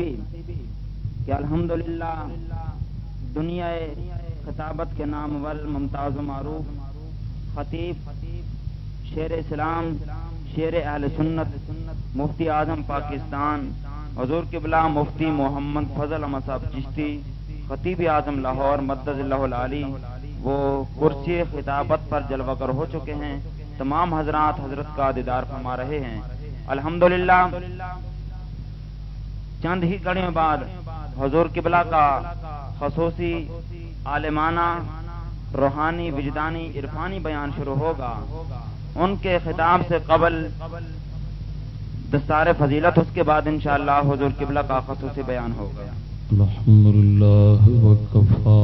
نصیبی کہ الحمدللہ دنیا خطابت کے نام ول ممتاز و معروف خطیب شیر اسلام شیر اہل سنت مفتی اعظم پاکستان حضور قبلہ مفتی محمد فضل احمد صاحب چشتی خطیب اعظم لاہور مدد اللہ علی وہ کرسی خطابت پر جلوگر ہو چکے ہیں تمام حضرات حضرت کا دیدار فرما رہے ہیں الحمدللہ چند ہی کڑیوں بعد حضور قبلہ کا خصوصی عالمانہ روحانی، وجدانی، عرفانی بیان شروع ہوگا۔ ان کے خطاب سے قبل دستار فضیلت اس کے بعد انشاءاللہ حضور قبلہ کا خصوصی بیان ہوگا الحمد للہ وکفا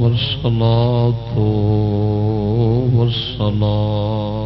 والصلاة والسلام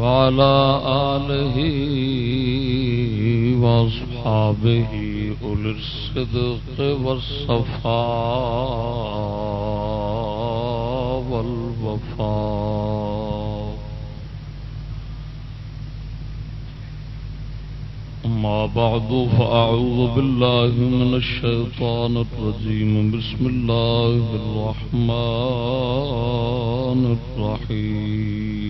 وعلى آله وأصحابه أولي الصدق والصفاء والوفاء. أما بعد، فأعوذ بالله من الشيطان الرجيم. بسم الله الرحمن الرحيم.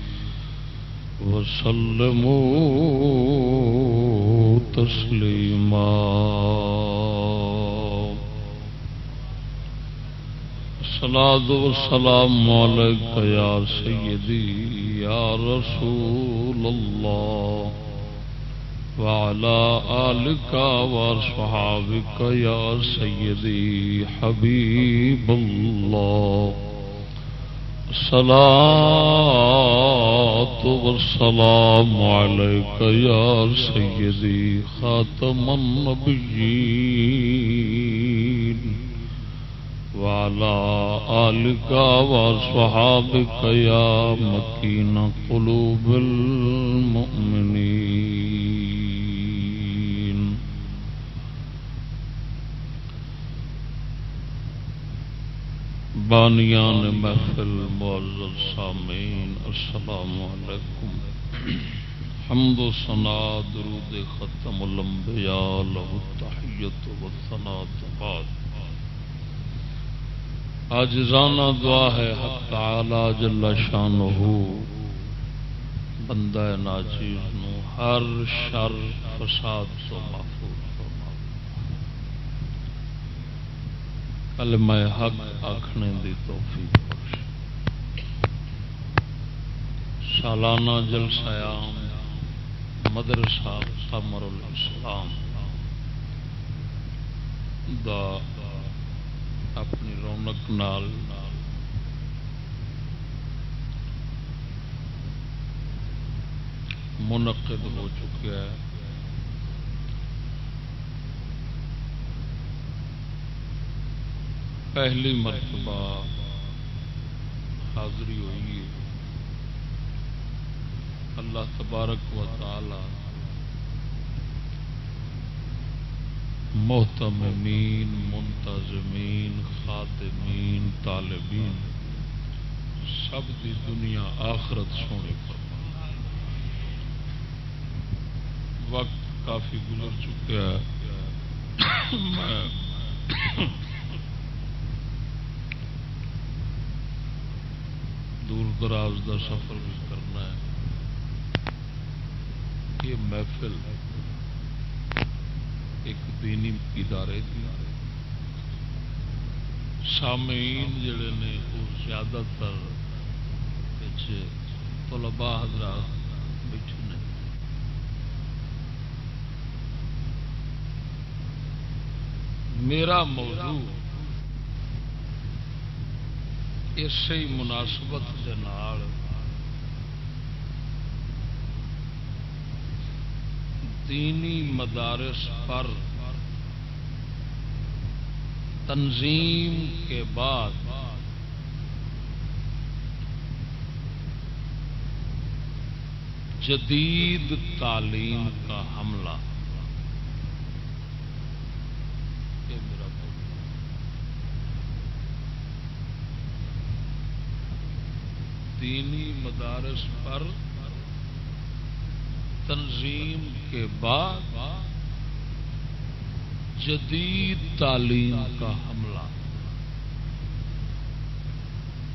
وسلموا تسليما الصلاة والسلام عليك يا سيدي، يا رسول الله. وعلى آلك وصحابك يا سيدي حبيب الله. الصلاة والسلام عليك يا سيدي خاتم النبيين وعلى آلك وصحابك يا مكين قلوب المؤمنين بانیان محفل معزز سامعین، السلام علیکم۔ حمد و ثنا، درود ختم الانبیاء له التحیت و ثنا بعد آجزانہ دعا ہے حق تعالی جل شانہ بندہ ناچیز نو ہر شر فساد تو محفوظ فرما کلمہ حق آکھنے دی توفیق بخش سالانہ جلسہ عام مدرسہ سمر الاسلام دا اپنی رونق نال منعقد ہو چکا ہے پہلی مرتبہ حاضری ہوئی ہے۔ اللہ تبارک و تعالی محتمین منتظمین، خاتمین، طالبین، سب دی دنیا آخرت سونے پر۔ وقت کافی گزر چکا ہے۔ میں دور دراز کا سفر بھی کرنا ہے۔ یہ محفل ایک دینی ادارے کی سامعین جڑے نے وہ زیادہ تر طلبا حضرات بیٹھے نے۔ میرا موضوع اسی مناسبت کے نال دینی مدارس پر تنظیم کے بعد جدید تعلیم کا حملہ دینی مدارس پر تنظیم کے بعد جدید تعلیم کا حملہ۔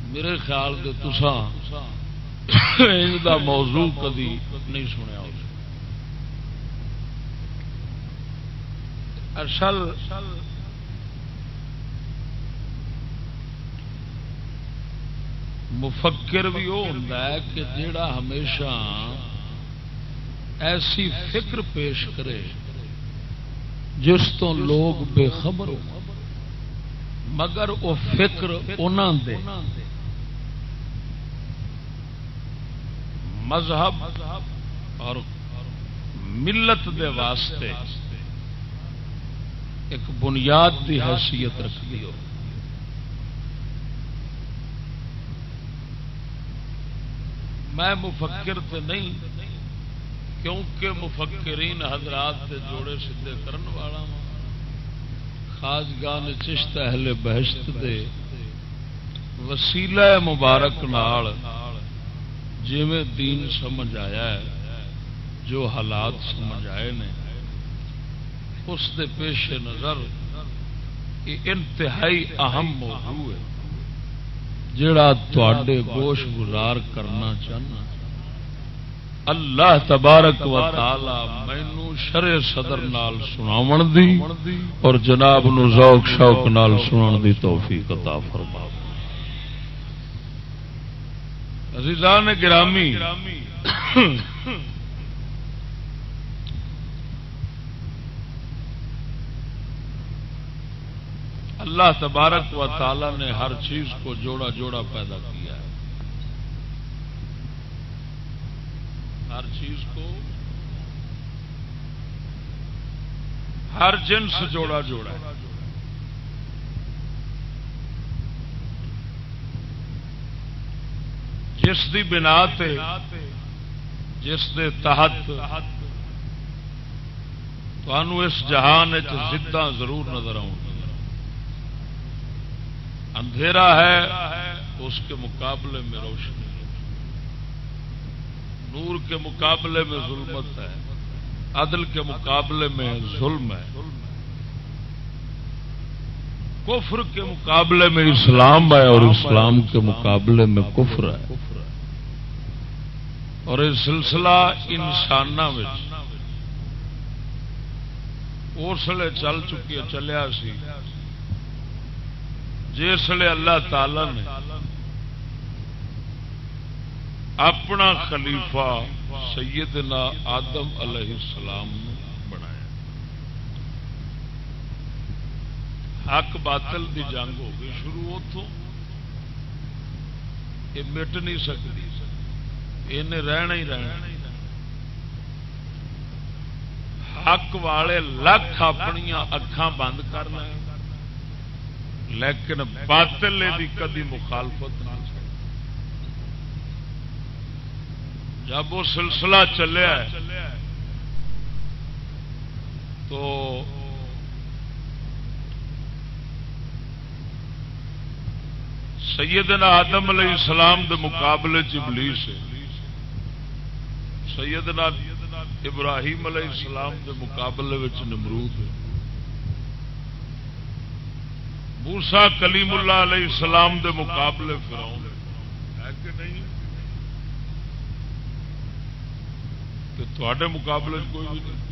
میرے خیال کے دا موضوع کدی نہیں سنیا اصل مفکر بھی وہ ہوتا ہے کہ جڑا ہمیشہ ایسی فکر پیش کرے، جس تو لوگ بے خبر ہو مگر وہ فکر انہوں دے۔ مذہب اور ملت دے واسطے ایک بنیاد کی حیثیت رکھتی ہو۔ میں مفکر تے نہیں، کیونکہ مفکرین حضرات دے جوڑے سدھے کرن والا ہاں۔ خاص گان چشت اہل بہشت دے وسیلہ مبارک نال جویں دین سمجھ آیا ہے، جو حالات سمجھ آئے نے، اس دے پیش نظر یہ انتہائی اہم موضوع ہے۔ جڑا تے گوش گزار کرنا چاہنا اللہ تبارک و تعالی مینو شر صدر نال سناون دی اور جناب نو ذوق شوق نال سنن دی توفیق عطا فرما عزیزان گرامی اللہ تبارک و تعالی نے ہر چیز کو جوڑا جوڑا پیدا کیا ہے۔ ہر چیز کو ہر جنس جوڑا جوڑا ہے۔ جس دی بنا تے، جس دے تحت تو اس جہان چاں ضرور نظر آؤں اندھیرا ہے اس کے مقابلے میں روشنی نور کے مقابلے میں ظلمت ہے، عدل کے مقابلے میں ظلم ہے۔ کفر کے مقابلے میں اسلام ہے اور اسلام کے مقابلے میں کفر ہے۔ اور یہ سلسلہ انسان اسلے چل چکی ہے، چلیا سی۔ جسے اللہ تعالی نے اپنا خلیفہ سیدنا آدم علیہ السلام بنایا۔ حق باطل دی جنگ ہو گئی شروع اتوں یہ مٹ نہیں سکتی۔ یہ رہنا ہی رہنا۔ حق والے لکھ اپنی اکھان بند کر لیں۔ لیکن باطل دی کدی مخالفت نہ جب وہ سلسلہ چلیا تو سیدنا آدم علیہ السلام دے مقابلے چبلیس سیدنا ابراہیم علیہ السلام دے مقابلے نمرود موسا کلیم اللہ علیہ السلام دے مقابلے فراؤن ہے کہ نہیں؟ تے مقابلے کوئی بھی نہیں۔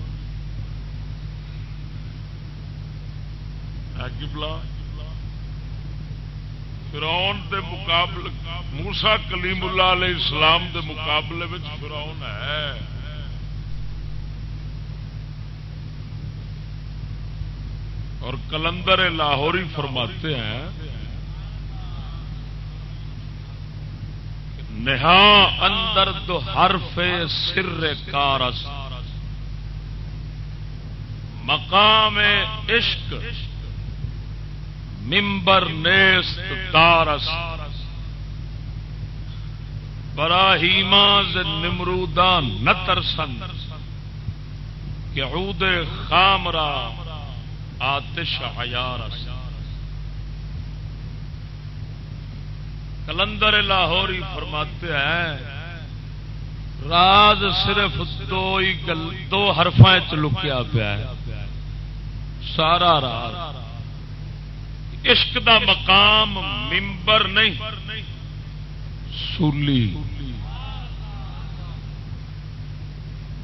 بلا؟ فرون دے مقابلے موسا کلیم اللہ علیہ السلام دے مقابلے میں فرون ہے۔ اور کلندر لاہوری فرماتے ہیں نہا اندر دو حرف سر کارس۔ مقام عشق ممبر نیست دارس۔ براہیماز نمرودان نترسن۔ کہ عود خامرا آتش حیارس۔ کلندر لاہوری فرماتے ہیں، راز صرف دو ہی گل، دو حرفیں چلکیا پیا ہے۔ سارا راز۔ عشق دا مقام ممبر نہیں، سولی۔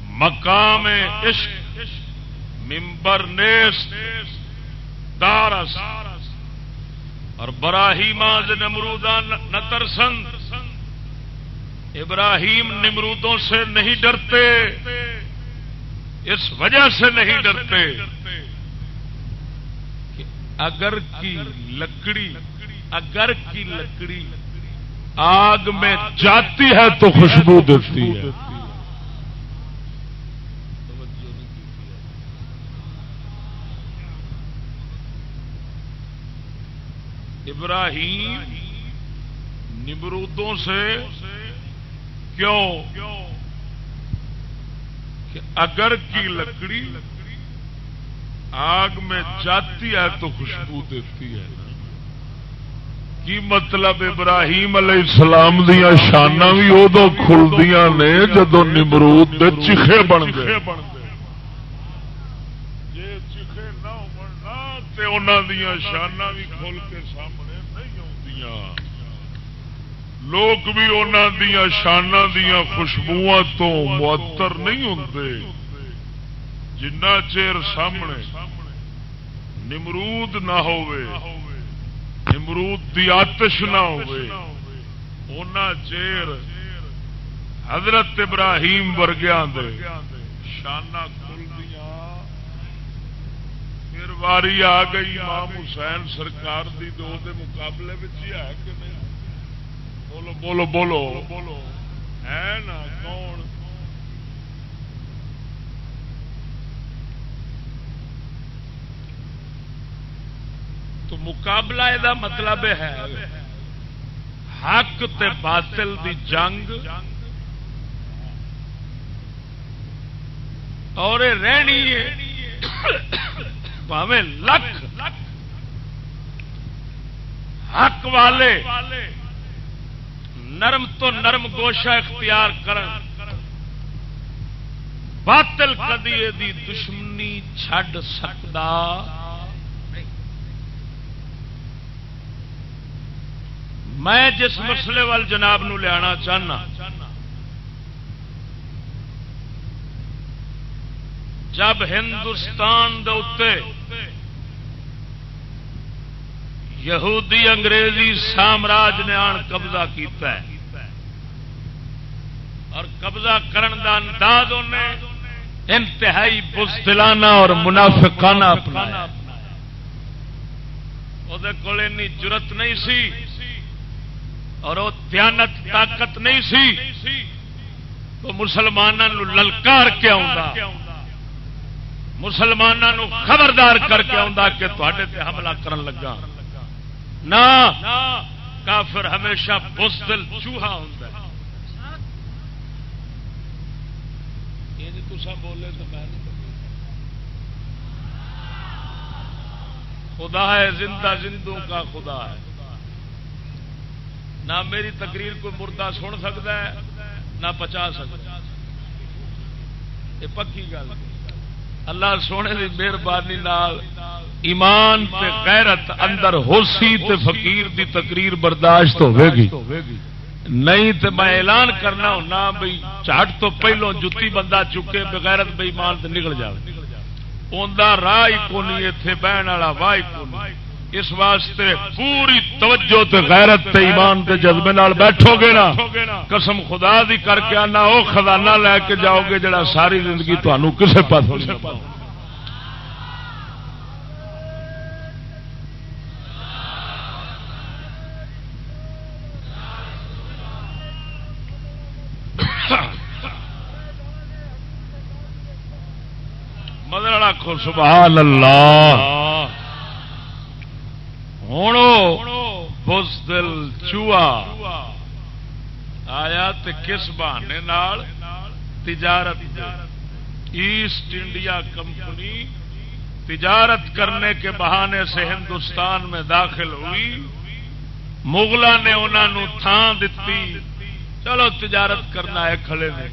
مقام عشق۔ ممبر نیس، دارس، اور براہیم نمرودان نترسن۔ ابراہیم نمرودوں سے نہیں ڈرتے، اس وجہ سے نہیں ڈرتے اگر کی لکڑی، اگر کی لکڑی آگ میں جاتی ہے تو خوشبو دیتی ہے۔ ابراہیم نمرودوں سے کیوں؟ کہ اگر کی لکڑی آگ میں جاتی ہے تو خوشبو دیتی ہے کی مطلب ابراہیم علیہ السلام دیا شانہ بھی ادو کھلدیا نے جدو نمرود چیخے بن گئے۔ چیخے نہ دیا شانہ بھی کھل کے لوگ بھی انہوں دیا شانہ دیا خوشبو تو معطر نہیں ہوں جنا چیر سامنے نمرود نہ نمرود دی آتش نہ چیر حضرت ابراہیم ورگیا دے شانہ کھل دیا پھر واری آ گئی امام حسین سرکار دی دو دے مقابلے میں ہی ہے کہ نہیں بولو بولو بولو بولو ہے نا کون تو مقابلہ یہ مطلب ہے حق تے باطل دی جنگ اور رہنی ہے پاوے لکھ حق والے نرم تو نرم گوشا اختیار کرن۔ باطل کدی دی دشمنی چھڈ سکتا میں جس مسئلے وال جناب نو لیا چاہنا جب ہندوستان دے یہودی انگریزی سامراج نے آن قبضہ کیتا ہے اور قبضہ کرن دا انداز انہیں انتہائی بزدلانہ اور منافقانہ اپنایا وہ جرت نہیں سی اور وہ دیانت طاقت نہیں سی تو مسلمانوں للکار کے مسلمانوں خبردار کر کے آتا کہ تے حملہ کرن لگا۔ نہ، کافر ہمیشہ بزدل چوہا ہوں جی بولے تو میں خدا ہے، زندہ زندوں کا خدا ہے۔ نہ میری تقریر کوئی مردہ سن سکتا ہے، نہ پچا سکتا۔ یہ پکی گل۔ اللہ سونے کی مہربانی ایمان تے غیرت اندر ہوسی تے فقیر دی تقریر برداشت ہوے گی نہیں تے میں اعلان کرنا ہونا بھائی چاٹ تو پہلو جتی بندہ چکے بغیرت بے ایمان تے نکل جائے اندر راہ ہی نہیں اتنے بہن والا واہ نہیں اس واسطے پوری توجہ تے غیرت تے ایمان تے جذبے نال بیٹھو گے نا۔ قسم خدا دی کر کے آنا وہ خزانہ لے کے جاؤ گے جڑا ساری زندگی تمہوں کسے پاس ہو مدر آخو سبحان اللہ۔ ہوں بزدل چوہا۔ آیا تے کس بہانے تجارت ایسٹ انڈیا کمپنی تجارت کرنے کے بہانے سے ہندوستان میں داخل ہوئی۔ مغلوں نے انہوں تھان دیتی چلو تجارت کرنا ہے کھڑے نے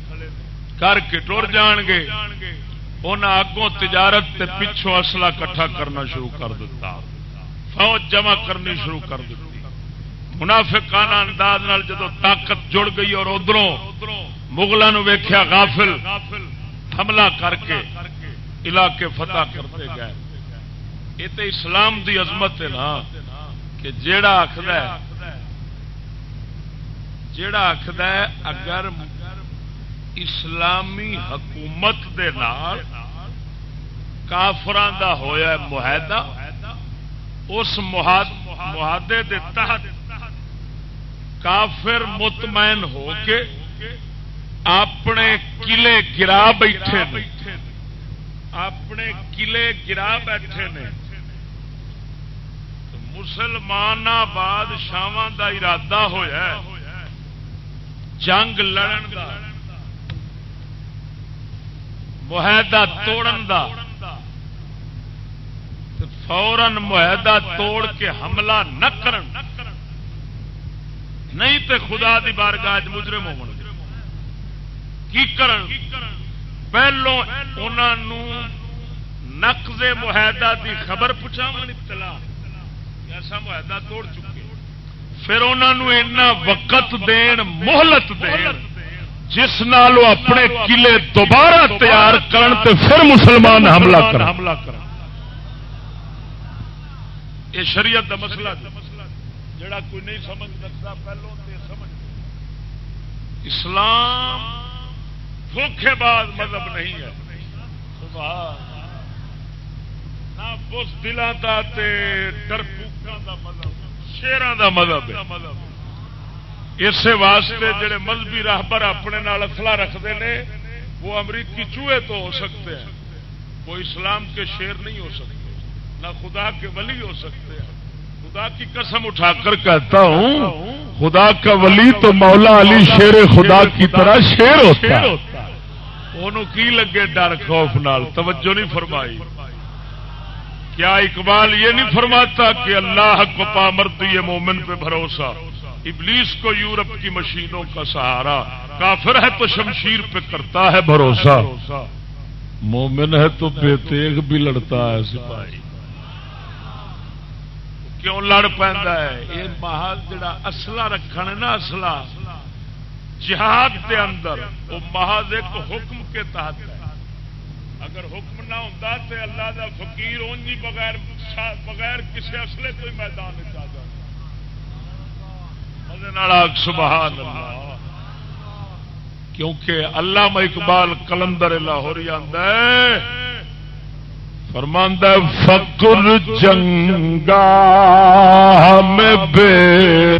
کر کے ٹر جان گے۔ انہیں اگوں تجارت تے پچھوں اصلہ کٹھا کرنا شروع کر دیتا فوج جمع کرنی شروع کر دی منافقانہ انداز نال جدو طاقت جڑ گئی اور ادھروں مغلوں ویخیا غافل حملہ کر کے علاقے فتح کرتے گئے۔ یہ تو اسلام دی عظمت ہے نا کہ جیڑا آخر جیڑا آخر اگر اسلامی حکومت دے نال کافران دا ہویا معاہدہ اس معاہدے دے تحت کافر مطمئن ہو کے اپنے قلعے گرا بیٹھے اپنے قلعے گرا بیٹھے نے۔ مسلمان بادشاہ دا ارادہ ہوا جنگ لڑن دا، معاہدہ توڑن دا۔ فورن معاہدہ توڑ کے حملہ نہ کرن۔ نہیں تے خدا دی بارگاہ مجرم ہو کی کرن؟ پہلو انہوں نقض معاہدہ دی خبر پوچھا اطلاع۔ ایسا معاہدہ توڑ چکے۔ پھر انہوں اینا وقت دین، مہلت دین۔ جس نال اپنے قلعے دوبارہ تیار کرن تے پھر مسلمان حملہ کرن۔ یہ شریعت دا مسئلہ جڑا کوئی نہیں سمجھ سکتا پہلو سمجھ۔ اسلام دھوکھے بعد مذہب نہیں ہے۔ نہ بس دلوں کا ڈرپوکوں کا مذہب شیران کا مذہب اسی واسطے جڑے مذہبی راہبر اپنے نال اصلا رکھتے ہیں وہ امریکی چوہے تو ہو سکتے ہیں۔ وہ اسلام کے شیر نہیں ہو سکتے۔ نہ خدا کے ولی ہو سکتے ہیں۔ خدا کی قسم اٹھا کر کہتا ہوں، خدا کا ولی تو مولا علی شیر خدا کی طرح شیر ہوتا ہے۔ انہوں کی لگے ڈر خوف نال؟ توجہ نہیں فرمائی۔ کیا اقبال یہ نہیں فرماتا کہ اللہ کو پامردی مومن پہ بھروسہ؟ ابلیس کو یورپ کی مشینوں کا سہارا، کافر ہے تو شمشیر پہ کرتا ہے بھروسہ۔ مومن ہے تو بے تیغ بھی لڑتا ہے سپاہی۔ کیوں لڑ پہ یہ محل جڑا اصلا رکھنے نا اصلا جہاد کے اندر، وہ محض ایک حکم کے تحت ہے۔ اگر حکم نہ ہوتا تو اللہ کا فقیر اونجی بغیر بغیر کسی اصلے کوئی میدان سبحان اللہ۔ کیونکہ اللہ اقبال کلندر لاہوری آدھا فرماند فکر جنگا میں بے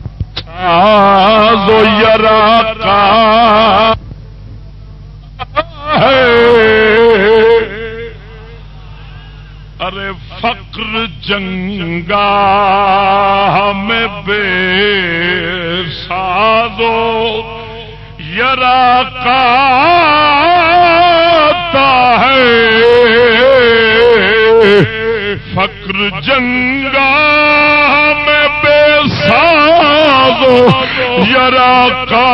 یرا کا ارے فقر جنگا میں بے سادو یرا کا جنگا میں بے سادو یرا کا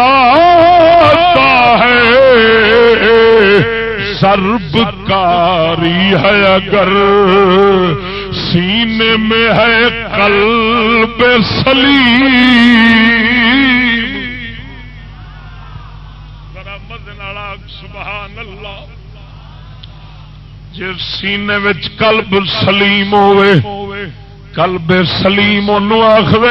ہے۔ سرب کاری ہے اگر سینے میں ہے قلب سلیم۔ ذرا مدن سبحان اللہ۔ سینے وچ قلب سلیم ہوئے قلب سلیم آخر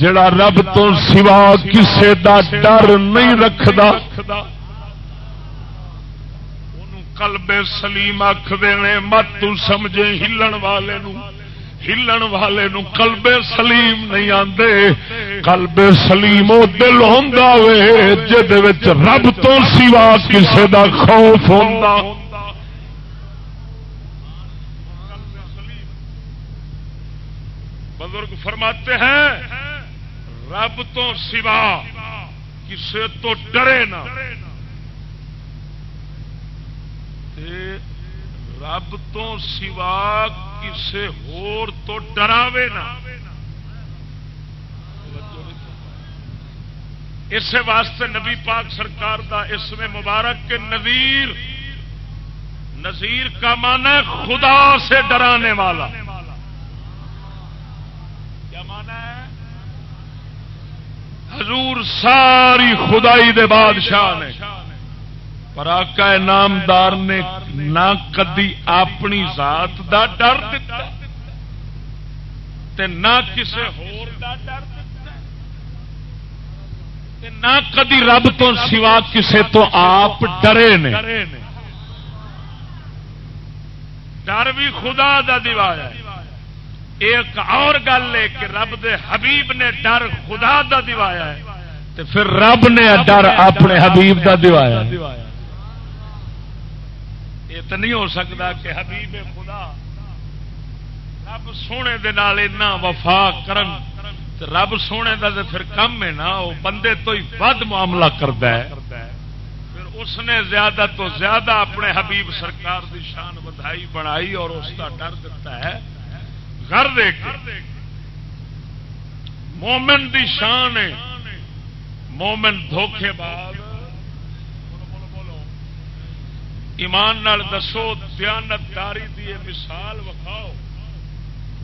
جڑا رب تو سوا کسے دا ڈر نہیں رکھدا۔ قلب سلیم آخر مت تو سمجھے ہلن والے نو ہلن والے نو قلب سلیم نہیں آندے۔ قلب سلیم او دل ہوندا وے جدے وچ رب تو سوا کسے دا خوف ہوندا۔ بزرگ فرماتے ہیں، رب تو سوا کسے تو ڈرے نہ۔ رب تو سوا کسے ہور تو ڈراوے نہ۔ اس واسطے نبی پاک سرکار دا اس میں مبارک کے نذیر نذیر کا مانا ہے خدا سے ڈرانے والا۔ کیا مانا ہے؟ حضور ساری خدائی دے بادشاہ نے پر آقا نامدار نے نہ کدی اپنی ذات دا ڈر دتا تے نہ کسے ہور دا ڈر تے نہ کدی رب تو سوا کسے تو آپ ڈرے نے۔ ڈر بھی خدا دا دیوایا ہے۔ ایک اور گل ہے کہ رب دے حبیب نے ڈر خدا دا دیوایا ہے تے پھر رب نے ڈر اپنے حبیب دا دیوایا ہے۔ یہ تو نہیں ہو سکتا کہ حبیب خدا رب سونے دے نال اتنا وفا کرن تے رب سونے دا تے پھر کم ہے نا، وہ بندے تو ہی ود معاملہ کرتا ہے۔ پھر اس نے زیادہ تو زیادہ اپنے حبیب سرکار دی شان بدھائی بنائی اور اس کا ڈر دیتا ہے۔ گھر دے کے۔ مومن دی شان ہے۔ مومن دھوکھے بعد ایمان نال دسو دیانت داری دی مثال وکھاؤ۔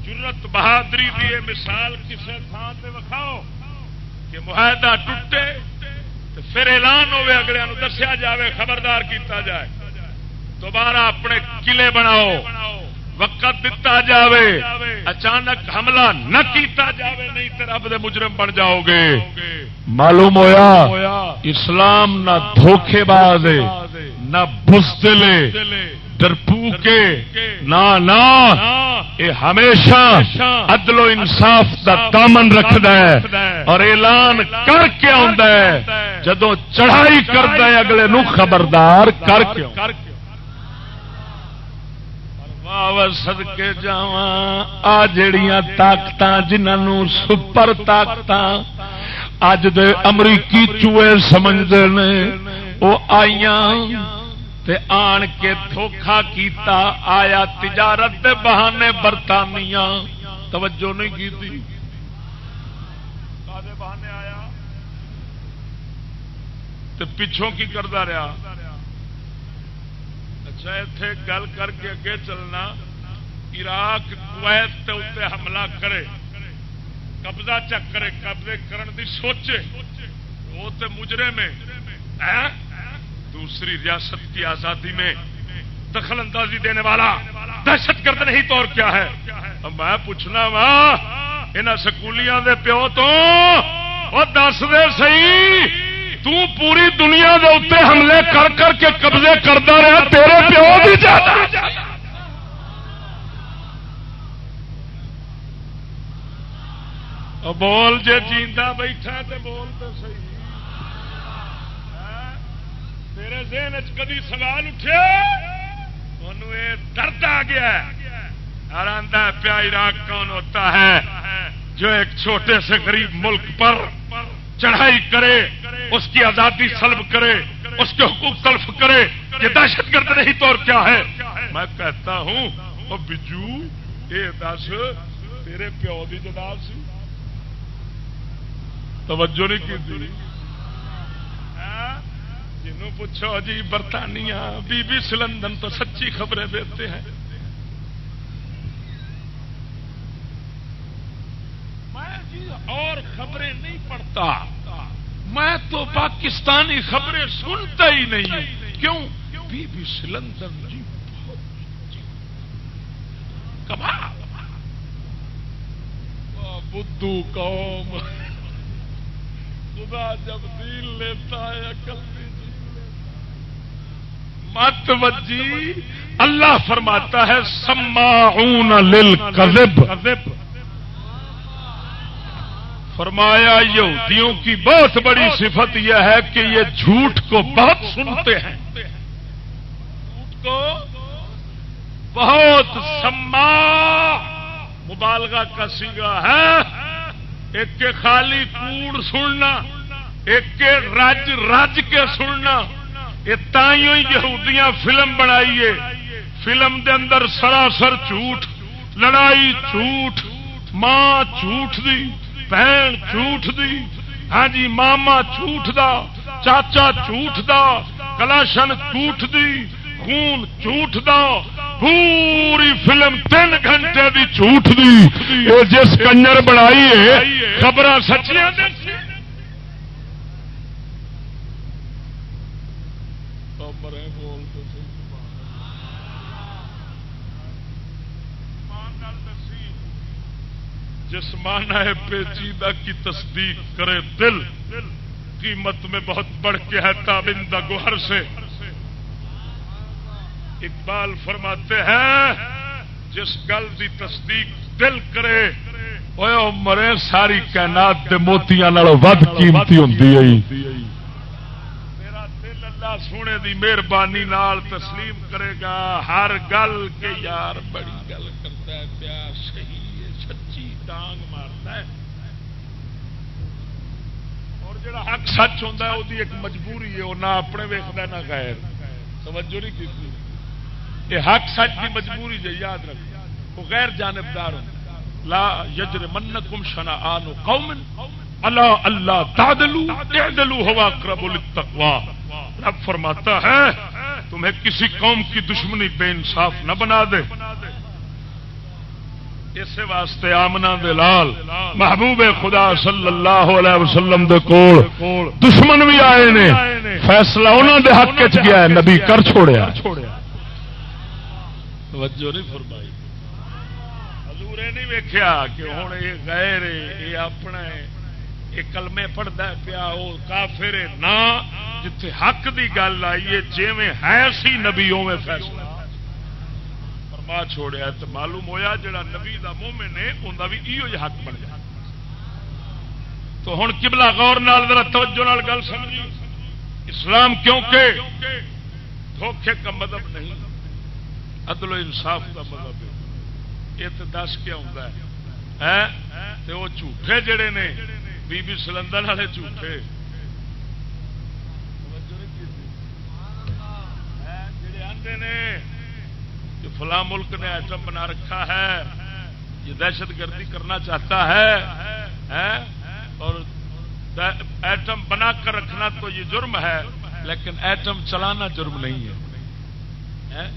جرت بہادری دی مثال کسی تھان سے وکھاؤ۔ کہ معاہدہ ٹوٹے پھر اعلان ہوئے اگلے دسیا جاوے، خبردار کیتا جائے۔ دوبارہ اپنے قلعے بناؤ۔ وقت دتا جاوے اچانک حملہ نہ کیتا جاوے نہیں تو رب دے مجرم بن جاؤ گے معلوم ہویا۔ اسلام نہ دھوکھے باز نہ بستلے ڈرپو کے نہ یہ ہمیشہ عدل و انصاف کا دامن رکھد اور اعلان کر کے آ جدو چڑھائی کرتا ہے اگلے نو خبردار کر کے سد کے جا آ جڑیاں طاقت جنہوں سپر طاقت اج دے امریکی چوئے سمجھتے ہیں وہ آئیاں تے آن کے دھوکھا کیتا، آیا تجارت دے بہانے برطانیہ۔ توجہ نہیں کی تھی؟ بہانے آیا؟ تے پچھوں کی کرتا رہا؟ اچھا اتے گل کر کے اگے چلنا، عراق، کویت اتنے حملہ کرے، قبضہ چک کرے، قبضے کرن دی سوچے، وہ تے مجرے میں دوسری ریاست کی آزادی میں دخل اندازی دینے والا دہشت گرد نہیں تو اور کیا ہے۔ میں پوچھنا وا ان سکولیاں دے پیو تو دس دے سی تو پوری دنیا دے اتنے حملے کر کر کے قبضے کرتا رہا، تیرے پیو بھی جاتا بول جے جیندا بیٹھا تے بول تو صحیح۔ ہاں، تیرے ذہن کدی سوال اٹھے؟ درد آ گیا اور آندہ پیا عراق کون ہوتا ہے؟ جو ایک چھوٹے سے غریب ملک پر چڑھائی کرے، اس کی آزادی سلب کرے، اس کے حقوق تلف کرے، یہ دہشت گرد نہیں تو اور کیا ہے؟ میں کہتا ہوں وہ بجو یہ دس، تیرے پیو کی جداد سی۔ توجہ نہیں کی تھی؟ ہاں؟ جنوں پوچھو جی برطانیہ، بی بی سلندن تو سچی خبریں دیتے ہیں میں جی اور خبریں نہیں پڑھتا۔ میں تو پاکستانی خبریں سنتا ہی نہیں ہوں۔ کیوں؟ بی بی سلندن جی کمال بدھو قوم۔ خدا جب دین لیتا ہے، عقل جی۔ مت وجی۔ اللہ فرماتا ہے، سماعون للکذب۔ فرمایا، یہودیوں کی بہت بڑی صفت یہ ہے کہ یہ جھوٹ کو بہت سنتے ہیں۔ جھوٹ کو بہت سما مبالغہ کا سیگا ہے۔ ایک کے خالی کوڑ سننا، ایک کے رج رج کے سننا۔ یہ تائیوں یہودیاں فلم بنائیے۔ فلم دے اندر سراسر جھوٹ، لڑائی جھوٹ، ماں جھوٹ دی۔ بہن جھوٹ دی ہاں جی ماما جھوٹ دا چاچا جھوٹ دا کلاشن جھوٹ دی خون جھوٹ دا پوری فلم تین گھنٹے دی جھوٹ دی جس کنجر بنائی ہے خبر سچیاں جسمان ہے پیچیدہ کی تصدیق کرے دل۔ قیمت میں بہت بڑھ کے ہے تابندہ گوہر سے۔ اقبال فرماتے ہیں، جس گل کی تصدیق دل کرے مرے، ساری کائنات دے موتیاں ود قیمتی ہوں میرا دل اللہ سونے دی مہربانی نال تسلیم کرے گا، ہر گل کے یار بڑی گل کرتا ہے پیار صحیح ہے سچی ڈانگ مارتا ہے اور جڑا حق سچ ہوتا ہے وہ ایک مجبوری ہے وہ نہ اپنے ویختا نہ غیر توجہ نہیں کی یہ حق سچ کی مجبوری ہے یاد رکھ وہ غیر جانبدار ہوں لا یجر منکم شنا آنو قوم اللہ اللہ تعدلو تعدلو ہوا اقرب للتقوا رب فرماتا ہے تمہیں کسی قوم کی دشمنی بے انصاف نہ بنا دے اس واسطے آمنا دلال محبوب خدا صلی اللہ علیہ وسلم دے کول دشمن بھی آئے نے، فیصلہ انہوں دے حق چ گیا ہے، نبی کر چھوڑیا۔ توجہ نہیں فرمائی۔ حضور نہیں ویکھیا کہ ہوں یہ غیر ہے، یہ اپنا ہے، یہ کلمے پڑھتا پیا، وہ کافر ہے۔ نہ، جتھے حق دی گل آئی جیویں ہے سی نبیوں میں فیصلہ۔ فرما چھوڑیا تو معلوم ہویا جڑا نبی دا مومن ہے انہوں بھی یہ حق بن جائے۔ تو ہوں کبلا غور نال ذرا توجہ نال گل سمجھی۔ اسلام کیونکہ دھوکھے کا مذہب نہیں، عدل و انصاف کا مذہب ہے۔ یہ تو دس کیا ہوں وہ جھوٹے جڑے نے، بی بی سلندر والے جھوٹے۔ جڑے آتے نے جو فلاں ملک نے ایٹم بنا رکھا ہے یہ دہشت گردی کرنا چاہتا ہے اور ایٹم بنا کر رکھنا تو یہ جرم ہے، لیکن ایٹم چلانا جرم نہیں ہے۔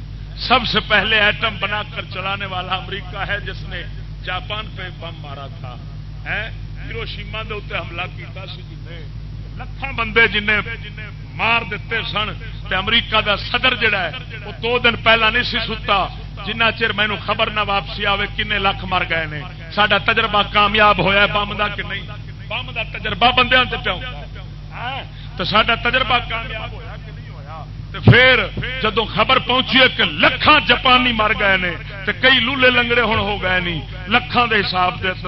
سب سے پہلے ایٹم بنا کر چلانے والا امریکہ ہے، جس نے جاپان پہ بم مارا تھا۔ ہیروشیما دے اتنے حملہ کیا لکھان بندے جنہیں۔ مار دیتے سن تے امریکہ دا صدر جڑا ہے، وہ دو دن پہلا نہیں سی ستا۔ جنہ چر مینو خبر نہ واپسی آئے کنے لکھ مر گئے نے۔ سڈا تجربہ کامیاب ہوا بم کا کہ نہیں؟ بم کا تجربہ بندے پیا ہاں، تو سڈا تجربہ کامیاب ہوا پھر جدو خبر پہنچی ہے کہ لکھان جاپانی مر گئے نے تو کئی لولے لنگڑے ہوں ہو گئے نہیں لکھان دے حساب دے کے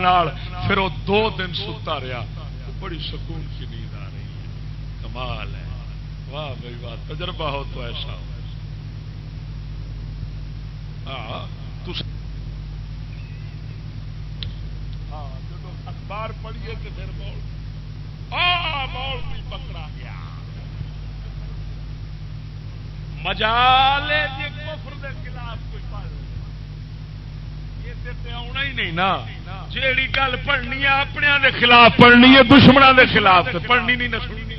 پھر وہ دو دن ستا رہا بڑی سکون کی نیند آ رہی ہے۔ کمال ہے۔ واہ، بھائی واہ، تجربہ ہو تو ایسا ہو۔ ہاں، ہاں، اخبار پڑھیے تو پھر مول مول بھی پکڑا گیا۔ مجالے جی کفر دے خلاف کوئی پڑھ آنا ہی نہیں نا۔ جیڑی گل پڑھنی ہے اپنے خلاف پڑھنی ہے دشمنوں کے خلاف پڑھنی نہیں نہ سننی۔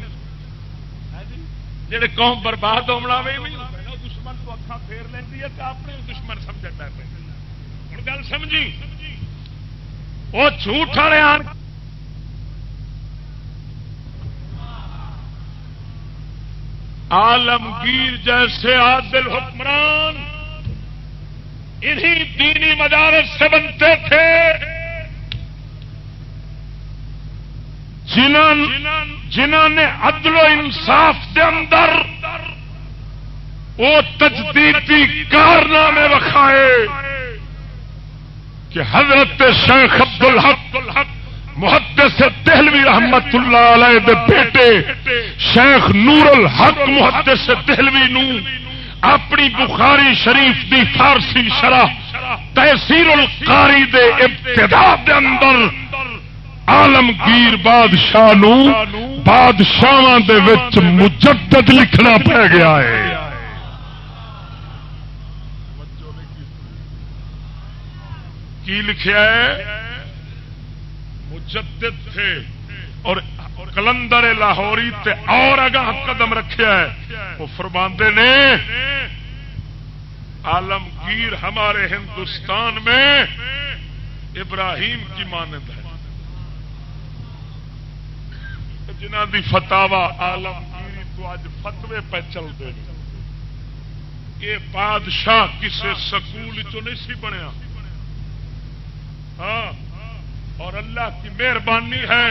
جڑے قوم برباد ہونا دشمن تو اکھا پھیر لینی ہے تو اپنے دشمن سمجھ پہ ہوں گل سمجھی؟ وہ جھوٹ والے آن عالمگیر جیسے عادل حکمران انہی دینی مدارس سے بنتے تھے۔ جنہوں نے عدل و انصاف کے اندر وہ تجدیدی کارنامے رکھائے کہ حضرت شیخ عبد الحق الحق محدث دہلوی رحمت اللہ علیہ دے بیٹے شیخ نور الحق محدث دہلوی نو اپنی بخاری شریف دی فارسی شرح تحصیل القاری دے ابتدا دے اندر عالمگیر بادشاہ بادشاہ مجدد لکھنا پہ گیا ہے۔ کی لکھیا ہے؟ مجدد تھے اور کلندر لاہوری تے اور اگاہ قدم رکھیا ہے۔ وہ فرماندے نے، عالمگیر ہمارے ہندوستان میں ابراہیم کی مانند ہے۔ جنہ دی فتوا عالمگیری تو اج فتوے پہ چلتے یہ بادشاہ کسی سکول چ نہیں سی بنیا؟ ہاں۔ اور اللہ کی مہربانی ہے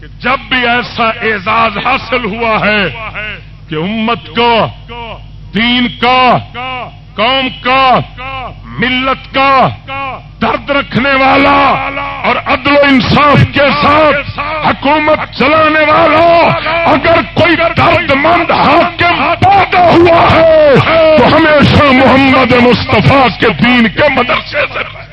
کہ جب بھی ایسا اعزاز حاصل ہوا ہے کہ امت کو دین کا، قوم کا ملت کا درد رکھنے والا اور عدل و انصاف کے ساتھ حکومت چلانے والا اگر کوئی درد مند حاکم پیدا ہوا ہے تو ہمیشہ محمد مصطفیٰ کے دین کے مدرسے سے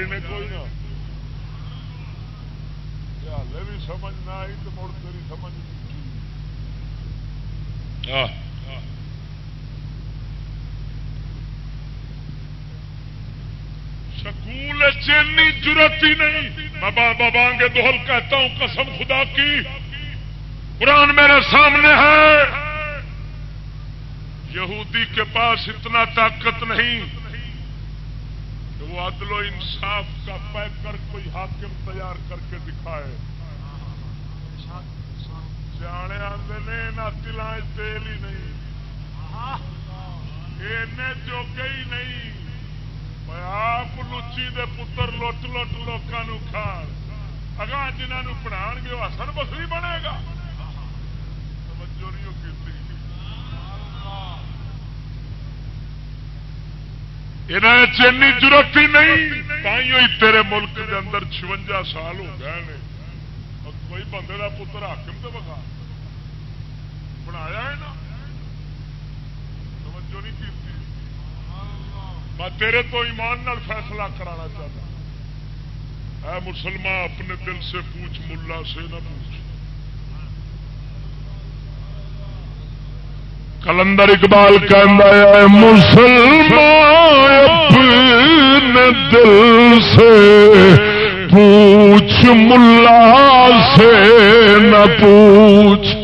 نے کوئی نہ ہلے بھی سمجھ نہ آئی تو مڑ تیری سمجھ سکول چینی ضرورت ہی نہیں بابا بابا گے دوہل کہتا ہوں قسم خدا کی قرآن میرے سامنے ہے یہودی کے پاس اتنا طاقت نہیں وہ عدل و انصاف کا پیک کر کوئی حاکم تیار کر کے دکھائے۔ سیانے آتے نے نہ تلائیں تیل ہی نہیں۔ جو گئی نہیں۔ آپ لچی دے پتر لٹ لٹ لوگوں کھان اگاں جنہوں پڑھا گے وہ اثر بسری بنے گا توجہ نہیں یہاں چینی ضرورت ہی نہیں تھی تیرے ملک کے اندر چونجا سال ہو گئے کوئی بندے کا پتر حاکم تو بکا بنایا ہے نا توجہ نہیں کی میں تیرے تو ایمان نال فیصلہ کرانا چاہتا اے مسلمان اپنے دل سے پوچھ ملا سے نہ پوچھ کلندر اقبال کہ مسلمان، اپنے دل سے پوچھ، ملا سے نہ پوچھ۔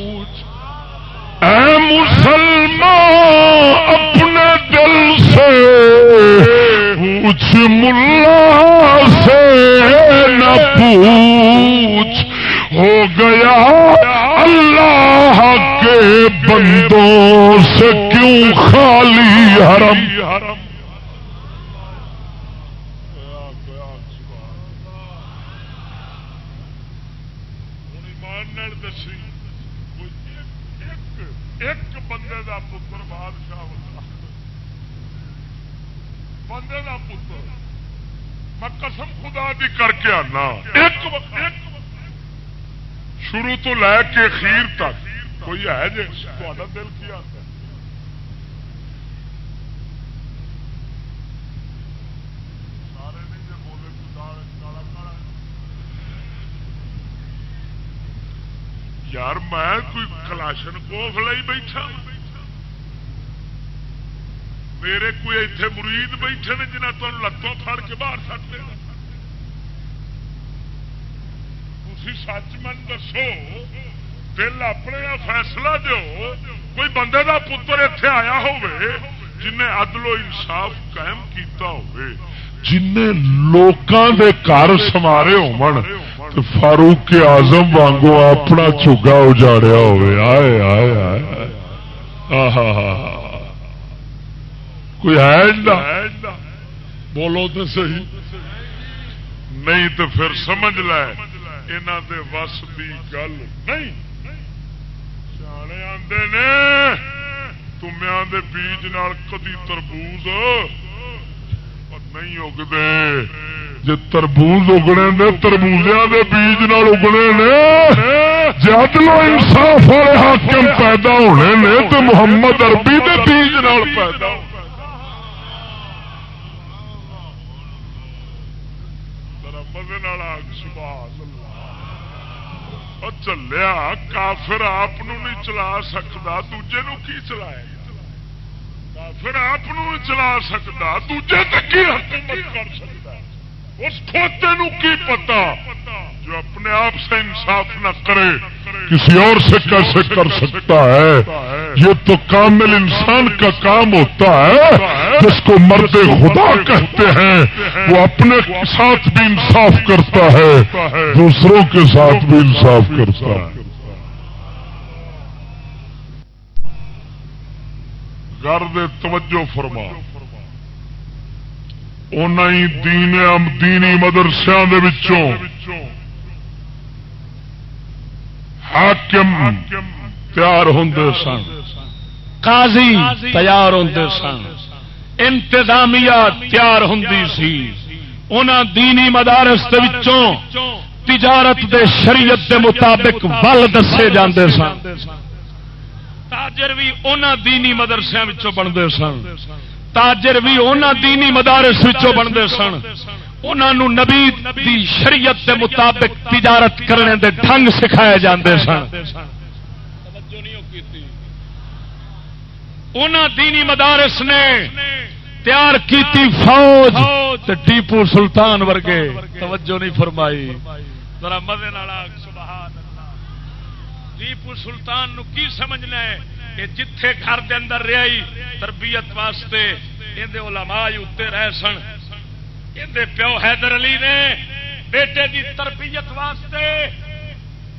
اے مسلمان، اپنے دل سے پوچھ، ملا سے نہ پوچھ۔ ہو گیا بندوں سے کیوں خالی حرم؟ ایک بندے دا پتر بادشاہ ہوتا بندے دا پتر میں قسم خدا دی کر کے آنا۔ ایک وقت ایک شروع تو لے کے خیر تک۔ کوئی ہے جی؟ تا دل کی آتا یار میں کوئی کلاشن کوف لائی بیٹھا۔ میرے کوئی اتنے مرید بیٹھے نے جنہیں تم لتوں پھڑ کے باہر سکتے تھی سچ من دسو دل اپنے فیصلہ دو کوئی بندے کا پتر اتے آیا ہوئے جنہیں عدل و انصاف قائم کیتا ہوئے جن لوکاں دے گھر سوارے ہون فاروق آزم وانگو اپنا چوگا اجاڑیا ہوئے آئے آئے آئے آہا کوئی ہے بولو تو صحیح۔ نہیں تو پھر سمجھ لے یہاں دے وس کی گل نہیں۔ نے تمیا دے بیج نال کدی تربوز نہیں اگتے جی تربوز اگنے نے تربوزیا کے بیج نال اگنے نے جد لو انصاف والے حاکم پیدا ہونے نے تو محمد اربی کے بیج نال پیدا ہونے چلیا کافر آپ نہیں چلا سکتا دوجے نو کی چلائے کافر آپ چلا سکتا دوجے تک کی حکومت کر سکتا اس کھوتے نو کی پتا جو اپنے آپ سے انصاف نہ کرے کسی اور سے کیسے کر سکتا ہے یہ تو کامل انسان کا کام ہوتا ہے جس کو مرد خدا کہتے ہیں، وہ اپنے ساتھ بھی انصاف کرتا ہے، دوسروں کے ساتھ بھی انصاف کرتا ہے۔ گرد توجہ فرما۔ دین دینی مدرسوں حاکم تیار ہوں سن۔ قاضی تیار ہوں سن۔ انتظامیہ تیار ہوں سی۔ ان دینی مدارس وچوں تجارت دے شریعت دے مطابق ول دسے جاندے سن۔ تاجر بھی ان دینی مدرسے بنتے سن۔ تاجر بھی ان دینی مدارس وچوں بنتے سن۔ انہوں نبی دی شریعت دے مطابق تجارت کرنے دے ڈنگ سکھائے جاندے سن۔ ان دینی مدارس نے تیار کیتی فوج ٹیپو سلطان ورگے۔ توجہ نہیں فرمائی۔ ذرا مزے ٹیپو سلطان نو کی سمجھنا ہے کہ جتھے گھر دے اندر رہی تربیت واسطے یہ علماء اتنے رہ سن۔ پیو حیدر علی نے بیٹے کی تربیت واسطے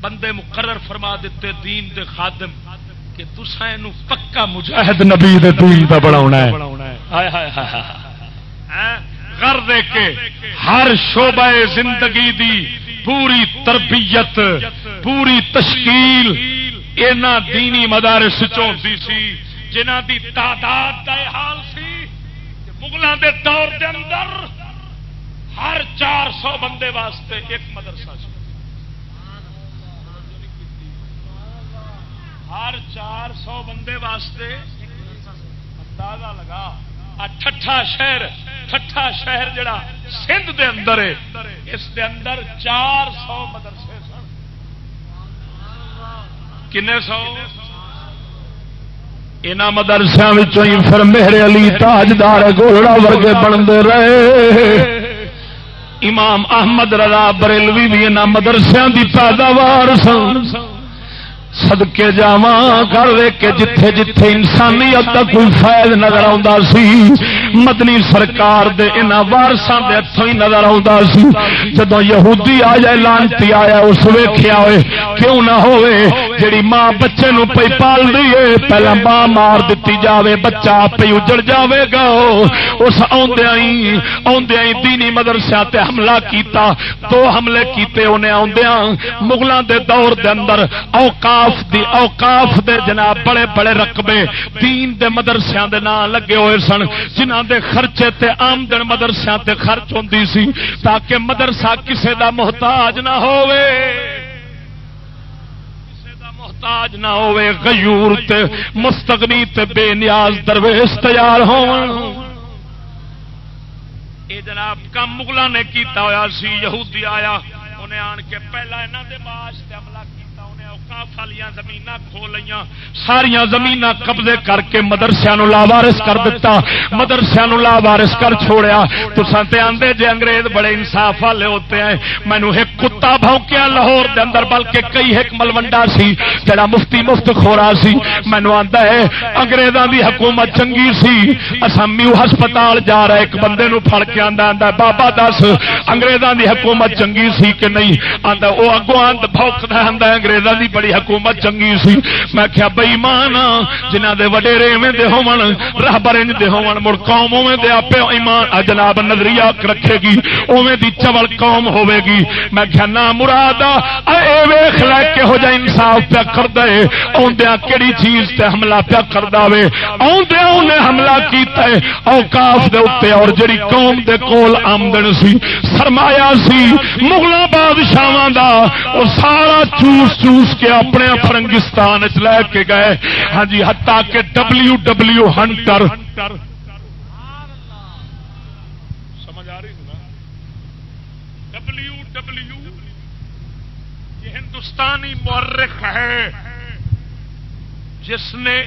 بندے مقرر فرما دیتے دین دے خادم۔ کہ تسا یہ پکا مجاہد نبی دین کا بنا کر دے کے ہر شعبہ زندگی دی پوری تربیت پوری تشکیل اینا دینی مدارس چوتی سی جنہ دی تعداد کا حال سی مغلوں دے دور دے اندر ہر چار سو بندے واسطے ایک مدرسہ سی۔ ہر چار سو بندے واسطے اندازہ لگا۔ ٹھا شہر ٹھا شہر جڑا سندھ دے اندر ہے، اس دے اندر چار سو مدرسے سن۔ کنے سو؟ ان مدرسوں پھر میرے علی تاجدار گولڑا ورگے بنتے رہے۔ امام احمد رضا بریلوی بھی ان مدرسوں کی پیداوار سن۔ سدکے جا کر کے جتھے جتھے انسانیت کا کوئی فائد نظر آتا سی، مدنی سرکار دے ان وارساں دے ہاتھوں ہی نظر آتا سی۔ جدو یہودی آ جائے، لانتی آیا، اس ویخیا ہوئے، کیوں نہ ہوئے؟ جڑی ماں بچے نو پی پال دیے پہلا ماں مار دیتی جاوے، بچہ پہ اجڑ جاوے گا۔ اس آدھا ہی آدھا ہی دینی مدرسہ تے حملہ کیتا، دو حملے کیتے انہیں آدھا مغلوں دے دور دے اندر اوقاف دی اوقاف دے جناب بڑے بڑے رقبے دین دے مدرسیاں دے نام لگے ہوئے سن جنہ دے خرچے تے آمدن مدرسیاں تے خرچ ہوندی سی، تاکہ مدرسہ کسے دا محتاج نہ ہوئے محتاج نہ ہوئے غیور تے مستغنی تے بے نیاز درویش تیار ہون۔ اے جناب کم مغلہ نے کیتا ہویا سی، یہودی آیا، انہیں آن کے پہلا انہوں دے معاش تے عملہ کیتا۔ انہیں اوقاف والیاں زمیناں کھو لیاں ساریاں زمیناں قبضے کر کے مدرسیاں نو لاوارس کر دیتا مدرسیاں نو لاوارس کر چھوڑیا۔ تو سانتے آندے جے انگریز بڑے انصاف والے ہوتے ہیں مینو ایک کتا بھونکیا لاہور دے اندر، بلکہ کئی ایک ملوڈا سی، جڑا مفتی مفت خورا سی۔ مینو آندا ہے، انگریزاں دی حکومت چنگی سی۔ اساں میو ہسپتال جا رہا ایک بندے نو پھڑ کے آندا آندا بابا دس، انگریزاں دی حکومت چنگی سی کہ نہیں؟ آندا، او اگوں آند بھوکدا آندا انگریزاں دی بڑی حکومت چنگی سی۔ میں کیا بے ایمان جنہ دے وڈیرے ایویں دے ہون، رہبر انج دے ہون، مڑ قوم اوویں دے اپے ایمان جناب نظریہ رکھے گی، اوویں دی چول قوم ہوے گی۔ میں کیا نا مراد اے ویکھ لے کہ ہو جا انصاف پیا کر دے اوندیاں کیڑی چیز تے حملہ پیا کر داوے اوندیاں اونے حملہ کیتا ہے، اوقاف دے اوتے اور جڑی قوم دے کول آمدن سی، سرمایہ سی، مغلاں بادشاہاں دا او سارا چوس چوس کے اپنے فرنگستان چ لے کے گئے۔ ہاں جی ہتا کہ ڈبلو ڈبلو ہنٹر۔ سمجھ آ رہی ڈبلو ڈبلو یہ ہندوستانی مورخ ہے، جس نے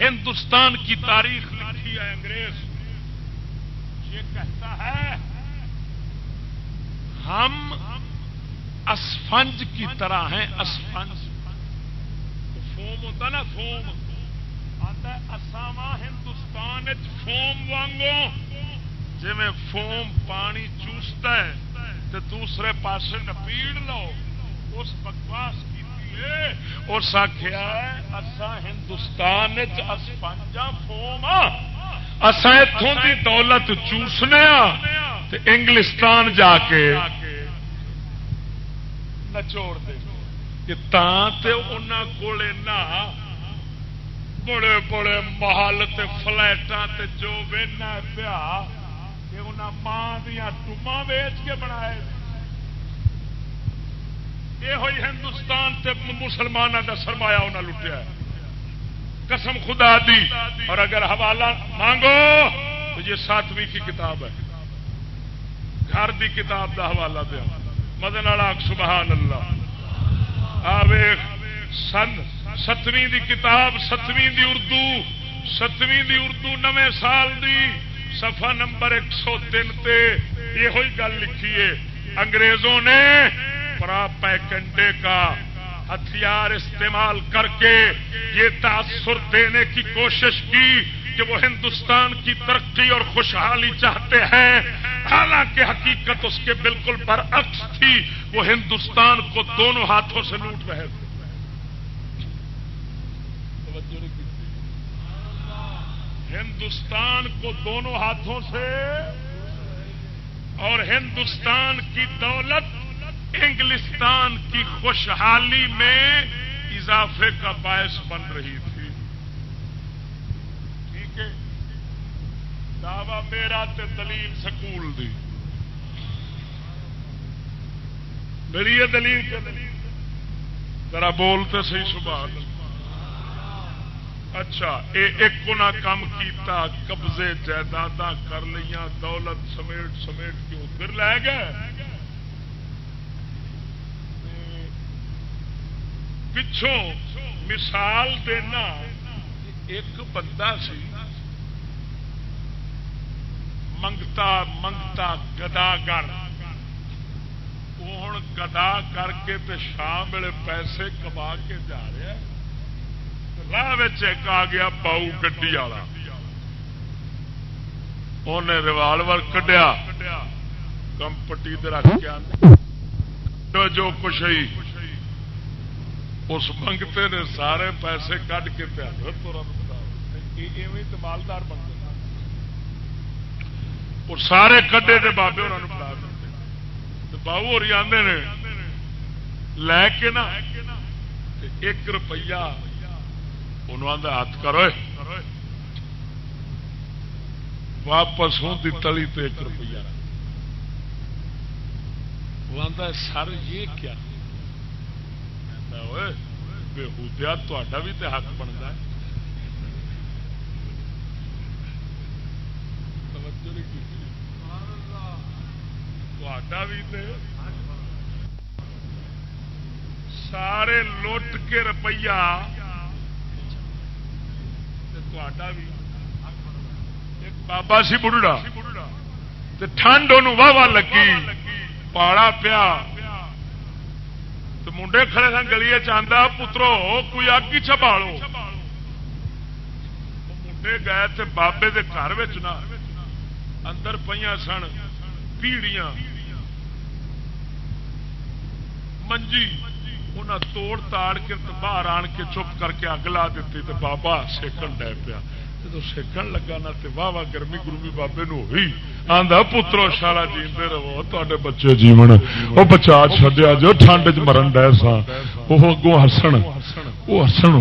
ہندوستان کی تاریخ لکھی ہے انگریز۔ یہ کہتا ہے، ہم اسفنج کی طرح ہیں، اسفنج۔ فوم ہوتا نا، فوم۔ آتا ہے اساوا ہندوستان فوم وانگو۔ جی میں فوم پانی چوستا ہے تو دوسرے پاسے نپیڑ لو۔ اس بکواس کی اس آخیا اسا ہندوستان اسفنجا فوم اسا اتوں کی دولت چوسنے انگلستان جا کے نچوڑ دے۔ کہ انہوں بڑے بڑے محل تے فلائٹاں تے جو وینا پیا، کہ انہاں ماں دیا ٹوما ویچ کے بنائے۔ یہ ہوئی ہندوستان تے مسلمانوں کا سرمایا انہیں لٹیا ہے۔ قسم خدا دی۔ اور اگر حوالہ مانگو تو یہ ساتویں کی کتاب ہے۔ گھر دی کتاب دا حوالہ دیا۔ مدن والا سبحان اللہ آوے سن، ستویں دی کتاب، ستویں دی اردو، ستویں دی اردو نویں سال دی، صفحہ نمبر ایک سو تین تے یہ گل لکھی ہے۔ انگریزوں نے پرا پیکنڈے کا ہتھیار استعمال کر کے یہ تاثر دینے کی کوشش کی۔ کہ وہ ہندوستان کی ترقی اور خوشحالی چاہتے ہیں، حالانکہ حقیقت اس کے بالکل برعکس تھی، وہ ہندوستان کو دونوں ہاتھوں سے لوٹ رہے تھے۔ ہندوستان کو دونوں ہاتھوں سے اور ہندوستان کی دولت، انگلستان کی خوشحالی میں اضافے کا باعث بن رہی تھی ٹھیک ہے دعوی میرا تے دلیل سکول دی۔ میری یہ دلیل کے ذرا بولتے صحیح سبحان اچھا اے ایک گنا کم کیتا، قبضے جائیداد کر لیا دولت سمیٹ سمیٹ کے ادھر لے گئے۔ پچھوں مثال دینا، ایک بندہ سی منگتا منگتا گداگر وہ ہوں گدا کر کے تے شام ویلے پیسے کما کے جا رہا راہ ایک آ گیا باؤ گڈی والا انہیں ریوالور کڈیا کمپٹی رکھ کے جو کچھ ہی اس منگتے نے سارے پیسے کھ کے مالدار بن گئے وہ سارے کڈے کے بابے انہوں بتا دیتے باؤ ہو آدھے نے لے کے نا ایک روپیہ انہوں آدھا ہاتھ کرو واپس ہوں دی تلی تو ایک روپیہ وہ آتا سر یہ کیا بےحودیا تا بھی تو حق بنتا ہے توجہ نہیں بھی سارے لٹ کے روپیہ بھی بابا سی بڑھڑا ٹھنڈ ان واہ واہ لگی پاڑا پیا تو منڈے کھڑے سن گلی چاہتا پترو کوئی اگ ہی چھپالو منڈے گئے تھے بابے کے گھر اندر پہ سن پیڑیاں منجی انہیں توڑ تاڑ کے باہر آن کے چپ کر کے اگ لا دیتی تو بابا سیکن ڈے پیا۔ جب سیکن لگا نا تو واہ واہ گرمی گرمی بابے نو ہوئی۔ آدھا پترو شالا جیتے رہو تے بچے جیون۔ وہ بچا چڈیا جو، ٹھنڈ چ مرن ڈے سا وہ اگوں ہسن وہ ہسن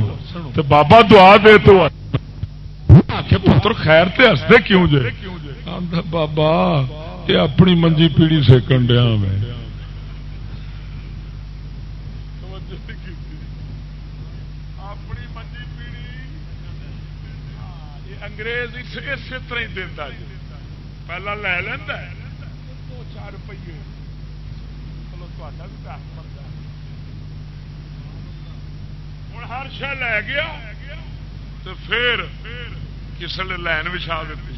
بابا دعا دے تو پتر خیر تے ہستے کیوں جے؟ آدھا بابا یہ اپنی منجی پیڑی سیکن ڈیا میں۔ انگریز اسی طرح ہی دینا جی۔ پہلا لے لینا دو چار روپیے۔ چلو تا بھی پیسہ بنتا ہوں ہر شہ لے گیا تو پھر کسی نے لائن بچھا دیتی۔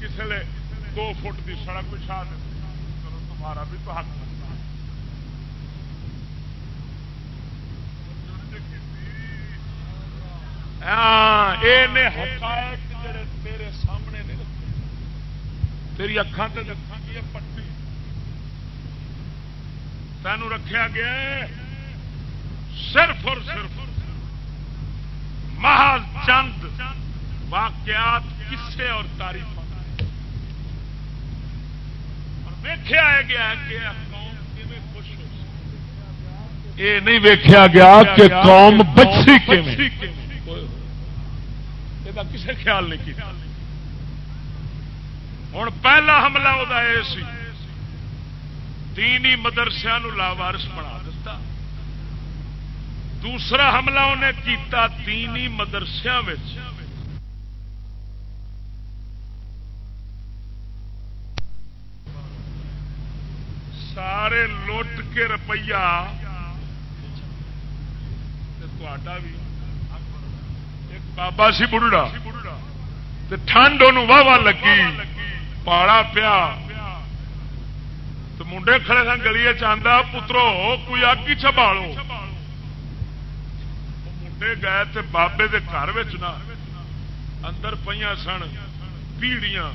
کسی نے دو فٹ کی سڑک بچھا دیتی۔ چلو تمہارا بھی تو حق حقائق تیرے سامنے نہیں رکھے تیری اکھان سے رکھا گیا پٹی۔ تینوں رکھا گیا صرف اور صرف محض چند واقعات کسے اور تاریخ ویخیا گیا کہ یہ نہیں ویخیا گیا کہ قوم بچی کسے خیال نہیں کیا ہوں پہلا حملہ وہ سی دینی مدرسیا لاوارس بنا دیتا دوسرا حملہ انہیں کیتا دینی مدرسیا سارے لٹ کے روپیہ بھی بابا سی بڑھڑا ٹھنڈ ان واہ واہ لگی پاڑا پیا تو منڈے کھڑے سن گلی چاہتا پترو کوئی اگ ہی چھپالو منڈے گئے تھے بابے کے گھر اندر پہ سن پیڑیاں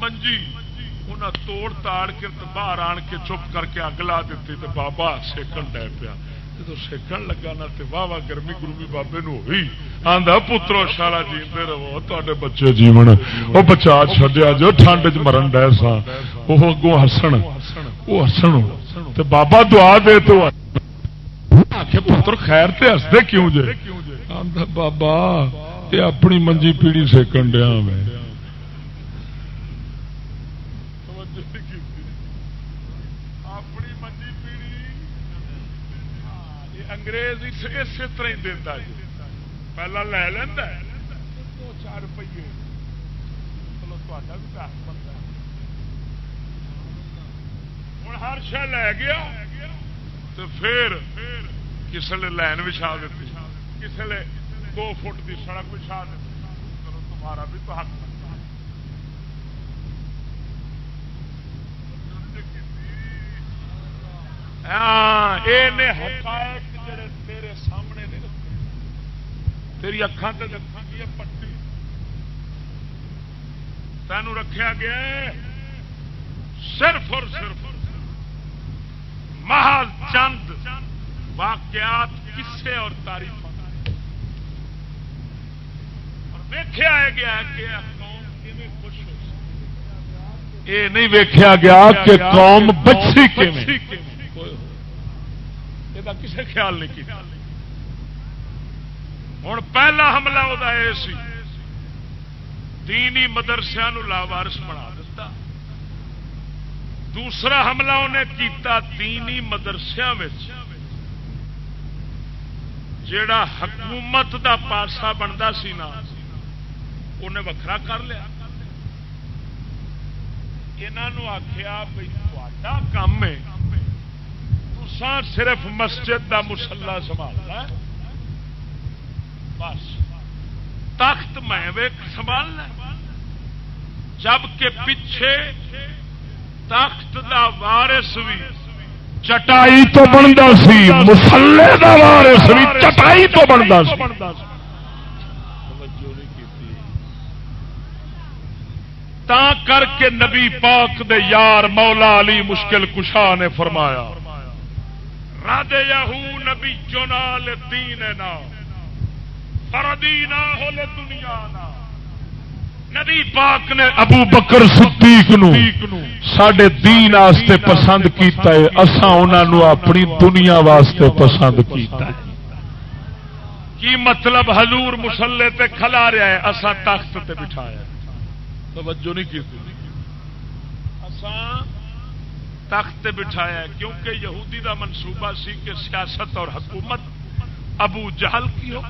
منجی انہیں توڑ تاڑ کے باہر آن کے چپ کر کے اگ لا دیتی تو بابا سیکن ڈے پیا جب سیکن لگا نا تو واہ واہ گرمی گرمی بابے نو ہوئی آدھا پترو شالا جیتے رہو تے بچے جیون وہ بچا چڈیا جو ٹھنڈ چ مرن ڈے سا وہ اگوں ہسن وہ ہسن تو بابا دعا دے تو آخ پتر خیر تے ہستے کیوں جے آدھا بابا یہ اپنی منجی پیڑی سیکن ڈیا میں انگریز اسی طرح ہی دینا جی پہلا لے لینا دو چار روپیے چلو تا بھی پیسہ بنتا ہوں ہر شہ لے گیا تو پھر کسی نے لائن بچھا دیتی کسی نے دو فٹ کی سڑک بچھا دیتی چلو تمہارا بھی تو حق بنتا ہاں یہ حقائق جڑے تیرے سامنے نہیں رکھے تیری اکھان سے رکھا گیا پٹی۔ تینوں رکھا گیا صرف اور صرف محض چند واقعات کسے اور تاریخ ویخیا گیا کہ یہ نہیں ویکیا گیا کہ قوم بچی کسی خیال نہیں کیا ہوں پہلا حملہ وہ دینی مدرسیا لاوارس بنا دیتا دوسرا حملہ انہیں کیتا دینی مدرسیا جڑا حکومت دا پاسا بنتا سی نا انہیں وکھرا کر لیا۔ یہ آخیا بھائی تا کام ہے صرف مسجد دا مسلا سنبھالنا بس۔ تخت میں سنبھالنا جبکہ پیچھے تخت دا وارس بھی۔ چٹائی تو بنتا سی مسلے دا وارس بھی چٹائی تو بنتا سی۔ تا کر کے نبی پاک دے یار مولا علی مشکل کشا نے فرمایا رد یہو نبی چونال دین نا فردی دنیا نا۔ نبی پاک نے ابو بکر صدیق نو سڈے دین واسطے پسند کیتا ہے اسا انہوں اپنی دنیا واسطے پسند کیتا ہے۔ کی مطلب حضور مسلے تے کھلا رہا ہے اسا تخت تے بٹھایا توجہ نہیں کی۔ تخت تے بٹھایا کیونکہ یہودی دا منصوبہ سی کہ سیاست اور حکومت ابو جہل کی ہو۔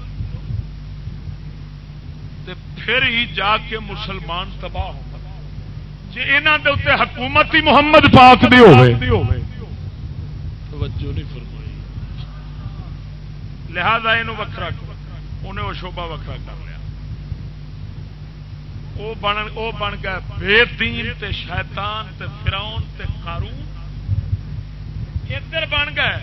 تے پھر ہی جا کے مسلمان تباہ ہو جی یہاں کے اتنے حکومت ہی محمد پاک دی ہوئے توجہ نہیں فرمائی۔ لہذا یہ وکرا انہیں وہ شوبا وکرا کر لیا۔ وہ بن وہ بن گیا بے دین تے شیطان تے فراؤن تے قارون۔ ادھر بن گئے۔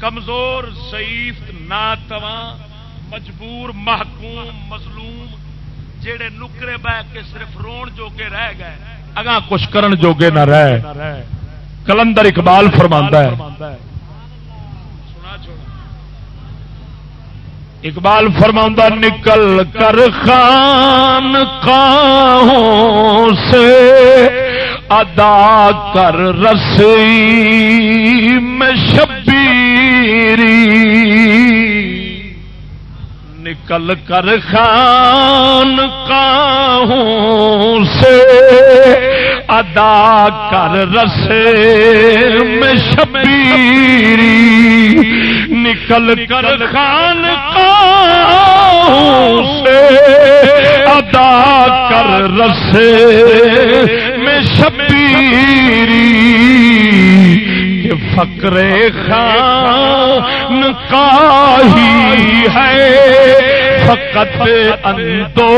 کمزور، ضعیف، ناتواں۔ مجبور محکوم مظلوم جڑے نکرے بہ کے صرف رون جوگے رہ گئے۔ اگاں کچھ کرن جوگے نہ رہ۔ کلندر اقبال فرماندا ہے۔ اقبال فرما نکل کر خان سے ادا کر رسی میں شبیری۔ نکل کر خان سے ادا کر رسے میں شبیری نکل کر خان سے ادا کر رسے میں شبیری فکر خان کا ہی ہے۔ فقط اندو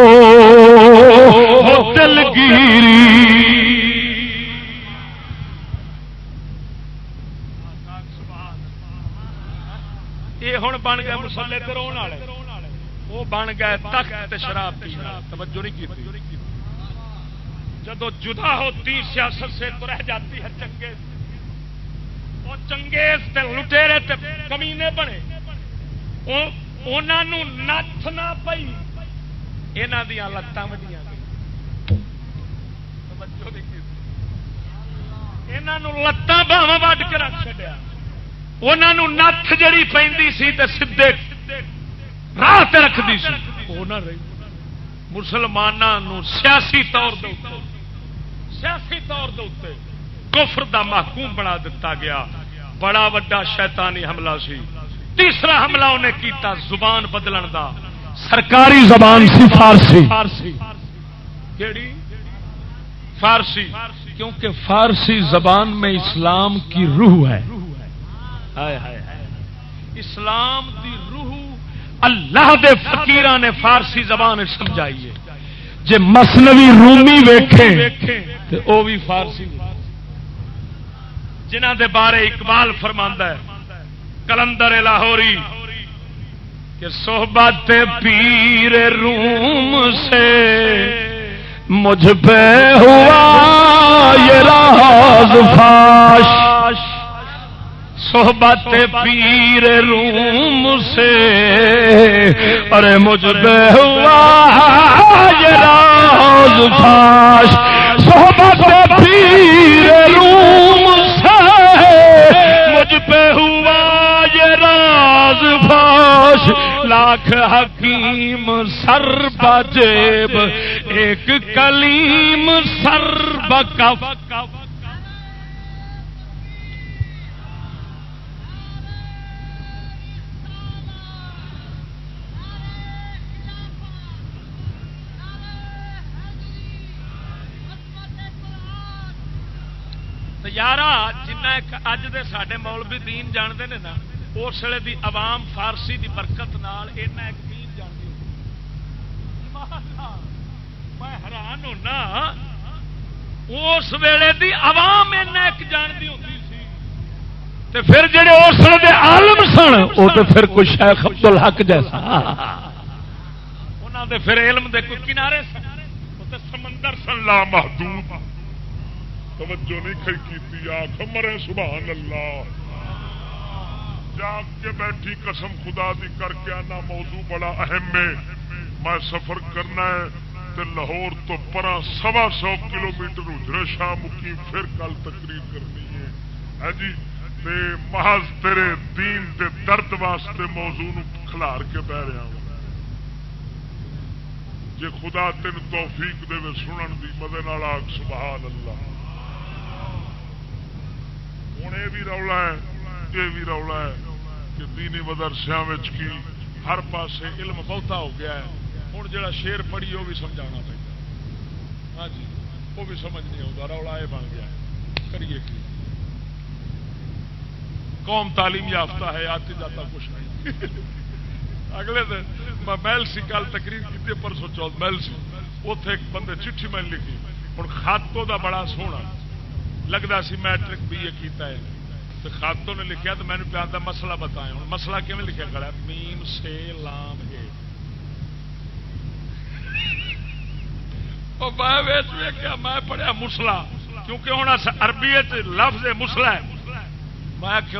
دلگیری ہوں بن گئے مسلے رو وہ بن گئے تخت شراب توجہ نہیں کی جدو جدا ہوتی، سیاست سے تو رہ جاتی ہے چنگیز وہ چنگیز تے لٹیرے تے کمینے بنے۔ انہوں نت نہ پئی۔ یہاں دیا لتان وڈیا لتان باہم وڈ کے رکھ چڑیا انہوں نت جڑی پہ سیدے راہ رکھتی سی۔ وہ نہ رہی۔ مسلمانوں سیاسی طور دے سیاسی طور دے کفر دا محکوم بنا دیتا گیا۔ بڑا وڈا شیطانی حملہ سی۔ تیسرا حملہ انہیں کیتا زبان بدلن دا۔ سرکاری زبان سی، فارسی۔ کیڑی؟ فارسی۔ کیونکہ فارسی زبان میں اسلام کی روح ہے۔ اسلام دی روح اللہ دے فقیر نے فارسی زبان سمجھائی ہے۔ جی مسنوی رومی ویکھے تو وہ بھی فارسی۔ جنہ دے بارے اقبال فرماندہ ہے۔ کلندر لاہوری، کہ صحبت پیر روم سے مجھ پہ ہوا یہ راز فاش۔ صحبت پیر روم سے، ارے مجھ پہ ہوا یہ راز فاش۔ صحبت پیر روم لاکھ حکیم سر بجیب، ایک کلیم سر بکف۔ یار جنا اج دے سڈے مولوی دین جانتے ہیں نا اس ویلے دی عوام فارسی دی برکت نال اینا ایک دین جانتی میں حیران ہونا، اس ویلے دی عوام اینا ایک جانتی ہوتی تے پھر جڑے اس ویلے دے عالم سن وہ تو پھر کوئی شیخ عبد الحق جیسا۔ انہوں دے پھر علم دے کوئی کنارے سن۔ وہ تے سمندر سن لا محدود توجہ نہیں کھئی کی آخ مرے سبحان اللہ۔ جاگ کے بیٹھی قسم خدا دی کر کے آنا موضوع بڑا اہم ہے میں سفر کرنا ہے تے لاہور تو پرا سوا سو کلو میٹر اجرے شاہ مکی پھر کل تقریر کرنی ہے جی تے محض تیرے دین دے درد واسطے موضوع کھلار کے بہ رہا ہوں جی خدا تین توفیق دے سنن دی مدد آگ سبحان اللہ ہوں یہ بھی رولا ہے یہ بھی رولا ہے کہ دینی مدرسیا کی ہر پاسے علم بہتا ہو گیا ہے۔ ہوں جا شیر پڑھی وہ بھی سمجھا پہ ہاں جی وہ بھی سمجھ نہیں آتا رولا یہ بن گیا ہے۔ کریے کی؟ قوم تعلیم یافتہ ہے، آتی جاتا کچھ نہیں۔ اگلے دن میں محل سی کل تقریر کی پرسوں چوتھ محل سی۔ اتے ایک بندے چٹھی میں لکھی۔ ہوں خاتوں کا بڑا سونا۔ لگتا سی میٹرک بی اے کیتا ہے۔ تو خاتوں نے لکھا تو مینو پیار کا مسئلہ بتایا ہوں مسئلہ کیون لکھا کھڑا میم سے لام ہے میں پڑھیا مسلا کیونکہ ہوں عربی لفظ مسلا ہے میں کہ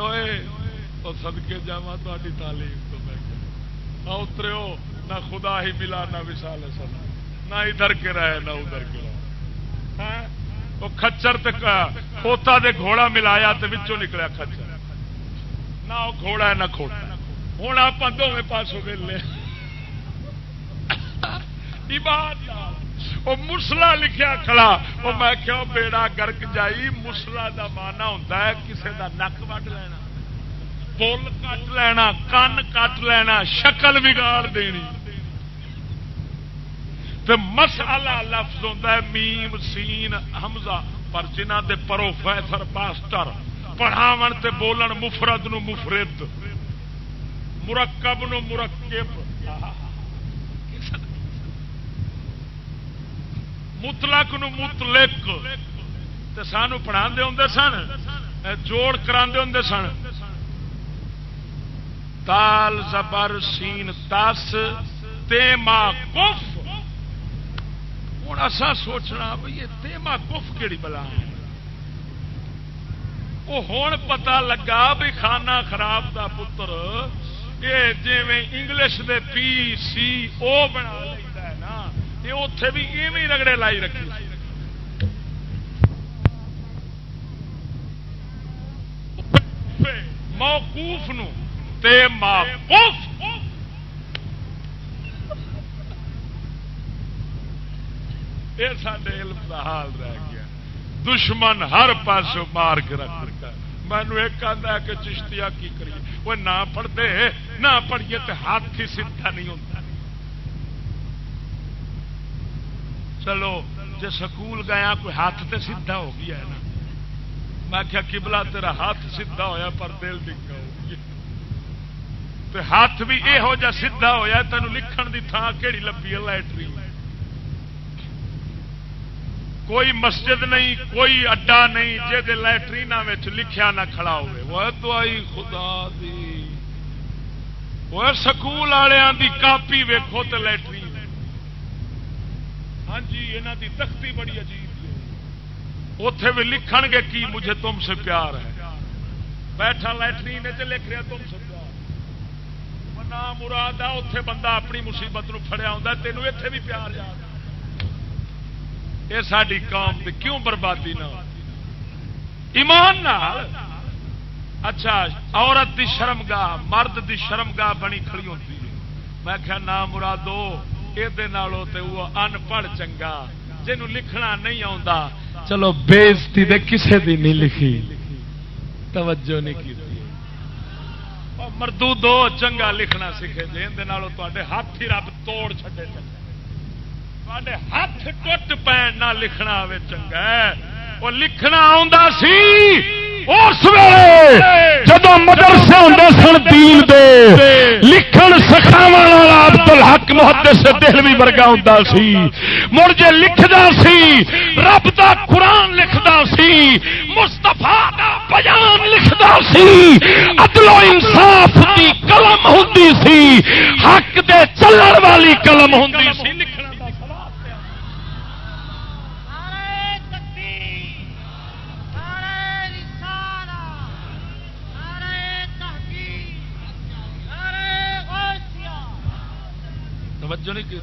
سدکے جا تاری تعلیم تو میں اترے ہو نہ خدا ہی ملا نہ وشال سنا نہ ادھر کے رہے نہ ادھر کے رہے وہ کچر کھوتا دے گھوڑا ملایا تو بچوں نکلیا کچر نہ وہ گھوڑا ہے نہ کھوتا۔ ہوں آپ دونوں پاسوں ویلے۔ وہ مسلا لکھیا کھڑا۔ وہ میں کیوں بیڑا گرک جائی، مسلا دا مانا ہوتا ہے کسے دا نک وڈ لینا۔ بول کٹ لینا، کن کٹ لینا، شکل بگاڑ دینی۔ تو مسالا لفظ ہوتا ہے میم، سین، حمزہ، پر جنہ دے پروفیسر، پاسٹر پڑھاو تے بولن مفرد نو مفرد، مرکب نو مرکب۔ مطلق نو مطلق۔ تے سانو پڑھا ہوں سن جوڑ کرا ہوں سن۔ تال، زبر، سین، تس تے ما کف۔ ہوں اصا سوچنا بھائی یہ تیما کف کہڑی بلا وہ ہوں پتا لگا بھی خانہ خراب دا پتر یہ جی انگلش دے پی سی او بنا لینا ہے نا یہ اتے بھی ایویں رگڑے لائی رکھی موقوف نو تے موقوف یہ سارے علم کا حال رہ گیا۔ دشمن ہر پاس مار کے رکھ مینو ایک آدھا کہ چشتیا کی کریے؟ وہ نہ پڑھتے، نہ پڑھیے تو ہاتھ ہی سیدھا نہیں ہوتا۔ چلو جی سکول گیا، کوئی ہاتھ تے سیدھا ہو گیا ہے نا۔ میں کیا کبلا تیرا ہاتھ سیدھا ہویا، پر دل ڈگا ہو گیا۔ ہاتھ بھی یہو جا سیدھا ہوا تینوں لکھن کی تھان کہڑی لبھی ہے لائٹری کوئی مسجد نہیں، کوئی اڈا نہیں جہد لٹرین لکھیا نہ کھڑا ہوئے۔ دعائی خدا دی۔ وہ سکول والوں کی کاپی ویکو تو لٹرین ہاں جی یہاں کی تختی بڑی عجیب ہے اتے بھی لکھن گے کی مجھے تم سے پیار ہے۔ بیٹھا لٹرین لکھ رہا تم سمجھا نام مراد آ اتے بندہ اپنی مصیبت نو فڑیا ہوں تینوں اتے بھی پیار یاد یہ ساری قوم کی کیوں بربادی نہ ایمان اچھا عورت دی شرم گاہ مرد دی شرم گاہ بنی کھڑی ہوتی میں کیا نام مرادو یہ ان پڑھ چنگا، جنوں لکھنا نہیں آتا چلو، بےزتی دے کسے دی نہیں لکھی۔ توجہ نہیں کی مردو دو چنگا لکھنا سیکھے جی اندر ہاتھ ہی رب توڑ چھڈے تے ہاتھ ٹوٹ پین نہ لکھنا آئے چنگا وہ لکھنا آ اس ویلے جب مدرسے ہوں سن دین دے لکھن سکھاو والا عبد الحق محدث دہلوی ورگا ہوں سی مڑ جے لکھدا سی رب دا قرآن لکھدا سی مستفا دا بیان لکھدا سی عدل و انصاف دی قلم ہوندی سی حق دے چلن والی قلم ہوندی سی توجہ نہیں کی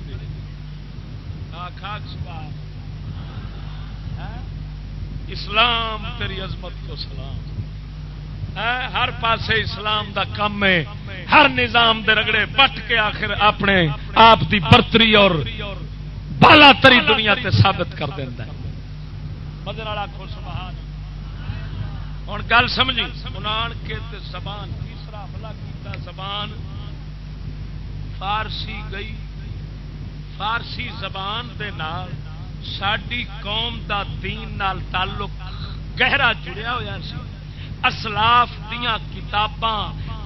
اسلام تیری عظمت کو سلام۔ ہر پاسے اسلام دا کم ہے۔ ہر نظام دے رگڑے پٹ کے آخر اپنے آپ دی برتری اور بالا تری دنیا تے ثابت کر دینا ہوں گل سمجھی؟ سنان کے تے زبان، تیسرا حملہ کیتا، زبان فارسی گئی۔ فارسی زبان دے نال ساری قوم دا دین نال تعلق گہرا جڑیا ہوا سی۔ اسلاف دیا کتاباں،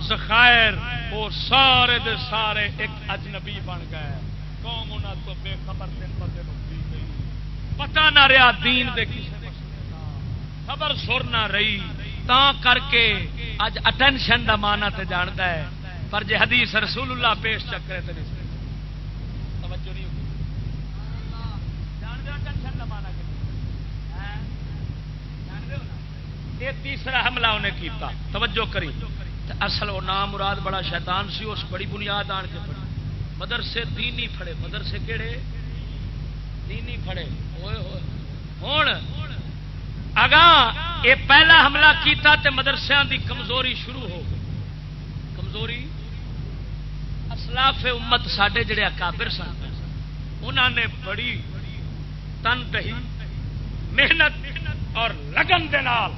ذخائر، وہ سارے دے سارے ایک اجنبی بن گئے۔ قوم انہوں تو بے خبر دن بدے دی گئی۔ پتہ نہ رہا دین دے کسی خبر سر نہ رہی۔ تا کر کے اج اٹینشن دا مانا تے جانتا ہے۔ پر جے حدیث رسول اللہ پیش چکرے تے نہیں یہ تیسرا حملہ انہیں کیتا۔ توجہ کری۔ اصل وہ نام مراد بڑا شیطان سی، اس بڑی بنیاد آن کے پڑی۔ مدرسے دینی پھڑے۔ مدرسے کہڑے دینی پھڑے۔ ہوں اگاں یہ پہلا حملہ کیتا تے مدرسے دی کمزوری شروع ہو گئی۔ کمزوری؟ اسلاف امت سڈے جڑے اکابر سن انہوں نے بڑی تن دہی محنت اور لگن دے نال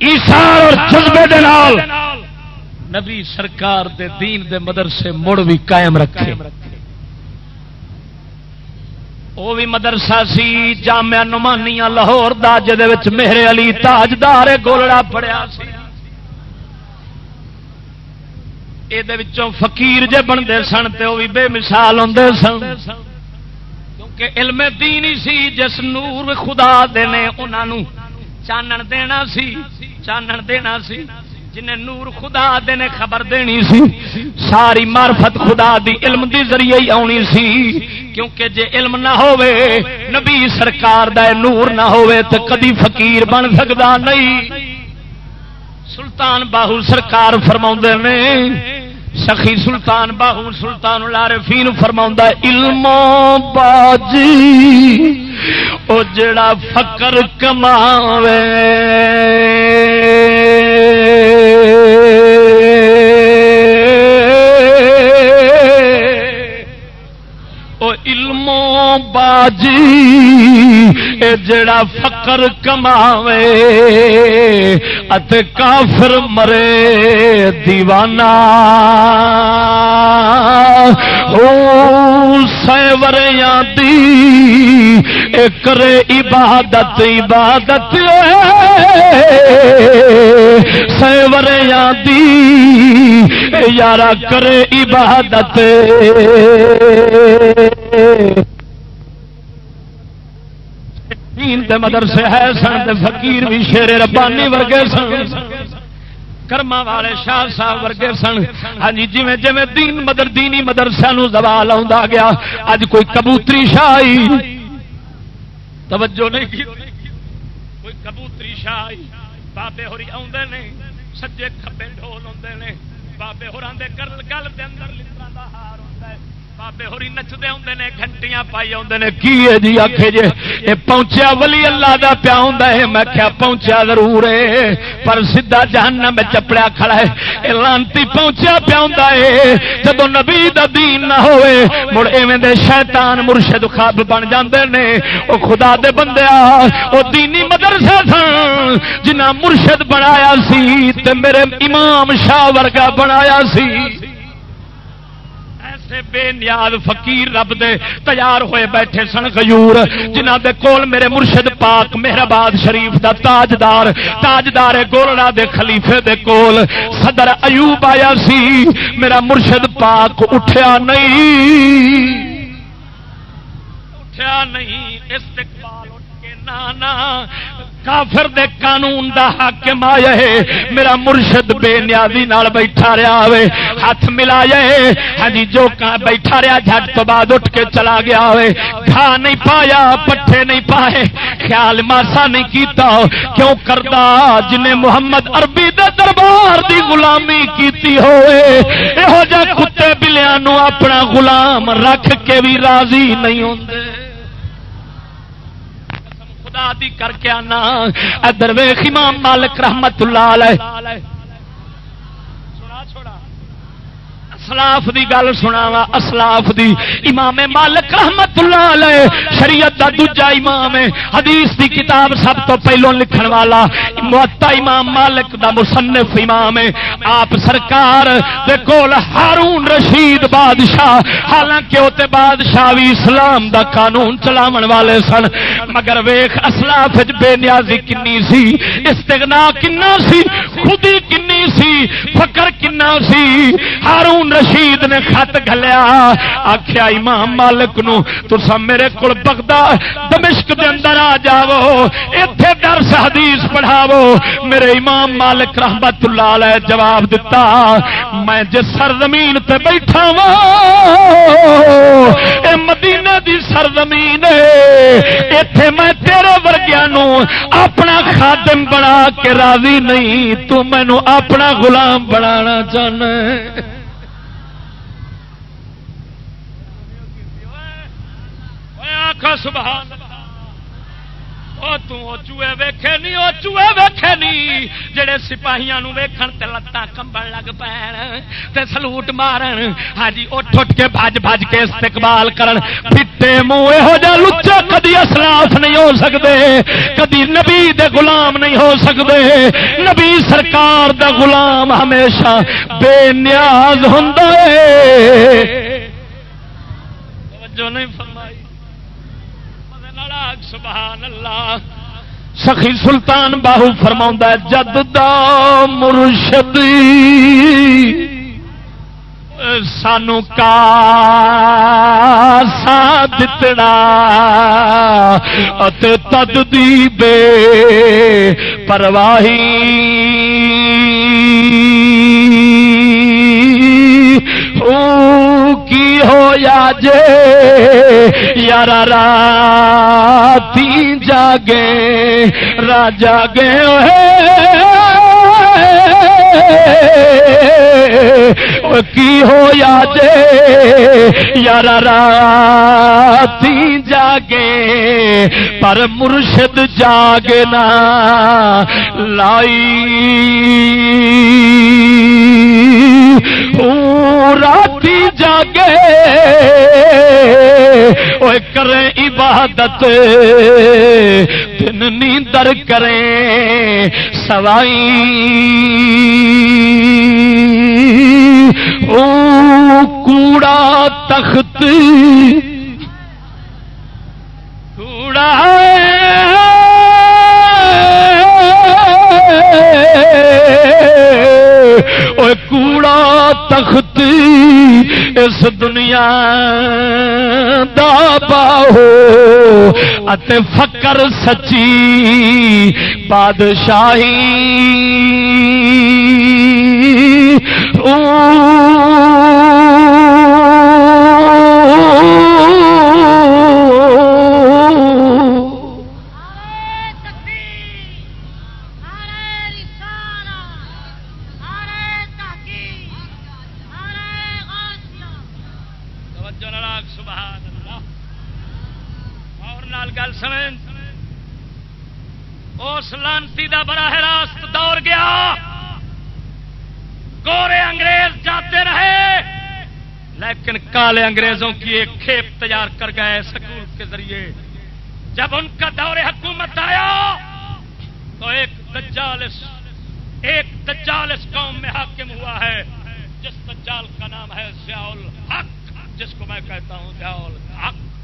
اور جذبے دے نال نبی سرکار دے دین دے مدرسے مڑ بھی قائم رکھے۔ وہ بھی مدرسہ سی جامع نمانیاں لاہور دا جے میرے علی تاجدار گولڑا پڑیا سی۔ یہ فقیر جے بنتے سن تو وہ بھی بے مثال ہوں سن۔ کیونکہ علم دین ہی سی جس نور خدا دے نے انہوں چانن دینا سی چانن دینا سی جنہیں نور خدا دینے خبر دینی سی ساری معرفت خدا دی علم دی ذریعے ہی آنی سی کیونکہ جے علم نہ ہوئے نبی سرکار دا نور نہ ہوئے تو کدی فقیر بن سکتا نہیں سلطان باہو سرکار فرما نے سخی سلطان باہو سلطان لارفین فرما علم باجی او جڑا فکر کماوے۔ باجی اے جڑا فقر کماوے ات کافر مرے دیوانہ۔ او سیوریاں دی اے کرے عبادت عبادت سیوریاں دی یارا کرے عبادت دے مدرسے ہے سن تے فقیر بھی شیر ربانی ورگے سن۔ کرما والے شاہ صاحب ورگے سن۔ ہاں جی جی جی دین مدر دینی مدرسہ نو زوال آ گیا، اج کوئی کبوتری شاہی توجہ نہیں کی؟ کوئی کبوتری شاہی بابے ہوری آدھے نے، سجے کبے ڈول ہوں نے۔ بابے ہور گل گل دے اندر لطرا کا ہار بابے ہوری نچدے ہوندے نے گھنٹیاں پائی ہوندے نے کی ہے جی آکھے جے اے پہنچیا ولی اللہ دا پیا ہوندا ہے میں کیا پہنچیا ضرور ہے پر سیدھا جہنم میں چپڑیا کھڑا ہے اے لانتی پہنچیا پیا ہوندا ہے جدوں نبی دا دین نہ ہوئے مڑ ایویں دے شیطان مرشد خواب بن جاندے نے او خدا دے بندیا او دینی مدرسے سن جنہ مرشد بنایا سی تے میرے امام شاہ ورگا بنایا سی ایسے بے نیاز فقیر رب دے تیار ہوئے بیٹھے سن غیور جنہ دے کول میرے مرشد پاک مہرباد شریف دا تاجدار تاجدار گولڑا دے خلیفے دے کول۔ صدر ایوب آیا سی، میرا مرشد پاک اٹھیا نہیں۔ اٹھیا نہیں، استقبال اٹھ نانا، کافر دے قانون دا حاکم آیا ہے۔ میرا مرشد بے نیازی نال بیٹھا رہا ہوئے۔ ہاتھ ملایا ہے۔ ہاں جی جو کہاں بیٹھا رہا، جھٹ تو بعد اٹھ کے چلا گیا ہوئے۔ کھا نہیں پایا، پٹھے نہیں پائے۔ خیال ماسا نہیں کیتا۔ کیوں کردا؟ جنہیں محمد عربی دے دربار دی غلامی کیتی ہوئے۔ یہو جا کتے بلیاں نو اپنا غلام رکھ کے بھی راضی نہیں ہوندے۔ خدا دی کر کے آنا۔ ادھر ویخ امام مالک رحمت اللہ علیہ۔ اسلاف دی گل سناوا اسلاف دی۔ امام مالک رحمت اللہ علیہ، شریعت دا دوجا امام ہے۔ حدیث دی کتاب سب تو پہلو لکھن والا۔ معطا امام مالک دا مصنف امام ہے۔ آپ سرکار دے کول ہارون رشید بادشاہ۔ حالانکہ وہ تے بادشاہ بھی اسلام دا قانون چلاون والے سن۔ مگر ویخ اسلاف بے نیازی کنی سی؟ استغنا کنا سی؟ خودی کنی سی؟ فکر کنا سی؟ ہارون رشید نے خط گلیا آخیا امام مالک نو تسا میرے کو بگدا دمشق دے اندر آ جاؤ اتے درس حدیث پڑھاو میرے امام مالک رحمت اللہ علیہ جواب دیتا میں جس سرزمین تے بیٹھا وا اے مدینے دی سرزمین اتے میں تیرے ورگیا نو اپنا خادم بنا کے راضی نہیں، تو مینو اپنا غلام بنانا چاہنا سبحان ویکھے نہیں ویکھے نہیں جڑے سپاہیاں ویکھن تے لتاں کمبن لگ پین تے سلوٹ مارن۔ ہاں جی اٹھ اٹھ کے بھج بھج کے استقبال کرن۔ پھٹے منہ یہو جا لچا کدی اسلاف نہیں ہو سکتے کدی نبی دے غلام نہیں ہو سکتے نبی سرکار دا غلام ہمیشہ بے نیاز ہوں جو نہیں فرمائی۔ سبحان اللہ۔ سخی سلطان باہو فرما جد دا مرشد۔ سانو کا سا دتنا۔ تد دی بے پرواہی کی ہو یا جے یار راتی جاگے راجا گے کی ہو یا جے یار راتی جاگے، پر مرشد جاگنا لائی۔ راتی جاگے کریں عبادت دن نیندر کریں سوائی او کوڑا تخت کوڑا کوڑا تخت اس دنیا دا باہو اتے فکر سچی بادشاہی۔ لانتی دا براہ راست دور گیا۔ گورے انگریز جاتے رہے۔ لیکن کالے انگریزوں کی ایک کھیپ تیار کر گئے سکول کے ذریعے۔ جب ان کا دور حکومت آیا، تو ایک دجال اس ایک دجال اس قوم میں حاکم ہوا ہے، جس دجال کا نام ہے ضیاء الحق جس کو میں کہتا ہوں ضیاء الحق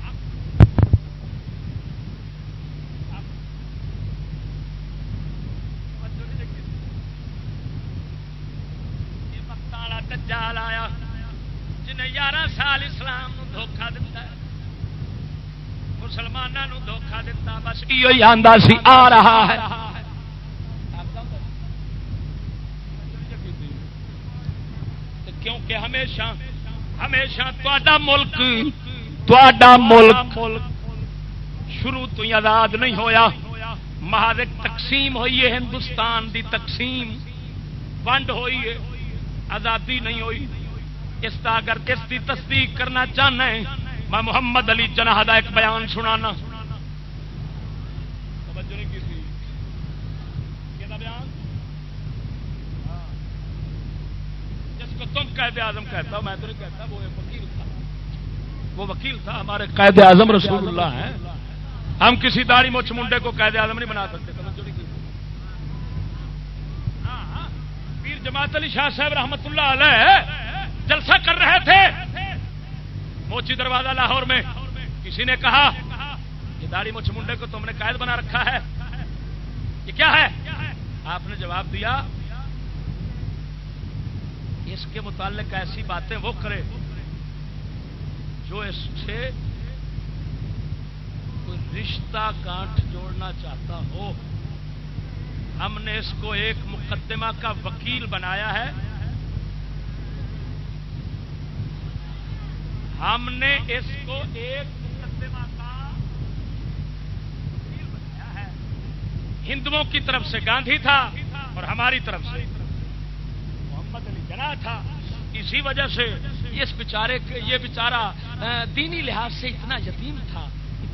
دجال آیا، جنہیں یارہ سال اسلام دھوکھا دتا مسلمانوں دھوکھا دتا، بس یہ سی، آ رہا ہے۔ کیونکہ ہمیشہ ہمیشہ تا ملک تا ملک شروع تو آزاد نہیں ہویا۔ مہارک تقسیم ہوئی ہے، ہندوستان دی تقسیم، ونڈ ہوئی ہے۔ آزادی نہیں ہوئی۔ اس کا اگر کس کی تصدیق کرنا چاہنا ہے، میں محمد علی جناح کا ایک بیان سنانا۔ ہاں۔ جس کو تم قید اعظم کہتا میں تو نہیں کہتا، وہ وکیل تھا۔ وہ وکیل تھا، ہمارے قید اعظم رسول اللہ ہیں۔ ہم کسی داڑھی مچھ منڈے کو قید اعظم نہیں بنا سکتے۔ پیر جماعت علی شاہ صاحب رحمت اللہ علیہ جلسہ کر رہے تھے۔ موچی دروازہ لاہور میں۔ کسی نے کہا، یہ داڑھی مچھ منڈے کو تم نے قائد بنا رکھا ہے۔ یہ کیا ہے؟ آپ نے جواب دیا، اس کے متعلق ایسی باتیں وہ کرے جو اس سے کوئی رشتہ گانٹھ جوڑنا چاہتا ہو۔ ہم نے اس کو ایک مقدمہ کا وکیل بنایا ہے۔ ہم نے اس کو ایک مقدمہ کا وکیل بنایا ہے۔ ہندوؤں کی طرف سے گاندھی تھا اور ہماری طرف سے۔ محمد علی جناح تھا۔ اسی وجہ سے اس بیچارے یہ بیچارہ دینی لحاظ سے اتنا یتیم تھا۔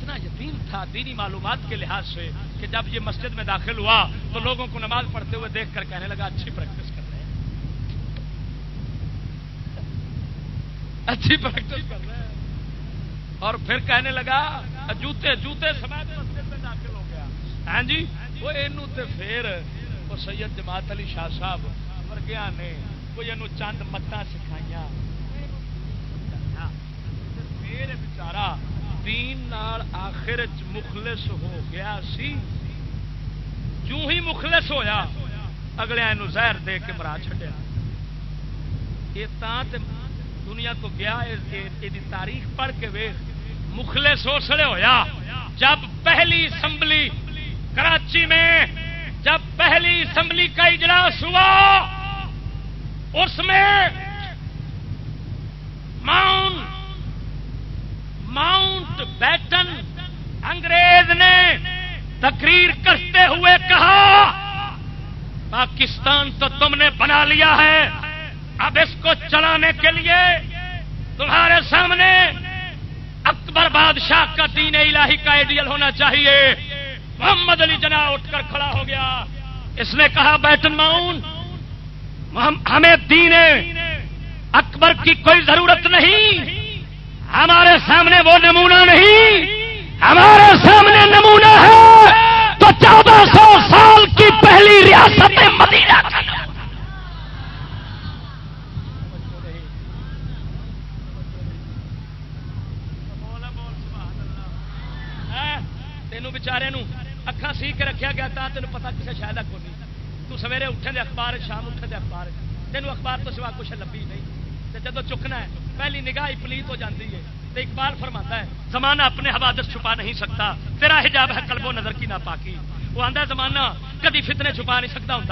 اتنا یتیم تھا دینی معلومات کے لحاظ سے کہ جب یہ مسجد میں داخل ہوا تو لوگوں کو نماز پڑھتے ہوئے دیکھ کر کہنے لگا، اچھی پریکٹس کر رہے ہیں۔ اچھی پریکٹس کر رہے ہیں۔ اور پھر کہنے لگا، جوتے جوتے سمیت مسجد میں داخل ہو گیا۔ ہاں جی؟ وہ پھر وہ سید جماعت علی شاہ صاحب ورگیا نے وہ یہ چند متا سکھائیاں۔ ہاں۔ میرے بچارا دین نال آخر مخلص ہو گیا سی۔ جو ہی مخلص ہویا، اگلے زہر دے کے مرا چڈیا یہ دنیا تو گیا یہ تاریخ پڑھ کے ویخ مخلص اسلے ہویا۔ جب پہلی اسمبلی کراچی میں، جب پہلی اسمبلی کا اجلاس ہوا، اس میں ماؤنٹ ماؤنٹ بیٹن انگریز نے تقریر کرتے ہوئے کہا، پاکستان تو تم نے بنا لیا ہے، اب اس کو چلانے کے لیے تمہارے سامنے اکبر بادشاہ کا دین الہی کا آئیڈیل ہونا چاہیے۔ محمد علی جنا اٹھ کر کھڑا ہو گیا۔ اس نے کہا بیٹن ماؤن ہمیں دین اکبر کی کوئی ضرورت نہیں۔ ہمارے سامنے وہ نمونہ نہیں۔ ہمارے سامنے نمونہ ہے تو چودہ سو سال کی پہلی ریاست مدینہ تینوں بچارے اکھا سی کے رکھا گیا تھا تین پتا کسی شاید کو نہیں۔ تو سویرے اٹھے دے اخبار، شام اٹھے دے اخبار۔ تینوں اخبار تو سوا کچھ لبھی نہیں۔ جب چکنا ہے، پہلی نگاہ پلیت ہو جاتی ہے تو اقبال فرماتا ہے، زمانہ اپنے حوادث چھپا نہیں سکتا، تیرا حجاب ہے قلب و نظر کی ناپاکی۔ وہ آدھا زمانہ کدی فتنے چھپا نہیں سکتا ہوں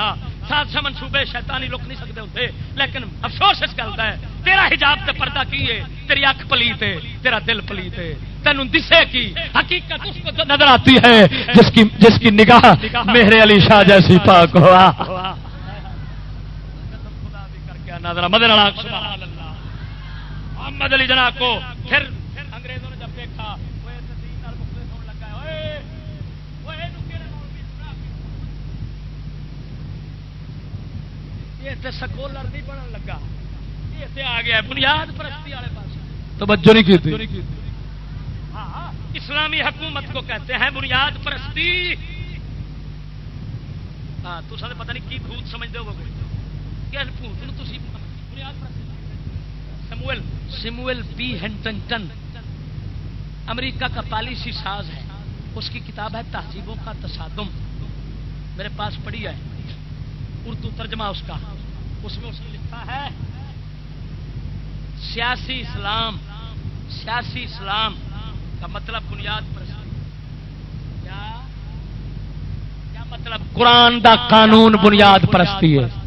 ساتھ سے منصوبے شیطانی رک نہیں سکتے ہوتے لیکن افسوس اس کرتا ہے، تیرا حجاب تے پردہ کی ہے؟ تیری اکھ پلیت ہے، تیرا دل پلیت ہے۔ تین دسے کی حقیقت اس کو نظر آتی ہے، جس کی جس کی نگاہ میرے علی شاہ جیسی پاک ہوا۔ نظر مدر سبحان محمد علی جناب کو پھر انگریزوں نے جب دیکھا سکولر نہیں لگا۔ یہ آ گیا بنیاد پرستی والے پاس توجہ نہیں کی ہاں، ہاں، اسلامی حکومت کو کہتے ہیں بنیاد پرستی۔ ہاں تو سر پتہ نہیں کی بھوت سمجھتے ہو بھوت بنیاد پرستی سمویل سمویل پی ہینٹنگٹن امریکہ کا پالیسی ساز ہے۔ اس کی کتاب ہے تہذیبوں کا تصادم۔ میرے پاس پڑھی ہے، اردو ترجمہ اس کا۔ اس میں اس نے لکھا ہے، سیاسی اسلام سیاسی اسلام کا مطلب بنیاد پر۔ کیا مطلب؟ قرآن دا قانون بنیاد پرستی ہے۔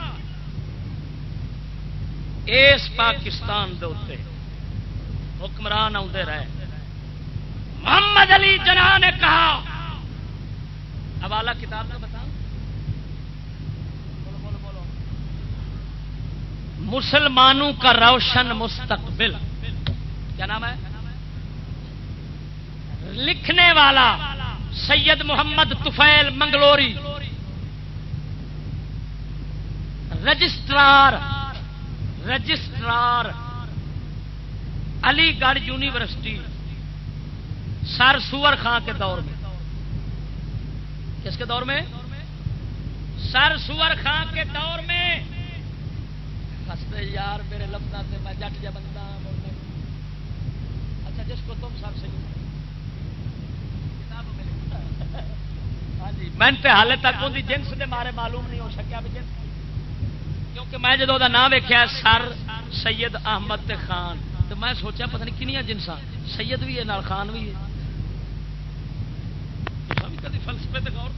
اس پاکستان دے حکمران آدھے رہے۔ محمد علی جناح نے کہا، حوالہ کتاب کا بتا مسلمانوں کا روشن مستقبل۔ کیا نام ہے؟ لکھنے والا سید محمد تفیل منگلوری۔ رجسٹرار رجسٹرار، علی گڑھ یونیورسٹی، سر سور خان کے دور میں۔ کس کے دور میں؟ سر سور خان کے دور میں۔ یار، میرے لفظ سے میں جٹ جا بندہ ہاں، اچھا جس کو تم سب صحیح ہاں جی میں حال تک وہ جنس کے مارے معلوم نہیں ہو سکیا، بھی جنس۔ کیونکہ میں جدو نام ویکیا سر سید احمد خان تو میں سوچا پتہ نہیں کنیا جنسا سید بھی ہے، نال خان بھی ہے۔ کدی فلسفے غور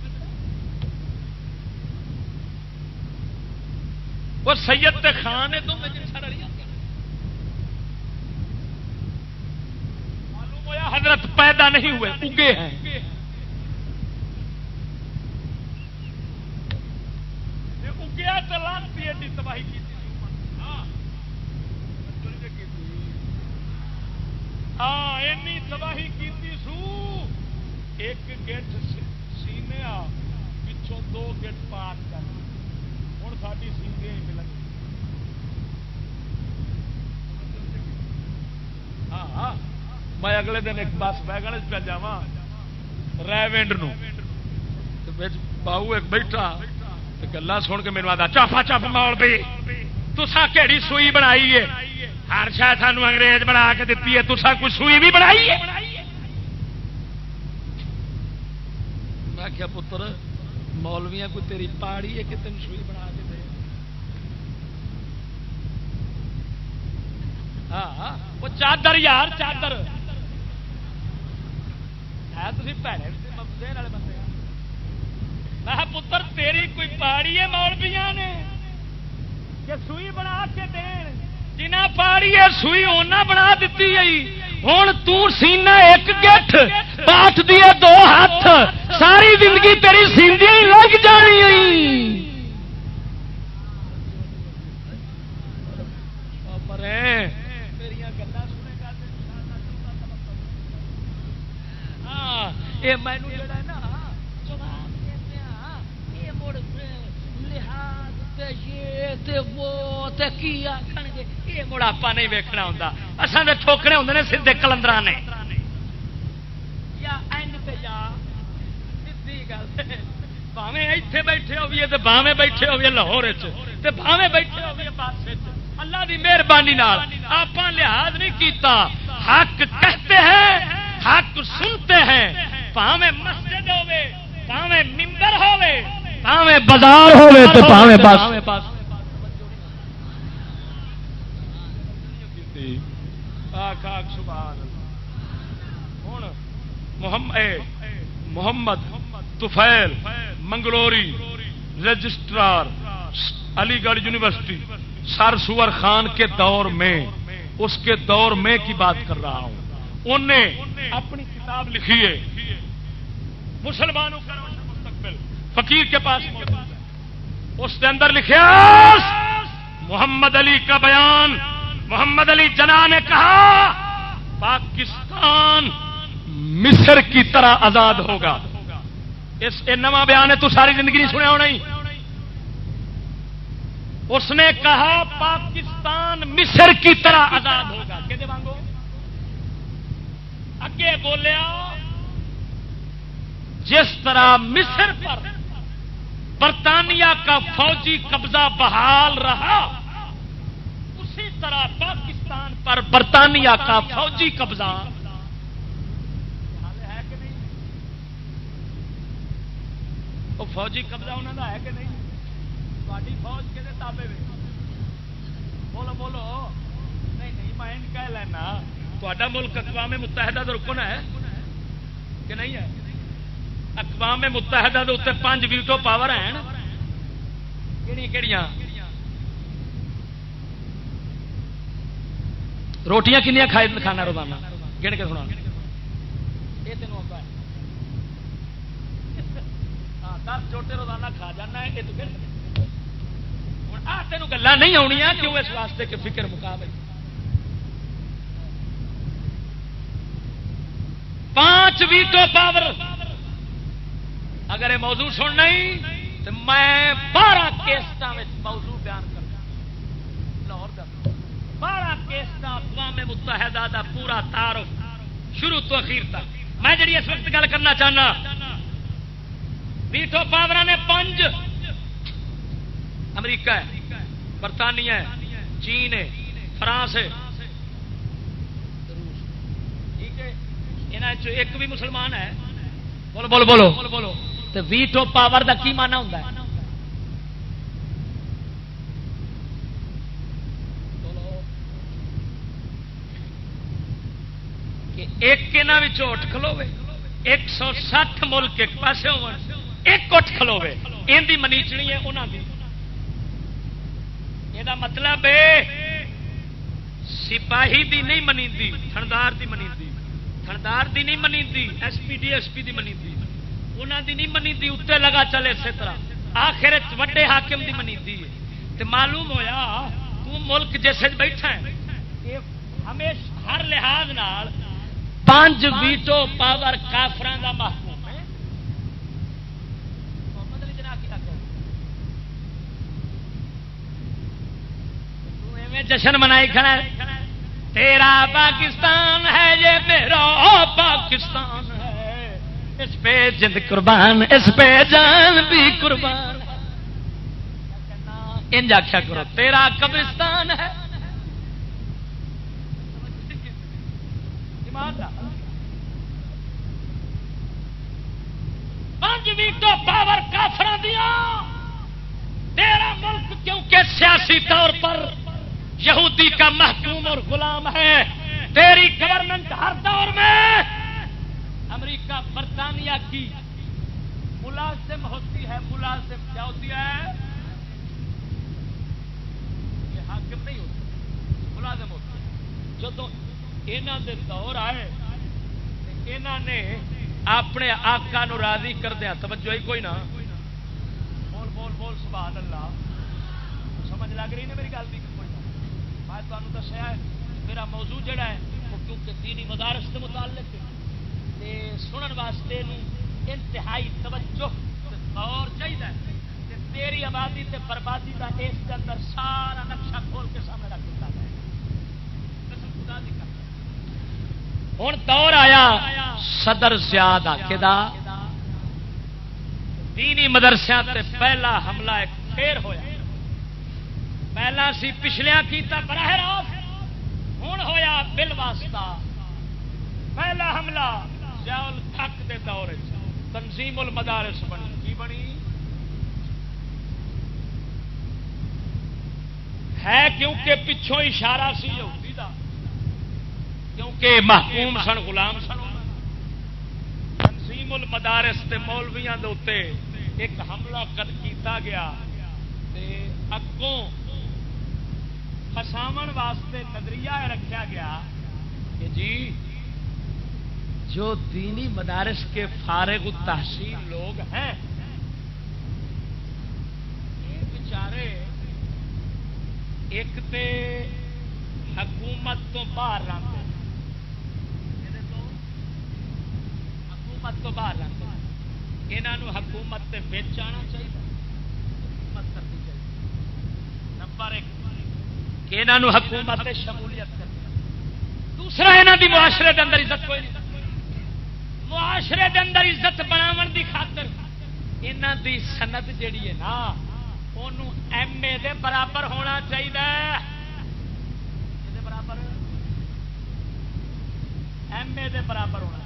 وہ سید تے خان ہے تو معلوم ہوا حضرت پیدا نہیں ہوئے، اگے ہیں۔ ایڈی تباہی کی ہاں۔, ہاں۔ اینی تباہی کی سو۔ ایک گیٹ سینے پچھوں دو گیٹ پار کر۔ ہوں ساری سینے ہی ملن ہاں, ہاں۔ میں اگلے دن ایک بس ویگن پہ جا ریونڈ باہو ایک بیٹھا۔ گلا سن کے میرے آتا چاپا چپ مول بھی تسا کہڑی سوئی بنائی ہے ہر شاید سانو انگریز بنا کے دیتی ہے تسا کوئی سوئی بھی بنائی ہے میں کیا پتر مولویا کوئی تیری پاڑی ہے کہ تین سوئی بنا کے دے ہاں وہ چادر یار چادر ہے تھی پیڑے والے بندے میں پتر تیری کوئی پاڑی ہے مولویا نے کہ سوئی بنا کے دین جنا پاڑی ہے سوئی اونا بنا دیتی ہے ہوں تینا ایک گٹھ پاٹ دیے دو ہاتھ ساری زندگی تیری سیندی لگ جانی ہاں یہ مینو یہ مڑ آپ نہیں ویکنا ہوں اصل تو ٹھوکنے ہوں سیدے کلندر نے۔ باوے اتنے بیٹھے ہوئے تو باوے بیٹھے ہوئے لاہور باوے بیٹھے ہوئے اللہ کی مہربانی آپ لحاظ نہیں کیتا۔ حق کہتے ہیں، حق سنتے ہیں۔ پاوے مسجد ہوے پاوے ممبر ہوے پاوے بازار ہوے تو پاوے بس۔ محمد محمد تفیل منگلوری، رجسٹرار علی گڑھ یونیورسٹی، سر سور خان کے دور میں، اس کے دور میں کی بات کر رہا ہوں۔ انہیں اپنی کتاب لکھی ہے۔ مسلمانوں کا مستقبل، فقیر کے پاس اس کے اندر لکھے محمد علی کا بیان۔ محمد علی جنا نے کہا، پاکستان مصر کی طرح آزاد ہوگا۔ اس نواں بیان ہے، تو ساری زندگی نہیں سنیا ہونا ہی۔ اس نے کہا، پاکستان مصر کی طرح آزاد ہوگا۔ اگے بولیا، جس طرح مصر پر برطانیہ کا فوجی قبضہ بحال رہا طرح پاکستان پر برطانیہ کا فوجی قبضہ۔ وہ فوجی قبضہ انہوں کا ہے کہ نہیں؟ تاری فوج کے تابے میں بولو بولو۔ نہیں نہیں، میں کہہ لینا۔ تا ملک اقوام متحدہ تو رکن ہے؟ کہ نہیں ہے؟ اقوام متحدہ کے اتنے پانچ ویٹو پاور ہیں۔ کہڑی کہڑیاں روٹیاں کنیا کھائے کھانا روزانہ؟ گن کے سنا یہ تینوں ہاں، دس چھوٹے روزانہ کھا جانا یہ تو گلا نہیں آنی کیوں اس واسطے کہ فکر مقابلے پانچ ویٹو پاور۔ اگر یہ موضوع سننا ہی، تو میں بارہ کیسٹ موضوع بیان کرنا لاہور کا بارہ کیس کیسٹ اقوام متحدہ دا پورا تعارف شروع تو اخیر تک۔ میں جی اس وقت گل کرنا چاہنا ویٹو پاور نے پنج۔ امریکہ ہے، برطانیہ ہے، چین ہے، فرانس ہے۔ ٹھیک ہے ایک بھی مسلمان ہے۔ بولو بولو بولو۔ بولو تو ویٹو پاور کا کی مانا ہوں ایک اٹھ کھلوے ایک سو سٹھ ملک ایک پاس ہو ایک اٹھ کھلوے ان منیچنی ہے انہوں کی یہ مطلب سپاہی دی نہیں منی تھندار دی منی تھندار دی نہیں منی S P D S P دی منی انہوں دی نہیں منی اتنے لگا چلے اسی طرح۔ آخر وڈے حاکم دی منی تے معلوم ہویا، تو ملک جیسے بیٹھا ہے۔ ہمیشہ ہر لحاظ نال پانچ ویٹو پاور کافران کا محکوم ہے۔ جشن منائی کھڑا تیرا پاکستان ہے یہ میرا پاکستان ہے۔ اس پہ جد قربان، اس پہ جان بھی قربان۔ ان آخیا کرو، تیرا قبرستان ہے۔ پانچ ویٹو پاور کافر دیا تیرا ملک کیونکہ سیاسی طور پر یہودی کا محکوم اور غلام ہے، تیری گورنمنٹ ہر دور میں امریکہ، برطانیہ کی ملازم ہوتی ہے، ملازم کیا ہوتی ہے؟ یہ حاکم نہیں ہوتی، ملازم ہوتی ہے۔ جب یہاں دے دور آئے۔ یہاں نے اپنے آقا نو راضی کردیا توجہ ہی کوئی نہ۔ بول بول بول، سبحان اللہ۔ سمجھ لگ رہی نا میری گل کی میں تمہیں دسیا میرا موضوع جڑا ہے، وہ کیونکہ دینی مدارس کے متعلق سنن واسطے انتہائی توجہ اور چاہیے تیری آبادی تے بربادی کا اس کے اندر سارا نقشہ کھول کے سامنے رکھ دیتا ہے۔ ہوں دور آیا، صدر زیادہ کدا دینی مدرسے پہلا حملہ ایک پھر ہوا پہلا سی پچھلیا کیتا براہ راست ہوں ہویا بل واسطہ۔ پہلا حملہ سیاول تھک دے دور تنظیم المدارس بنی۔ کی بنی؟ ہے کیونکہ پچھوں اشارہ سی کیونکہ محکوم سن، غلام سن۔ تنظیم المدارس تے مولویاں دے ایک حملہ کر کیتا گیا تے اگوں فساو واسطے نظریہ رکھا گیا کہ جی جو دینی مدارس کے فارغ التحصیل لوگ ہیں، یہ بیچارے ایک تے حکومت تو باہر رہتے۔ حکومت تو باہر رہتے یہاں حکومت کے بچ آنا چاہیے۔ حکومت کرنی چاہیے۔ نمبر ایک، کہ یہاں حکومت شمولیت کرنی دوسرا یہاں کی معاشرے کے اندر عزت کوئی نہیں۔ معاشرے کے اندر عزت بناو کی خاطر یہاں کی سنت جیڑی ہے نا انہوں ایم اے دے برابر ہونا چاہیے برابر۔ ایم اے دے برابر ہونا۔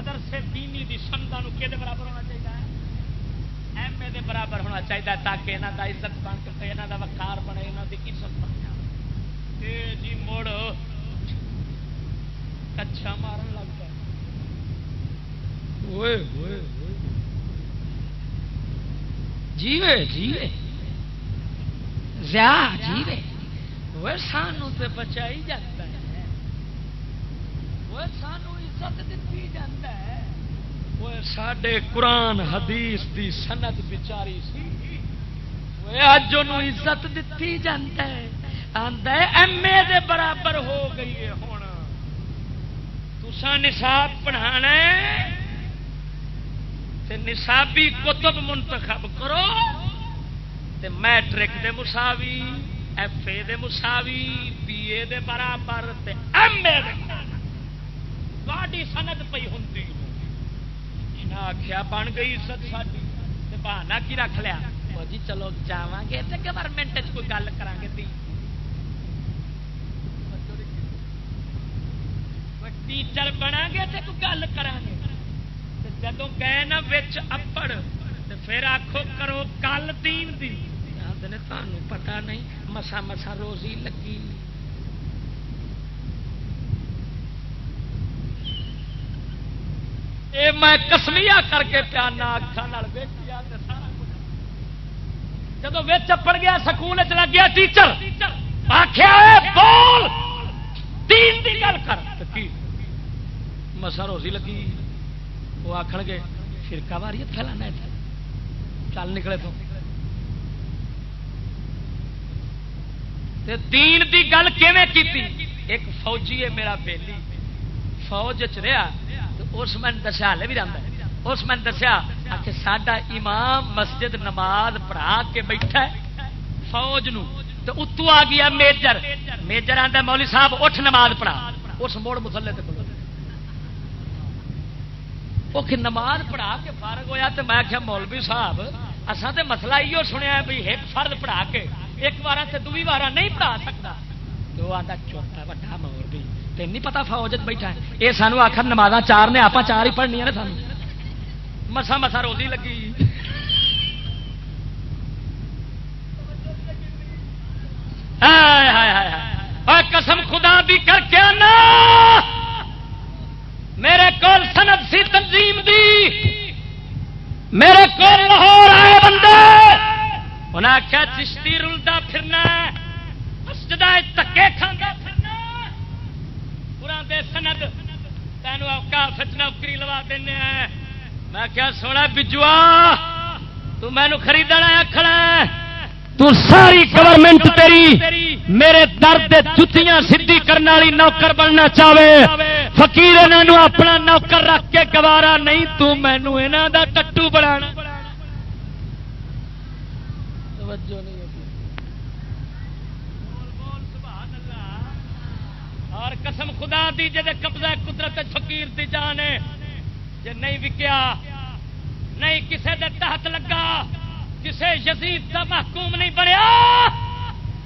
مدرسے دینی دی سنتا کہ برابر ہونا چاہیے ایم اے دے برابر ہونا چاہیے تاکہ یہاں کا عزت بن کے یہاں کا وقار بنے یہاں کی عزت بن جائے۔ جی مڑ کچھا مارن لگ پائے جیوے جیوے۔ جیوے۔ وہ سانو تے بچائی جاتا ہے۔ وہ سانو عزت دیتی جاتا ہے۔ وہ ساڈے قرآن حدیث دی سند بچاری سی۔ اج عزت دیتی جاتا ہے۔ آدھا ایم اے دے برابر ہو گئی ہے ہوں تسا نصاب پڑھا نصابی کتب منتخب کرو۔ تے میٹرک دے مساوی، ایف اے دے مساوی، بی اے دے برابر، تے ایم اے دے گاڑی سند پی ہوں آخیا بن گئی عزت ساری بہانا کی رکھ لیا؟ جی چلو جا گے تو گورنمنٹ کوئی گل کر گے ٹیچر بنا گے تو کوئی گل کر گے۔ جدو گئے نا بچ اپڑ پھر آخو کرو کل دین دی۔ تمہیں پتا نہیں مسا مسا روزی لگی۔ اے میں کسمیا کر کے پیانا اکھان جب اپڑ گیا سکول لگ گیا، ٹیچر آخیا بول تین دی گل کر۔ مسا روزی لگی۔ وہ آخر گے، فرقہ واریت پھیلانا ہے۔ چل نکلے تو۔ دین دی گل کی ایک فوجی ہے میرا بیلی۔ فوج چ رہا اس میں دسیا ہلے بھی رہتا اس میں دسیا کہ سڈا امام مسجد نماز پڑھا کے بیٹھا ہے فوج نو۔ تو اتو آ گیا میجر۔ میجر آتا مولی صاحب، اٹھ نماز پڑھا۔ اس موڑ مسلے تے بولو وہ نماز پڑھا کے فارغ ہویا تو میں کیا مولوی صاحب اصا تو مسئلہ یہ سنیا بھی ایک فرد پڑھا کے ایک بار سے دوی بار نہیں پڑھا سکتا۔ تو آتا چوتھا وا مور بھی تین نہیں پتا فوج بیٹھا ہے۔ یہ سانو آخر نماز چار نے آپ چار ہی پڑھنی نا سان مسا مسا روزی لگی۔ قسم خدا بھی کر کے آنا۔ میرے کول سند سی تنظیم دی۔ میرے کول لاہور آئے بندے۔ انہیں آخیا چشتی رلتا پھرنا مسجد تکے کھانا پھرنا۔ پورا دے سند تینوں اوقاف نوکری لوا دینا میں کیا سونا بجوا، تو مینو خریدنا آخنا تو ساری گورنمنٹ تیری، میرے درد جتیاں سدھی کرنے والی نوکر بننا چاہے۔ فکیر اپنا نوکر رکھ کے گوارا نہیں، تو مینو یہاں کا ٹٹو بنا توجہ نہیں۔ اور قسم خدا دی جی قبضہ قدرت فقیر دی جان ہے۔ جی نہیں وکیا، نہیں کسے دے تحت لگا، کسے یزید دا محکوم نہیں بنیا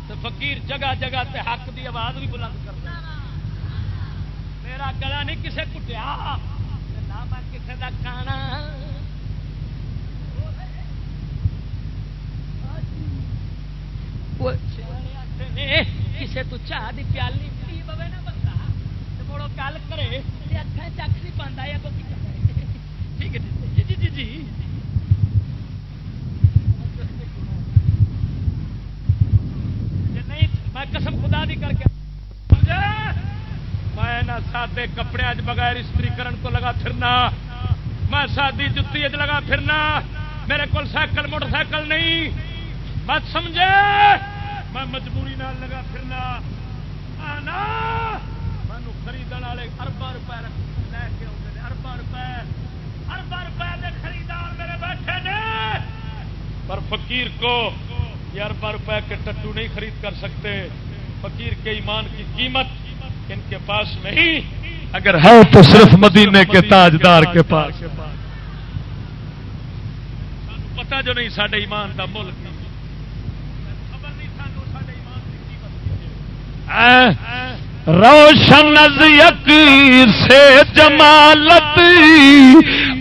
تو فقیر جگہ جگہ تے حق دی آواز بھی بلند کرتا میرا گلا نہیں کسے کٹیا نہ میں کسے دا کھانا۔ کسے تو چاہ دی پیالی پی پوے نا۔ کو گل کرے نہیں ٹھیک ہے جی جی جی جی میں قسم خدا دی کر کے میں سادے کپڑے اج بغیر استری کرن کو لگا پھرنا میں سادی جتی اج لگا پھرنا میرے کو سائیکل موٹر سائیکل نہیں بات سمجھے میں مجبوری نال لگا پھرنا آنا خریدار میرے بیٹھے نے۔ پر فقیر کو یہ اربا روپے کے ٹٹو نہیں خرید کر سکتے۔ فقیر کے ایمان کی قیمت ان کے پاس نہیں۔ اگر ہے تو صرف مدینے کے تاجدار کے پاس۔ سانو پتا جو نہیں سڈے ایمان دا مل کی خبر نہیں روشن از یک سے جمالت،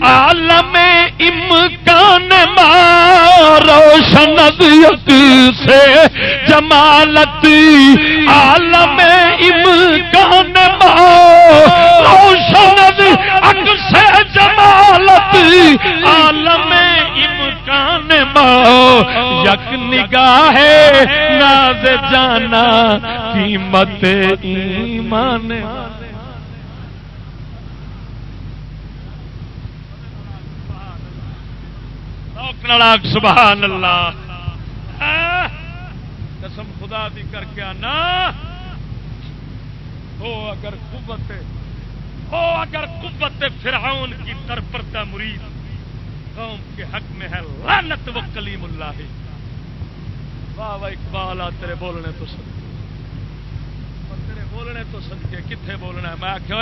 عالم امکان ما روشن از یک سے جمالت، عالم امکان ما روشن از یک سے جمالت، عالم امکان ما یک نگاہ ناز جانا، قیمت ایمان۔ سبحان اللہ۔ ہاں؟ قسم خدا دی کر کے آنا۔ ہو اگر قوت، ہو اگر قوت فرعون کی در پردہ مرید۔ قوم کے حق میں ہے لعنت و کلیم اللہ۔ واہ واہ اقبال آ تیرے بولنے تو سن تیرے بولنے تو سن کے کتنے بولنا ہے؟ میں آخیا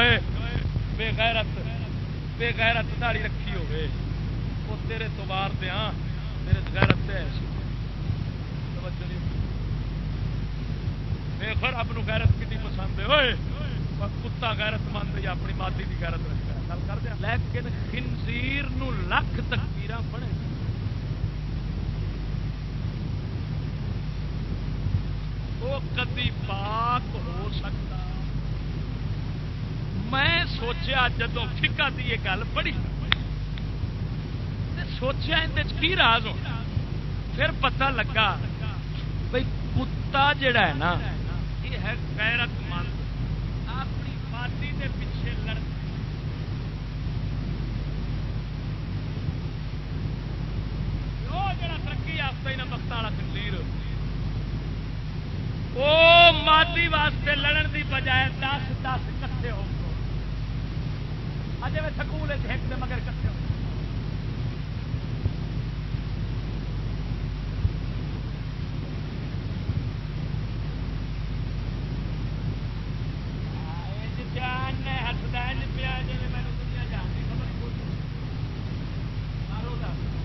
بے غیرت بے غیرت داڑی رکھی ہوئے۔ وہ تیرے تو بار دیا ہاں، تیرے غیرت تے ہے دیکھو رب نو غیرت کتنی پسند ہے؟ کتا غیرت مند یا اپنی مادی کی غیرت رکھتا گل کر دیا لیکن خنزیر نو لکھ تکبیراں پڑھے وہ کدی پاک ہو سکتا میں سوچیا جدو فکا دی یہ گل پڑھی تے سوچیا اندر کی راز ہونا پھر پتہ لگا بھائی کتا جڑا ہے نا یہ ہے غیرت مند اپنی مادی دے پیچھے لڑ وہ جڑا ترقی ہی نہ بخت والا خنزیر وہ مادی واسطے لڑن دی بجائے دس دس کٹھے ہو اجے میں سکول ایک مگر کٹھے ہو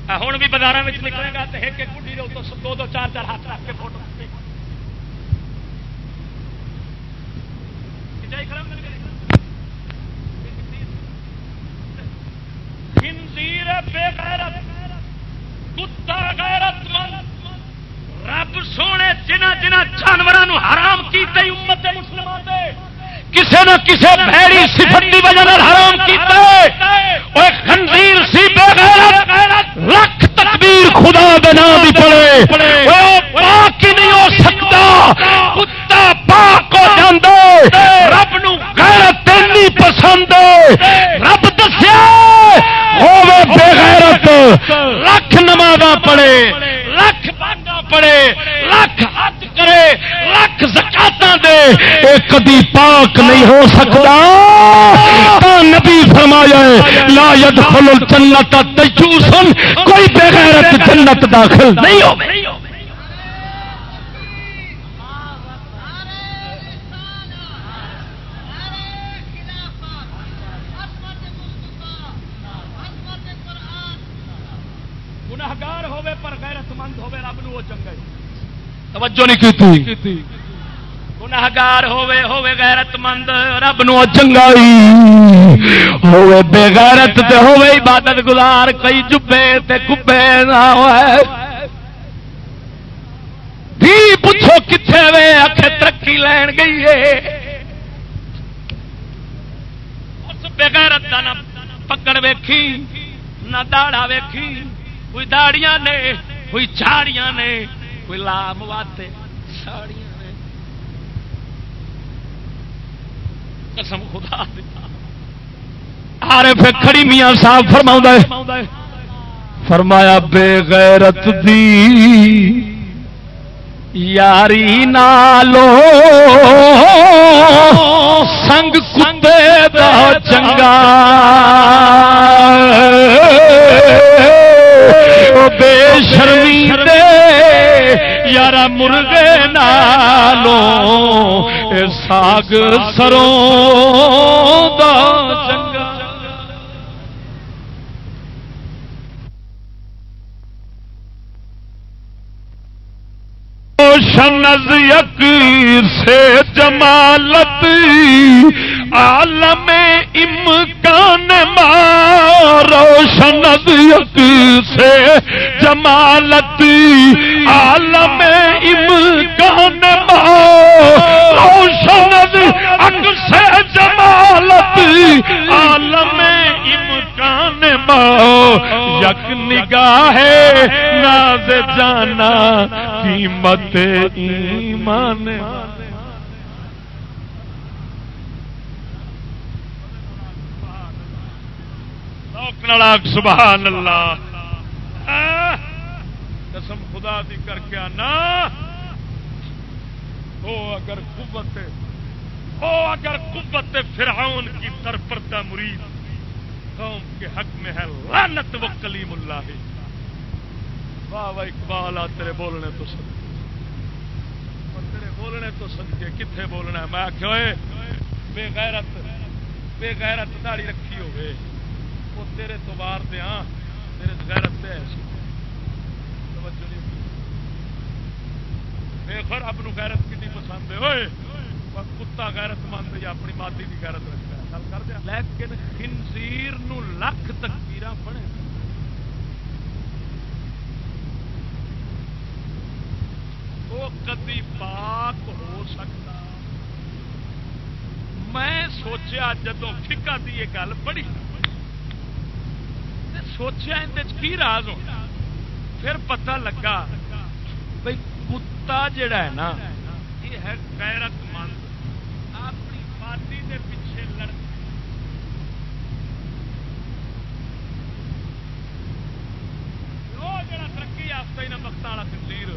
ہوں بھی بازار نکلے گا تو ایک ایک بڑھی دو دو چار چار ہاتھ رکھ کے فوٹو خنزیر بے غیرت کتا غیرت مند رب سونے جنہ جنہ جانوروں حرام کیتے امت مسلمان دے نہ کسے بھیڑی صفت دی وجہ حرام کیتا ہے خنزیر سی بے غیرت لکھ تکبیر خدا دے نام دی پڑے۔ پاک ہی نہیں ہو سکتا۔ کتا پاک ہو جاندے۔ رب نو غیرت اتنی پسند رب دسیا ہوے بے غیرت۔ لکھ نمازاں پڑھے۔ لکھ باگا پڑے لکھ کرے لکھ زکاتا دے۔ اے کدی پاک نہیں ہو سکتا۔ تا نبی فرمایا ہے، لا يدخل الجنت تجوسن، کوئی بے غیرت جنت داخل نہیں ہو گناہگار ہوے پر غیرت مند ہوے رب نو وہ چنگا ہے توجہ نہیں کی گناہگار ہوے ہوے غیرت مند رب نو چنگائی۔ ہوے بے غیرت تے ہوے عبادت گزار، کئی جبے تے کبے نہ ہوئے۔ بھی پوچھو کتنے وے آخ ترقی لین گئی ہے۔ اس بغیرت دا نہ پکڑ ویکھی، نہ داڑا ویکھی۔ کوئی داڑیاں نے، کوئی چاڑیاں نے۔ کوئی لام واتے ساڑیاں نے قسم خدا دی۔ آرے پھر کھڑی میاں صاحب فرماؤں فرما فرمایا، بے غیرت دی یاری نالو، سنگ کتے دا چنگا۔ او بے شرمی دے، یارا مرغے نالو اے ساگ سروں دا چنگا۔ روشن یک سے جمالت عالم امکان ما روشن سے جمالت، عالم امکان ما روشن سے جمالت، عالم امکان ما یک نگاہ ناز جانا، قیمت ایمان شوق سبحان اللہ۔ قسم خدا دی کر کے آنا۔ ہو اگر قوت، ہو اگر قوت فرعون کی ترپردہ مرید، قوم کے حق میں ہے لعنت و کلیم اللہ۔ واہ واہ اقبال آ تیرے بولنے تو سد تیرے بولنے تو سد کے کتنے بولنا ہے؟ میں آخیا بے غیرت بے غیرت داڑی رکھی ہوئے۔ تیرے تو بار دیا تیرے غیرت پہ ایسی توجہ دے خر اپنی غیرت کی پسند ہے؟ ہوئے کتا غیرت مند یا اپنی مادی کی غیرت رکھتا ہے۔ گل کر دیا۔ لیکن خنزیر نو لکھ تکبیر پڑے وہ کدی پاک ہو سکتا۔ میں سوچیا جدو فکا کی یہ گل پڑھی۔ سوچیا اندر کی راز ہونا پھر پتہ لگا بھائی کتا جڑا ہے نا، یہ ہے غیرت مند۔ اپنی مادی کے پیچھے لڑ جڑا ترقی یافتہ ہی نہ وقت والا تنظیر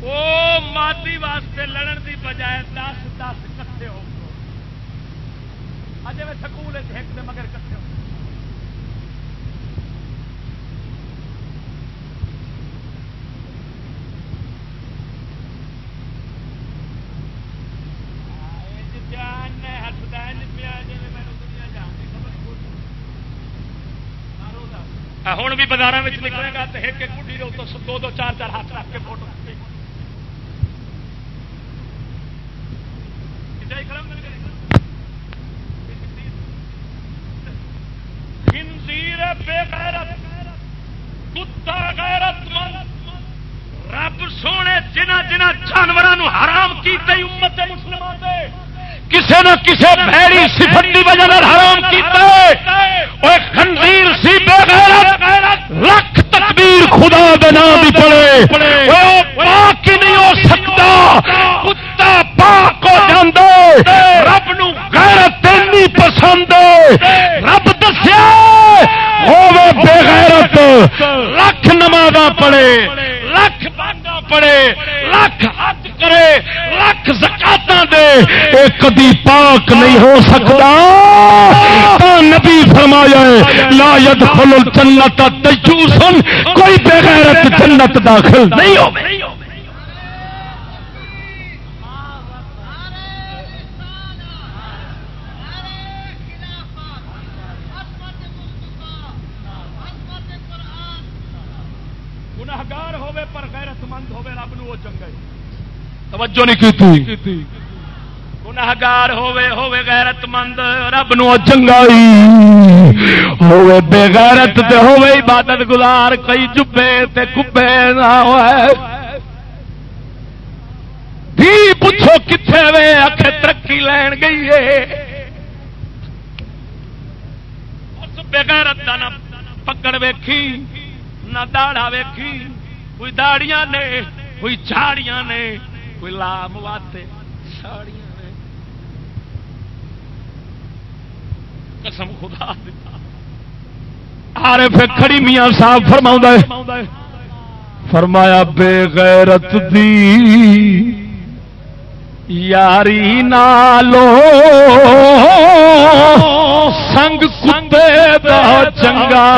وہ مادی واسطے لڑن دی بجائے دس دس کٹھے ہو اجے میں سکول ایک مگر کٹھے ہو ہوں بھی بازار نکلے گا تو ایک ایک کٹی تو دو دو چار چار ہاتھ رکھ کے فوٹو بے جی، غیرت، کتا غیرت مند۔ رب سونے جنہ جنہ جانوروں حرام کیتے امت مسلمان دے۔ کسے نہ کسے بھیڑی صفت دی وجہ حرام کیتا ہے۔ خنزیر سی بے غیرت، لکھ تکبیر خدا دے نام دی پڑے۔ پاک ہی نہیں ہو سکتا، کتا پاک ہو جاندے۔ رب نو غیرت تینی پسند رب دسیا ہوے بے غیرت، لکھ نمازاں پڑھے، لکھ بانگا پڑے لکھ حج کرے لکھ زکات دے۔ اے کدی پاک نہیں ہو سکتا۔ تا نبی فرمایا ہے، لا يدخل الجنت تجوسن کوئی بے غیرت جنت داخل نہیں ہوے گناہگار ہوے پر غیرت مند ہوے رب نو وہ چنگا توجہ نہیں کیتی۔ گناہگار ہوے ہوے غیرت مند رب نو چنگائی ہوے بے غیرت تے ہوے عبادت گزار، کئی جبے تے کبے نہ ہوئے۔ بھی پوچھو کتنے وے آخ ترقی لین گئی ہے۔ اس بے غیرت دا نہ پکڑ ویکھی، نہ داڑا ویکھی۔ کوئی داڑیاں نے، کوئی جھاڑیاں نے۔ کوئی لام واتے ساڑیاں قسم خدا عارف کھڑی میاں صاحب فرماؤں ہے۔ فرمایا بے غیرت دی یاری نالو سنگ کتے دا چنگا۔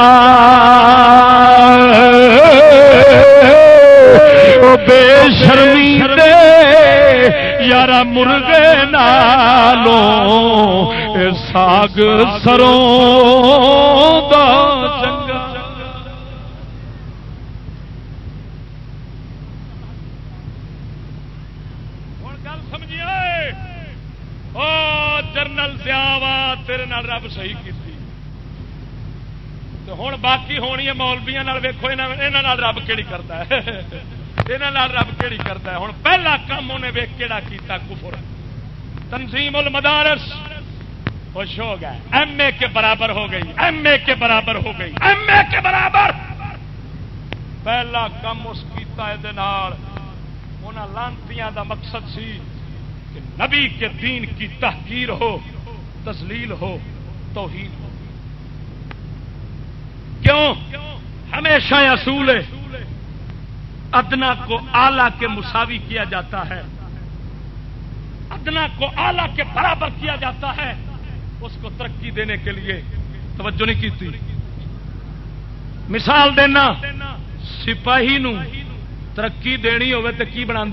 بے شرمی دے، یارا مرغے نالو ساگ سروں دا چنگا جرنل سیاوا تیرے نال رب صحیح ہوں باقی ہونی ہے مولبیا ویکو یہاں رب کہڑی کرتا ہے یہاں رب کہڑی کرتا ہے ہوں پہلا کام انہیں ویک کہڑا کیتا کفر تنظیم المدارس خوش ہو گئے ایم اے کے برابر ہو گئی ایم اے کے برابر ہو گئی ایم اے کے برابر پہلا کم اس کیتا ہے لانتیاں دا مقصد سی کہ نبی کے دین کی تحقیر ہو تسلیل ہو توہین ہو کیوں؟ ہمیشہ اصول ہے، ادنا کو آلہ کے مساوی کیا جاتا ہے۔ ادنا کو آلہ کے برابر کیا جاتا ہے۔ اس کو ترقی دینے کے لیے توجہ نہیں کی تھی۔ مثال دینا، سپاہی نو ترقی دینی ہوے تو کی بنا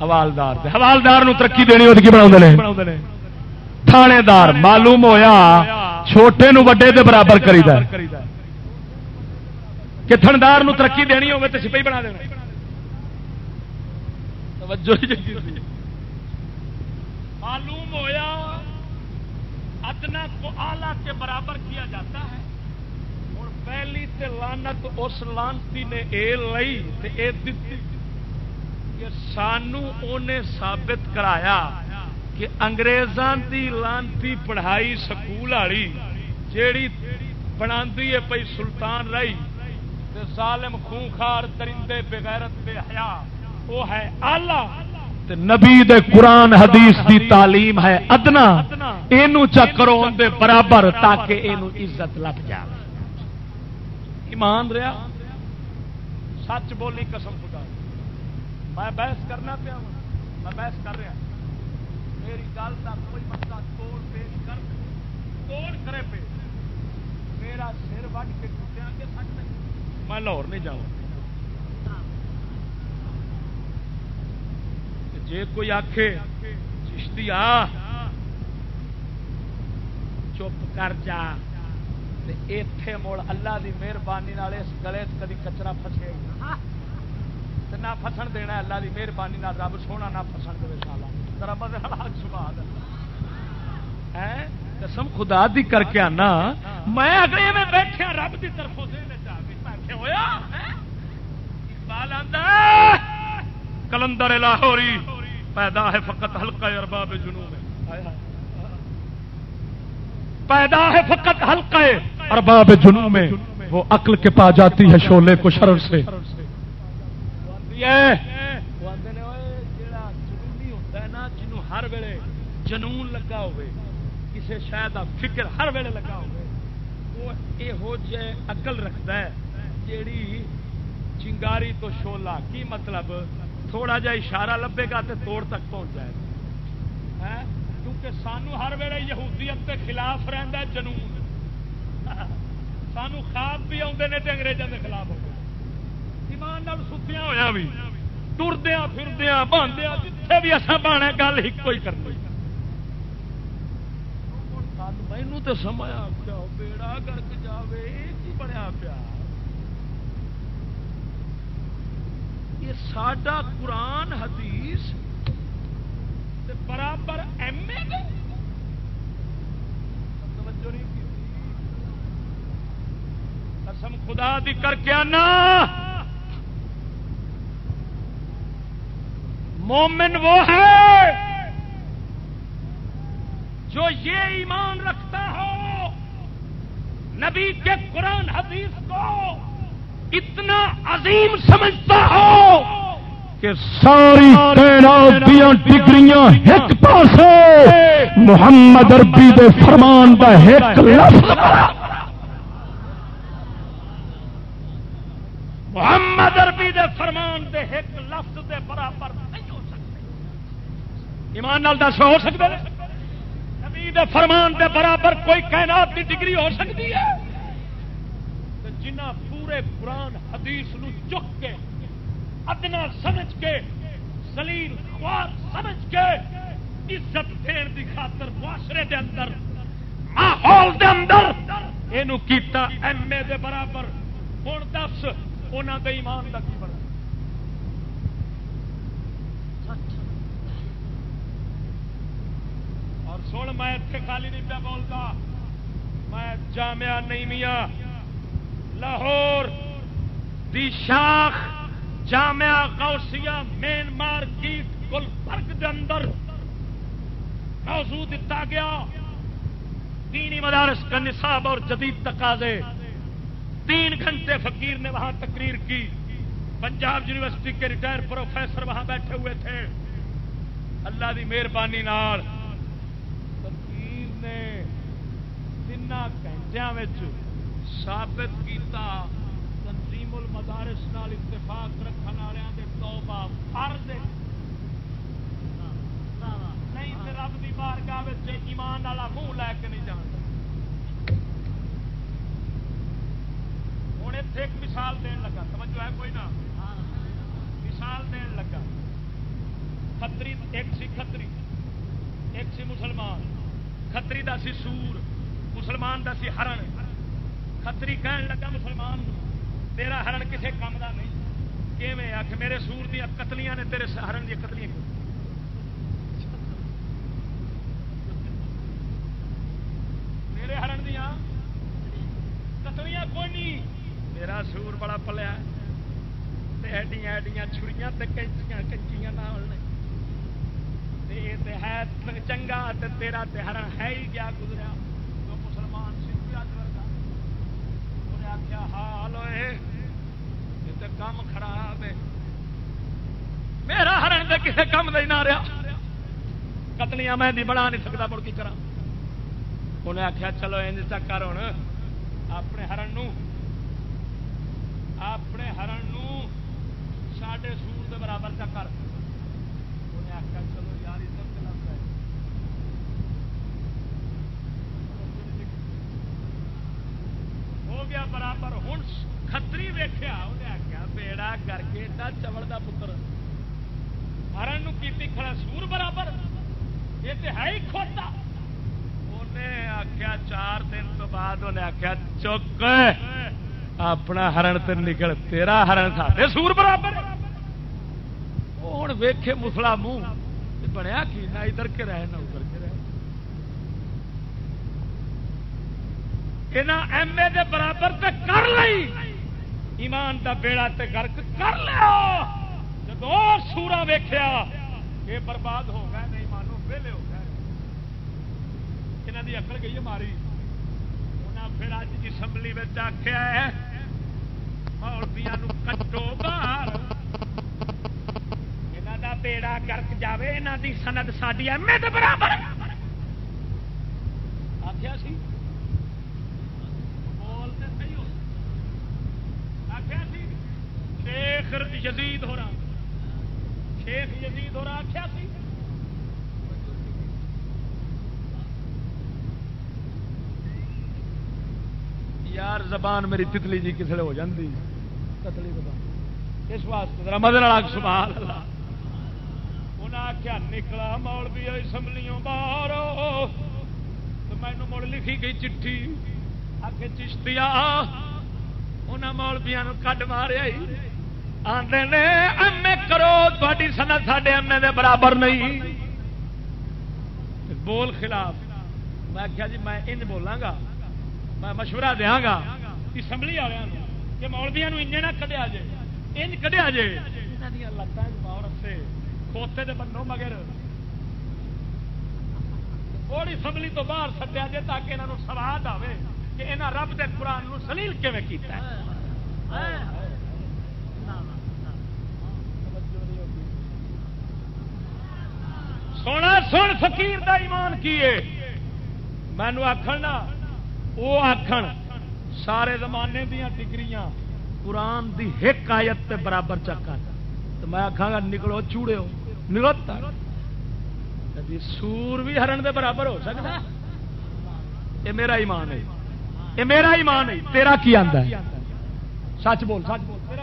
حوالدار حوالدار نو ترقی دینی ہو تو کی بنا تھانے دار، معلوم ہویا چھوٹے نو وڈے دے برابر کری کہ تھندار نو ترقی دینی ہوگی تو سپاہی بنا دینا۔ معلوم ہویا ادنا کو آلہ کے برابر کیا جاتا ہے۔ اور پہلی تے لانت اس لانتی نے اے لئی تے اے دتی کہ سانو اونے ثابت کرایا۔ کہ انگریزاں دی لانتی پڑھائی سکول والی جیڑی بنا پی سلطان رہی تے ظالم خونخار درندے بغیرت بے حیا وہ ہے آلہ۔ نبی دے قرآن حدیث دی تعلیم ہے ادنا۔ یہ چکرو دے برابر تاکہ یہ عزت لگ جائے۔ ایمان رہا سچ بولی قسم خدا۔ میں بحث کرنا پیا میں بحث کر رہا میری گل کا کوئی مسئلہ توڑ پیش کر توڑ کرے پہ میرا سر وٹ کے ٹوٹیا کے سچ میں لاہور نہیں جاؤں۔ جے کوئی آخ چشتی آ، چپ کر جا۔ اتے مڑ اللہ دی مہربانی اس گلے کدی کچرا فسے نہ فسن دینا، اللہ دی مہربانی رب سونا نہ فسن دے سالا۔ قسم خدا دی کر کے آنا۔ میں اگلے میں بیٹھا رب دی طرف کلندر لاہوری پیدا ہے فقط ہلکا ارباب جنو میں پیدا ہے فقط ہلکا ارباب جنو میں وہ عقل کے پا جاتی ہے شولے کو شرر سے ہر ویلے جنون لگا ہوئے کسی شاید کا فکر ہر ویلے لگا ہوئے۔ وہ یہو جہ اقل رکھتا ہے، جیڑی چنگاری تو شولا۔ کی مطلب؟ تھوڑا جا اشارہ لبے گا تو توڑ تک پہنچ جائے۔ گا کیونکہ سانو ہر ویلے یہودیت کے خلاف رہتا ہے، جنون۔ سانو خواب بھی آتے ہیں تو انگریزوں کے خلاف ہوتے ایمان نال ستیا ہوا بھی۔ ٹردیا پھردیا باندھیا جتنے بھی اصا بانا گل ایک ہی کرنی مینو تو سمایا بیڑا گرک جائے یہ بنیا پیا یہ ساڈا قرآن حدیث برابر ایم اے قسم خدا دی کر کے آنا مومن وہ ہے جو یہ ایمان رکھتا ہو، نبی کے قرآن حدیث کو اتنا عظیم سمجھتا ہو کہ ساری تعینات دیا ڈگریاں ایک پاسے، محمد اربی دے فرمان دا ایک لفظ محمد اربی دے فرمان دے ایک لفظ دے برابر نہیں ہو سکتے ایمان نال دس ہو سکتے نبی دے فرمان دے برابر کوئی کائنات کی ڈگری ہو سکتی ہے؟ جنہ پورے قرآن حدیث نو چک کے، ادنا سمجھ کے سلیل خوار سمجھ کے عزت دین دی خاطر معاشرے دے اندر، ماحول دے اندر یہ کیتا ایم اے دے برابر۔ ہوں دس انہوں دے ایمان کا کی بنا اور سن، میں اتنے خالی نہیں پیا بولتا میں جامعہ نہیں لاہور دی شاخ، جامعہ غوثیہ مین مارکیٹ گلبرگ دے اندر موضوع دتا گیا۔ دینی مدارس کا نصاب اور جدید تقاضے۔ تین گھنٹے فقیر نے وہاں تقریر کی۔ پنجاب یونیورسٹی کے ریٹائر پروفیسر وہاں بیٹھے ہوئے تھے۔ اللہ کی مہربانی نے تین ثابت کیتا، تنظیم المدارس نال اتفاق رکھنے والوں کے توبہ فرض نہیں تو رب کی بارگاہ ایمان والا منہ لے کے نہیں جان ہوں اتنے ایک مثال دین لگا سمجھو ہے کوئی نہ؟ مثال دین لگا۔ کتری ایک سی کتری ایک سی مسلمان کتری دا سی سور۔ مسلمان دا سی ہرن کتری کہن لگا مسلمان تیرا ہرن کسے کام دا نہیں۔ کیویں؟ آخ میرے سور دیا قتلیاں نے تیرے ہرن دیا قتلیاں کیوں؟ میرے ہرن دیا قتلیاں کوئی نہیں۔ میرا سور بڑا پلیا ایڈیاں ایڈیاں چھڑیاں کچیاں ہے چنگا تیرا ہرن ہے ہی کیا گزرا جو مسلمان انہیں آخیا حال ہوئے یہ کام خراب ہے میرا کسی کام کا نہ رہا۔ قتلیاں میں بنا نہیں سکتا، مڑ کی کرا انہیں آخیا چلو ان کر ہوں اپنے ہرن اپنے ہرن سڈے سور کے برابر چکر انہیں آخیا چلو یار ہو گیا برابر۔ ہوں کتری ویخیا انہیں آخیا بیڑا کر کے چوڑ کا پتر۔ ہرن کی کھڑا سور برابر یہ تو ہے ہی کھوتا انہیں آخیا چار دن تو بعد انہیں آخیا چک اپنا ہرن تے نکل تیرا ہرن سارے سور برابر ہوں ویخے مسلا منہ بنیا کی نہ ادھر کے رہے نہ ادھر کے رہے ایم اے دے برابر تے کر لئی ایمان دا بیڑا تے گرک کر لیا جب سورا ویخیا یہ برباد ہو گئے، نہیں مانو، ویلے ہو گئے۔ یہاں کی اکڑ گئی ہے ماری۔ انہیں پھر اج اسمبلی آخیا ہے مولبیا کٹو باہر۔ یہاں کا بیڑا گرک جائے یہاں کی سند ساری ایم اے برابر۔ آخیا سی؟ شیخ یزید ہو۔ رہا شیخ یزید ہو رہا۔ آخیا سی یار زبان میری تتلی جی کسی ہو جاتی تتلی زبان اس واسطے ذرا مدن والا سبحان اللہ انہیں آخیا نکلا مول بھی اسمبلیوں باہر تو مینو مڑ لکھی گئی چٹھی آ کے چشتیا انہیں مولبیا کڈ ماریا آدھے نے ایم اے کرو تاری سنت ساڈے ایم اے برابر نہیں۔ بول خلاف۔ میں آخیا جی میں انج بولاں گا۔ میں مشورہ دیا گا اسمبلی والوں کہ مولبیا انجے نہ کدیا جے۔ انج کدیا جے۔ سے کھوتے دے بنو مگر۔ تھوڑی اسمبلی تو باہر سٹیا جے تاکہ یہاں سواد آئے کہ یہاں رب دے قرآن سلیل کیون کیتا ہے۔ سونا، سن فقیر دا ایمان کیے مینو آخر نا وہ آخر سارے زمانے دیا ڈگریاں قرآن دی ایک آیت تے برابر چکا تو میں آخا گا، نکلو چوڑے ہو نکلو سور بھی ہرن دے برابر ہو سکتا؟ یہ میرا ایمان ہے۔ یہ میرا ایمان ہے۔ تیرا کی آتا ہے؟ سچ بول سچ بول۔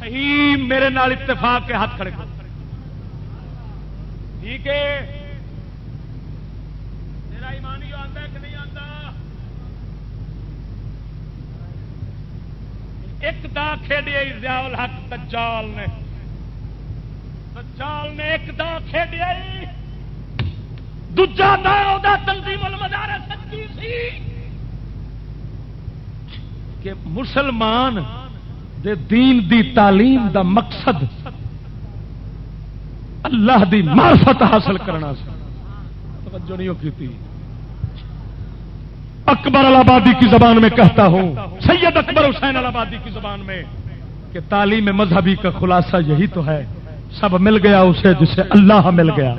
صحیح میرے نال اتفاق کے ہاتھ کھڑے کرو۔ ٹھیک ہے۔ میرا ایمان ہی آتا ہے کہ نہیں آتا؟ ایک دا کھیڈیا ضیاء الحق دجال نے۔ دجال نے ایک دا کھیڈیا دجا دا تنظیم المدار سچی سی۔ کہ مسلمان دے دین دی تعلیم دا مقصد اللہ دی معرفت حاصل کرنا سی۔ توجہ نہیں کی اکبر الابادی کی زبان میں کہتا ہوں، سید اکبر حسین الابادی کی زبان میں کہ تعلیم مذہبی کا خلاصہ یہی تو ہے۔ سب مل گیا اسے جسے اللہ مل گیا۔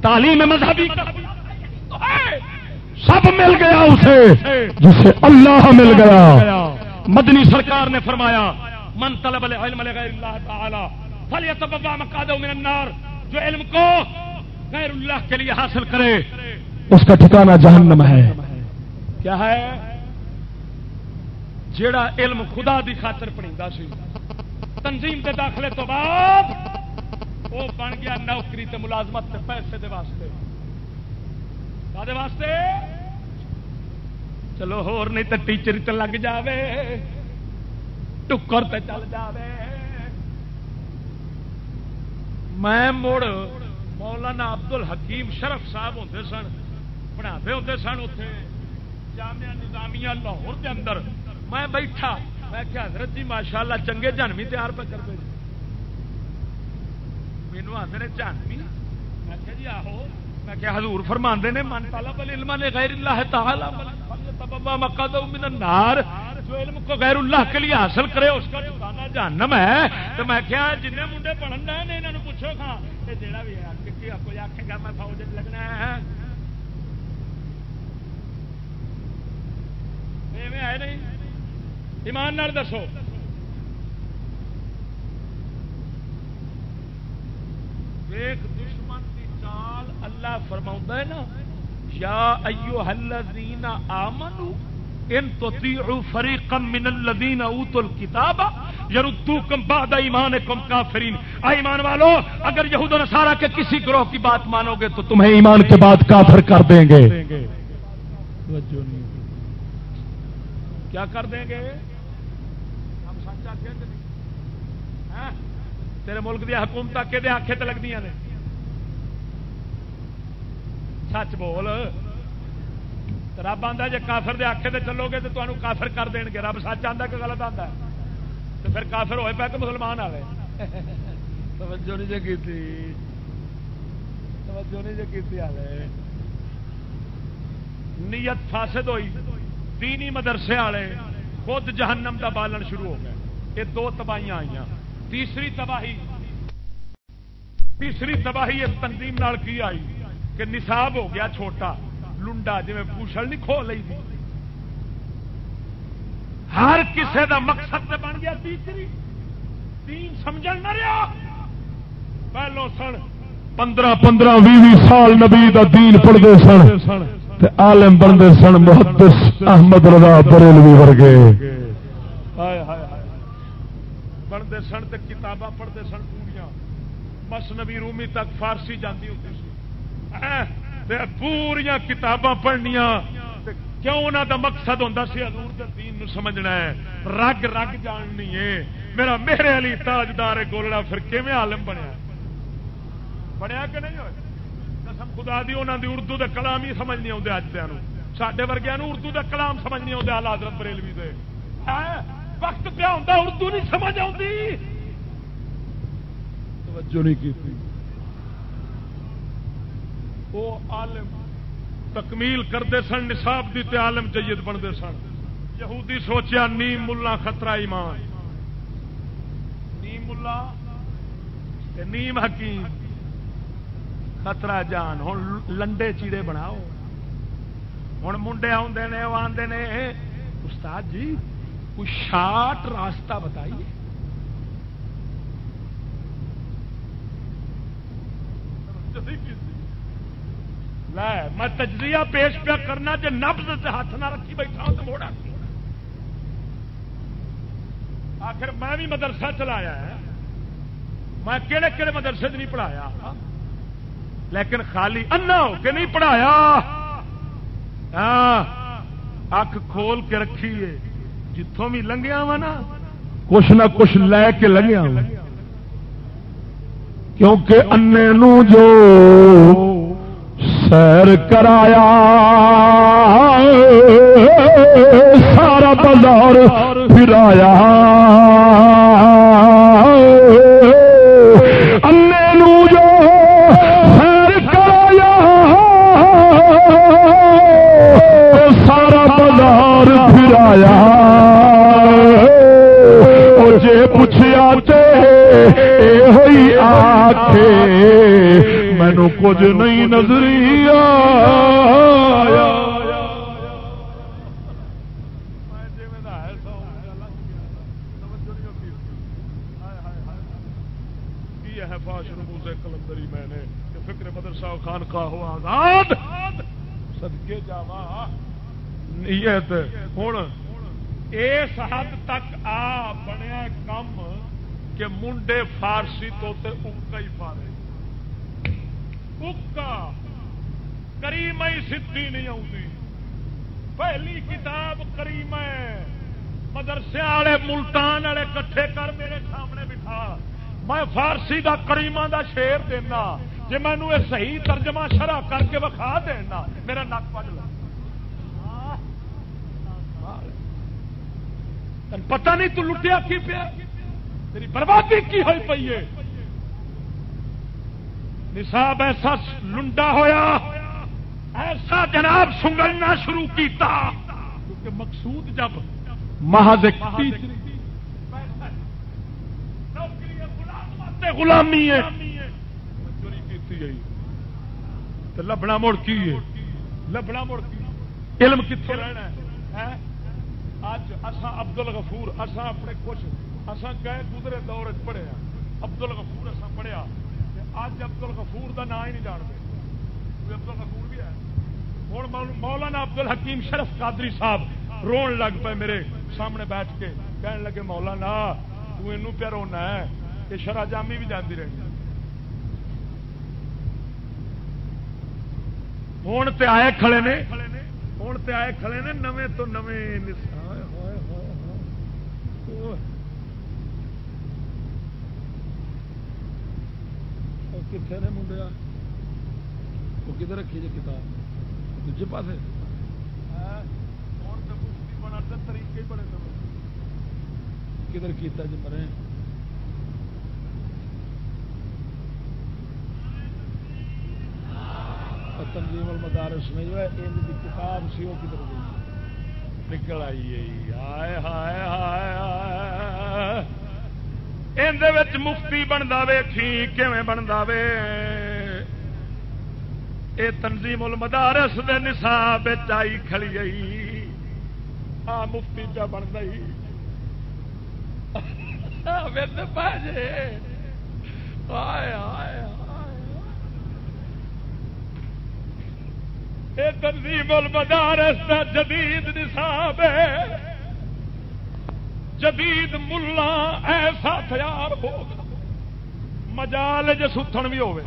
تعلیم مذہبی کا سب مل گیا اسے جسے اللہ مل گیا۔ مدنی سرکار نے فرمایا، من طلب العلم لغیر اللہ تعالی فلیتبوا مقعدہ من النار جو علم کو غیر اللہ کے لیے حاصل کرے۔ اس کا ٹھکانہ جہنم ہے۔ کیا ہے؟ جیڑا علم خدا دی خاطر پڑھیندا سی۔ تنظیم کے داخلے تو بعد وہ بن گیا نوکری تے ملازمت تے پیسے دے واسطے۔ کادے واسطے؟ چلو ہور نہیں تے ٹیچر تے لگ جاوے۔ ٹکر تے چل جاوے۔ میں مڑ مولانا ابدل حکیم شرف صاحب ہوتے سن پڑھاتے ہوتے سن اتے جامعہ نظامیہ لاہور کے اندر۔ میں بیٹھا، میں کیا حضرت جی ماشاء اللہ چنگے جنمی تیار پہ کرتے مینو آتے نے جانوی میں کیا جی آہو۔ میں کیا حضور فرما نے، من طلب العلم نے غیر اللہ تعالی مقد من النار۔ جو علم کو غیر اللہ کے لیے حاصل کرے، اس کا ٹھکانا جہنم ہے۔ تو میں کیا جن منڈے پڑھن رہے ہیں انہوں پوچھو ہاں یہ جڑا بھی ہے کوئی آخے گا، میں فوج لگنا ہے۔ ہے نہیں؟ ایمان نال دسو۔ ویخ دشمن کی چال اللہ فرما ہے نا، یا ایو الذین آمنو ان تطیعوا فریقا من الذین اوتوا الكتاب یردوکم بعد ایمانکم کافرین۔ ایمان والو، اگر یہود و نصارہ کے کسی گروہ کی بات مانو گے تو تمہیں ایمان کے بعد کافر کر دیں گے۔ کیا کر دیں گے؟ ہم سچ آخ ہاں؟ تیرے ملک دیا حکومت کہ آخے تو لگتی نے؟ سچ بول۔ رب آتا جی کافر دے آخے تے چلو گے تو تمہیں کافر کر دیں گے۔ رب سچ آتا کہ غلط آتا تو پھر کافر ہوئے پہ کہ مسلمان والے توجہ نہیں جی کی توجہ نہیں جی کی نیت فاسد ہوئی دینی مدرسے والے خود جہنم دا بالن شروع ہو گئے۔ یہ دو تباہیاں آئی تیسری تباہی تیسری تباہی اس تنظیم نال کی آئی کہ نصاب ہو گیا چھوٹا۔ لنڈا جی پوچھل نہیں کھو لی تھی ہر کسے دا مقصد تے بن گیا تیسری۔ دین سمجھ نہ رہا۔ پہلو سن۔ پندرہ پندرہ بھی سال نبی دا دین پڑھتے سن۔ عالم بنتے سن محدث احمد رضا بریلوی ورگے۔ بنتے سن تو کتاباں پڑھتے سن پوریا بس نبی رومی تک فارسی جاتی ہوتی سی۔ پوریا کتاباں پڑھنیا کیوں انہوں دا مقصد ہوتا سی؟ حضور دے دین نو سمجھنا ہے۔ رگ رگ جاننی ہے۔ میرا میرے علی تاجدار گولڑا پھر کیون عالم بنیا؟ بنیا کہ نہیں ہوئے؟ قسم خدا دی انہوں دی اردو دے کلام ہی سمجھ نہیں آتے اج سڈے ورگیا اردو دے کلام سمجھ نہیں آتے حالات بریلوی دے۔ وقت پیا ہوتا اردو نہیں سمجھ آتی توجہ نہیں کی وہ عالم تکمیل کرتے سن، نصاب دی تے عالم جید بنتے سن۔ یہودی سوچیا، نیم ملا خطرہ ایمان۔ نیم ملا نیم حکیم۔ خطرہ جان ہوں لنڈے چیڑے بناؤ۔ ہوں منڈے آدھے نے وہ آدھے نے استاد جی کوئی شارٹ راستہ بتائیے۔ لے میں تجزیہ پیش پیا کرنا جی نبز سے ہاتھ نہ رکھی بیٹھا ہوں تو موڑا۔ آخر میں بھی مدرسہ چلایا ہے۔ میں کہڑے کہڑے مدرسے نہیں پڑھایا۔ لیکن خالی انا ہو کے نہیں پڑھایا۔ ہاں اک کھول کے رکھیے جتوں بھی لنگیا وا نا، کچھ نہ کچھ لے کے لگیا کیونکہ انے نو جو سیر کرایا۔ سارا بازار پھرایا۔ سیر کرایا۔ سارا بازار جے پوچھا تے ہوئی مینو کچھ نہیں نظری آیا کلندری میں نے فکر مدرسہ خان کا ہو آزاد سدکے جاوا نیت ہوں اس حد تک آ بنیا کم کہ منڈے فارسی تو تے اکا ہی پارے اکا کریم سدھی نہیں آتی پہلی کتاب کریم مدرسے والے، ملتان والے کٹھے کر میرے سامنے بٹھا۔ میں فارسی دا کریما دا شیر دینا۔ جی مینو یہ صحیح ترجمہ شرح کر کے وکھا دینا، میرا نک پڑ لا پتہ نہیں تو لٹیا کی پیا؟ تیری بربادی کی ہوئی پی ہے؟ نصاب ایسا لنڈا ہویا، ایسا جناب سنگلنا شروع کیتا، کیونکہ مقصود جب محض غلامی ہے لبنا مڑ کی ہے؟ لبنا مڑ کی علم کتنے رہنا ہے؟ اج اسا ابدل غفور اسا اپنے کچھ اسا گئے گزرے دور پڑھیا ابدل غفور اسا پڑھیا۔ اج ابدل غفور دا نام ہی نہیں جانتے ابدل غفور بھی ہے ہوں مولانا ابدل حکیم شرف قادری صاحب رون لگ پے میرے سامنے بیٹھ کے کہنے لگے مولانا تو پیا رونا ہے یہ شرح جامی بھی جاتی رہی ہوں تے آئے کھڑے نے ہوں تے آئے کھڑے نے نویں تو نویں کتنے نے منڈیا وہ کدھر رکھی جی کتاب؟ دوجے پاس بڑے کدھر کیتا جی مرے؟ تنظیم المدارس میں جو ہے ان کی کتاب سی وہ کدھر گئی؟ نکل آئی ہائے ہائے ہائے اندر مفتی بنتا ویکھی کیون بنتا وے یہ تنظیم المدارس دے نصاب آئی کھڑی گئی آ، مفتی پہ بن گئی۔ تنظیم المدارس دا جدید نصاب ہے۔ جدید ملا ایسا تیار ہوگا مجال جو بھی ہوئے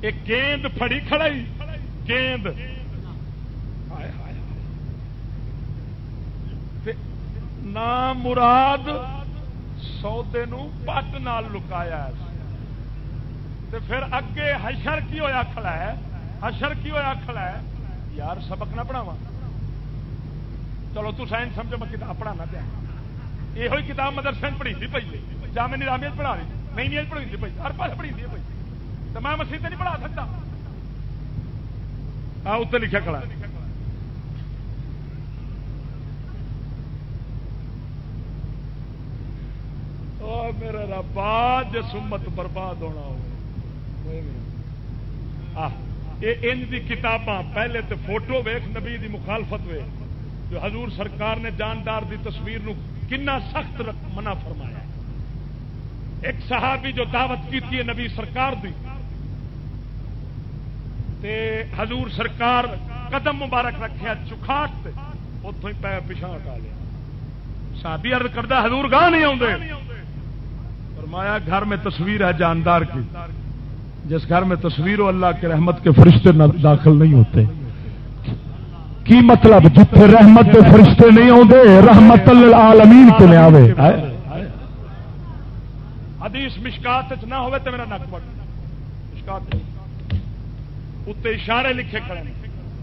ایک گیند پھڑی کھڑائی۔ گیند نام مراد سودے پٹ نال لکایا تے پھر اگے حشر کی ہویا کھڑا ہے؟ حشر کی ہویا کھڑا ہے؟ یار سبق نہ پڑھاوا چلو تو سائنس سمجھو میں کتاب پڑھانا پیا یہ کتاب مدرسے پڑھی تھی پی جامع نظامیت پڑھا رہی نہیں پڑھی تھی پی ہر پاس پڑھی تھی پی تو میں مسیح نہیں پڑھا سکتا ہاں اتنے لکھا کھڑا میرا ربا جس امت برباد ہونا ہو ان دی کتاباں پہلے تو فوٹو ویخ نبی دی مخالفت وے جو حضور سرکار نے جاندار دی تصویر نو کنا سخت منع فرمایا. ایک صحابی جو دعوت کی نبی سرکار دی، تے حضور سرکار قدم مبارک رکھے چکھاٹ اتوں ہی پہ پچھا ہٹا لیا صحابی عرض کرتا حضور گاہ نہیں آتے فرمایا، گھر میں تصویر ہے جاندار کی، جس گھر میں تصویر ہو اللہ کے رحمت کے فرشتے داخل نہیں ہوتے۔ کی مطلب جتنے رحمت کے فرشتے نہیں آتے رحمت العالمین کو لے آوے؟ حدیث مشکات نہ ہوئے تو میرا نک بٹ مشکات اتنے اشارے لکھے کھڑے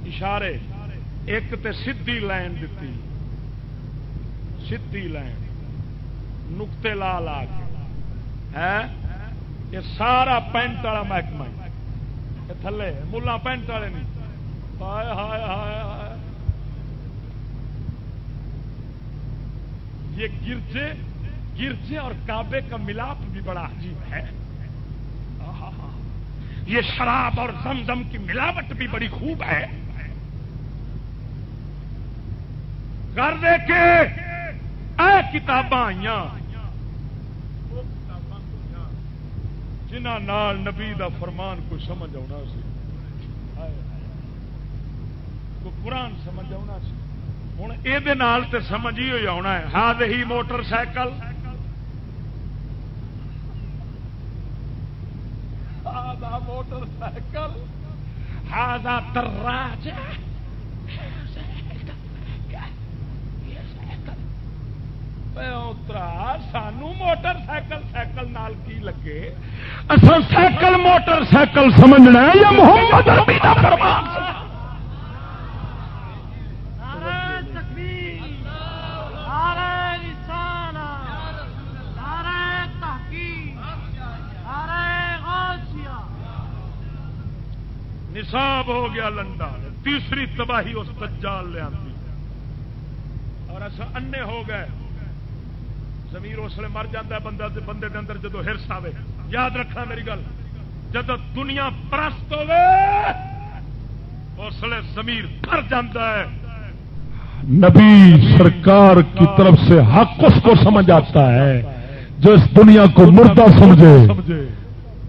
اشارے۔ ایک تے سدھی لائن دیتی سدھی لائن۔ نقطے لا لا کے۔ ہے یہ سارا پینٹ والا محکمہ تھلے، ملا پینٹ والے نہیں۔ ہائے ہائے ہائے ہائے۔ یہ گرجے گرجے اور کعبے کا ملاپ بھی بڑا عجیب ہے۔ یہ شراب اور زمزم کی ملاوٹ بھی بڑی خوب ہے۔ کر دے کے، اے کتاباں آئی جنہ نال نبی دا فرمان کوئی سمجھ آنا سی۔ کوئی قرآن سمجھ آنا سی۔ ہوں یہ سمجھ ہی آنا ہے ہاں ہی موٹر سائیکل موٹر سائیکل ہاضا تراج سانو موٹر سائیکل سائیکل نال کی لگے اصل سائیکل موٹر سائیکل سمجھنا یا محمد فرمان نصاب ہو گیا لنڈا، تیسری تباہی اس دجال لیا اور ایسا انے ہو گئے۔ زمیر اس لیے مر جاتا ہے، بندہ بندے کے اندر جدو ہرس آئے یاد رکھنا میری گل۔ جب دنیا پرست ہوے اس لیے زمیر بھر جاتا ہے۔ نبی سرکار کی طرف سے حق اس کو سمجھ آتا ہے، جو اس دنیا کو مردہ سمجھے۔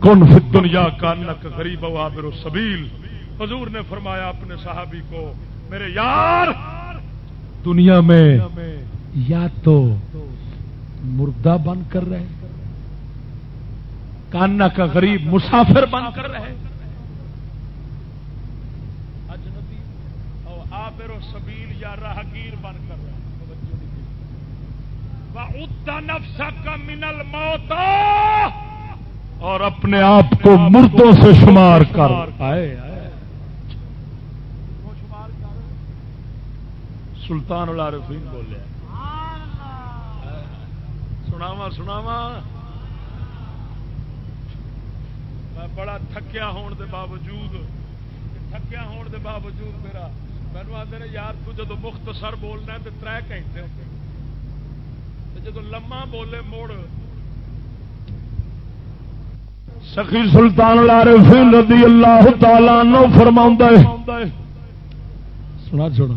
کن فی دنیا کا نک غریب و سبیل حضور نے فرمایا اپنے صحابی کو، میرے یار، دنیا میں یا تو مردہ بن کر رہے کانا کا غریب مسافر بن کر رہے۔ اجنبی اور آبر و سبیل یا راہگیر بن کر رہے۔ نفسا کا منل موتا اور اپنے آپ کو مردوں سے شمار کر۔ آئے سلطان العارفین بولے۔ سناوا سناوا میں بڑا تھکیا ہون دے باوجود تھکیا ہون دے باوجود میرا مینو آدھے یار تو جدو مختصر بولنا تو تر گھنٹے ہوتے جدو لما بولے مڑ سخی سلطان العارفین رضی اللہ تعالی نو فرما سنا چھوڑا۔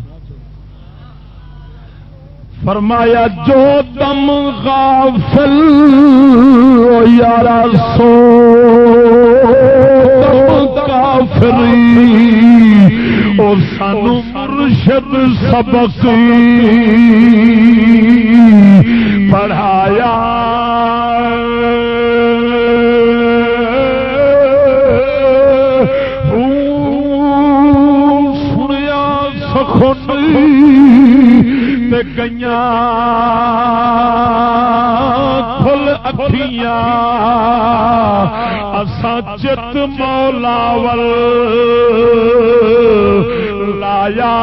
فرمایا، جو دم غافل یارا سو۔ کافری او سانو مرشد سبق پڑھایا۔ گئی کھل اکھیاں اسا چت مولاول لایا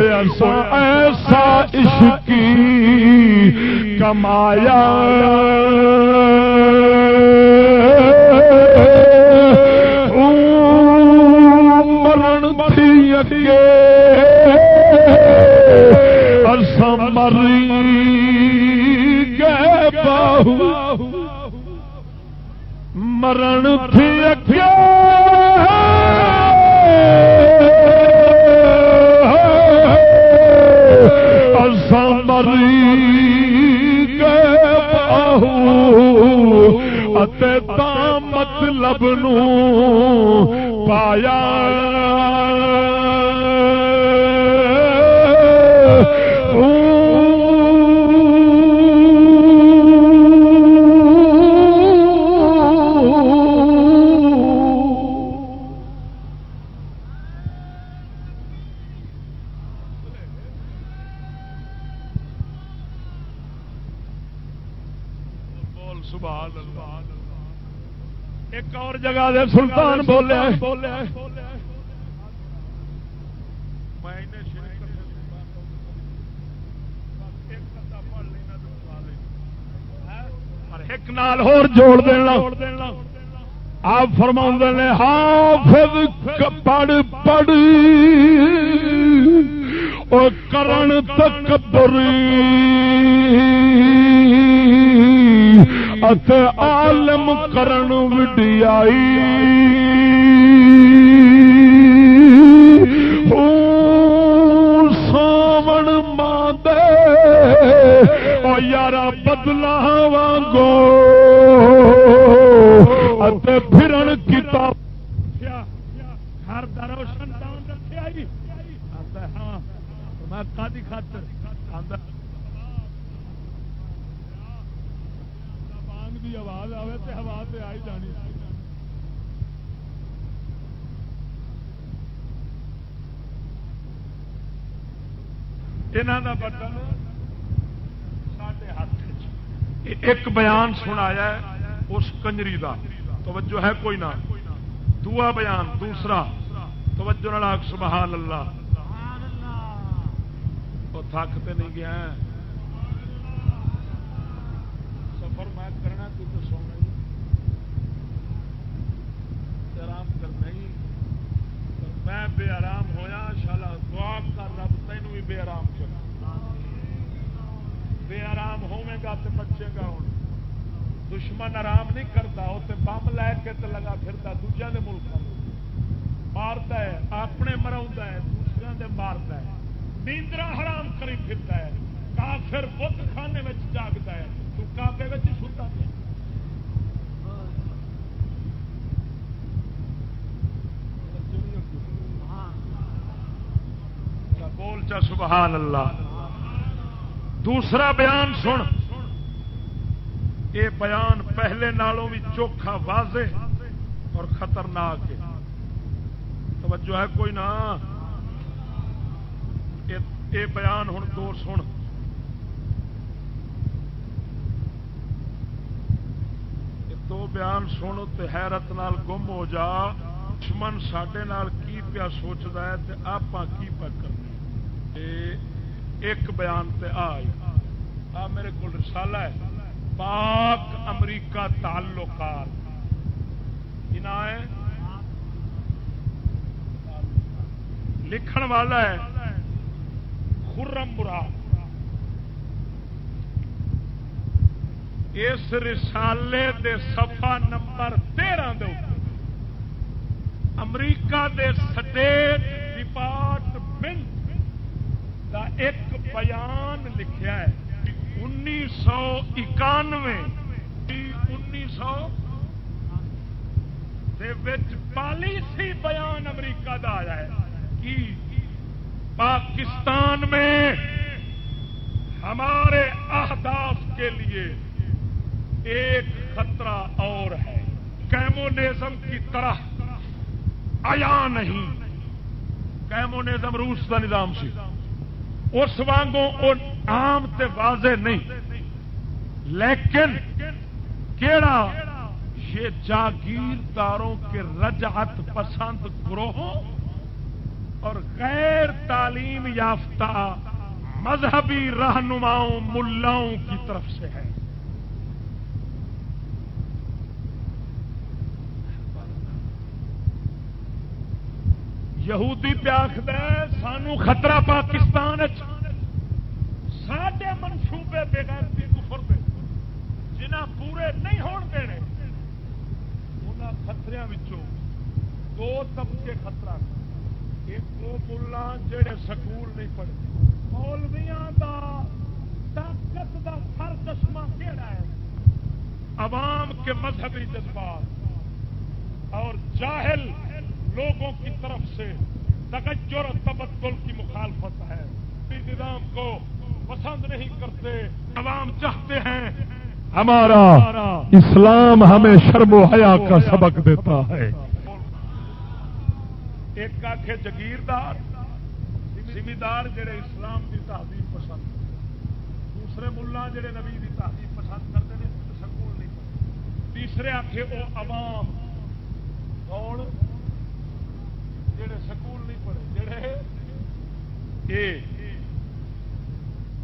ایسا ایسا عشقی کمایا۔ مرن تھی اگے۔ مری گئے باہو۔ مرن تھی اگے۔ مطلب نو پایا جوڑ دینا۔ آپ فرما نے حافظ پڑھ پڑھ۔ اور کرن تکبری۔ عالم کرن وڈیائی۔ یارا بدلا وانگو اتے پھرن کتاب گھر دا روشن ڈاؤن رکھیا ہی۔ آتا ہاں۔ میں کادی خاطر آندا بانگ دی آواز آوے تے ہوا تے آئی جانی یہاں کا بٹن سارے ہاتھ ایک بیان سنایا ہے، اس کنجری دا۔ توجہ ہے کوئی نہ۔ دعا بیان، دوسرا۔ توجہ نال سبحان اللہ۔ وہ تھک تھکتے نہیں گیا سفر میں کرنا تو تو سونا ہی آرام کرنا ہی میں بے آرام ہویا شالا دعا کر، رب تینوں بھی بے آرام کر بے آرام ہوے گا تو بچے گا ہوں۔ دشمن آرام نہیں کرتا وہ تو بم لے کے تو لگا پھرتا دوجے کے ملکوں مارتا ہے اپنے مرا ہے دوسرے دے مارتا ہے۔ نیندرا حرام کری پھرتا ہے۔ کافر بت خانے میں جاگتا ہے۔ تو کافے میں ستا پہ بول چا سبحان اللہ۔ دوسرا بیان سن۔ یہ بیان پہلے نالوں بھی چوکھا واضح اور خطرناک ہے۔ توجہ ہے کوئی نہ۔ یہ بیان ہوں دو سن۔ دو بیان سن تو حیرت نال گم ہو جا۔ دشمن سڈے کی پیا سوچتا ہے آپ کی پیا کرنا ایک بیان تے آئی آ میرے کو رسالہ ہے۔ پاک امریکہ تعلقات۔ لکھن والا ہے۔ خرم مراد۔ اس رسالے دے صفحہ نمبر تیرہ امریکہ دے سٹیٹ ڈپارٹمنٹ دا ایک بیان لکھیا ہے۔ انیس سو اکانوے انیس سو پالیسی بیان امریکہ دا آیا ہے۔ کہ پاکستان میں ہمارے اہداف کے لیے ایک خطرہ اور ہے۔ کیمونیزم کی طرح آیا نہیں۔ کیمونیزم روس کا نظام سی۔ اس وانگوں عام تے واضح نہیں۔ لیکن کیڑا یہ جاگیرداروں کے رجعت پسند گروہوں اور غیر تعلیم یافتہ مذہبی رہنماؤں ملاؤں کی طرف سے ہے۔ یہودی پیاخد سانو خطرہ پاکستان سڈے منصوبے بغیر کفر دے، جنہ پورے نہیں ہون دینے ان خطرے دو طبقے خطرہ ایک وہ ملا جڑے سکول نہیں پڑھتے مولویاں دا طاقت دا سر چشمہ کہڑا ہے؟ عوام کے مذہبی جذبات۔ اور جاہل لوگوں کی طرف سے تگجر تبدل کی مخالفت ہے۔ نظام کو پسند نہیں کرتے عوام چاہتے ہیں۔ ہمارا اسلام ہمیں شرم و حیا کا سبق دیتا ہے۔ ایک آخ جگیردار زمیندار جڑے اسلام کی تہذیب پسند دوسرے ملا جڑے نبی کی تہذیب پسند کرتے ہیں نہیں تیسرے آخے وہ عوام۔ کون؟ جڑے سکول نہیں پڑھے، جڑے جی۔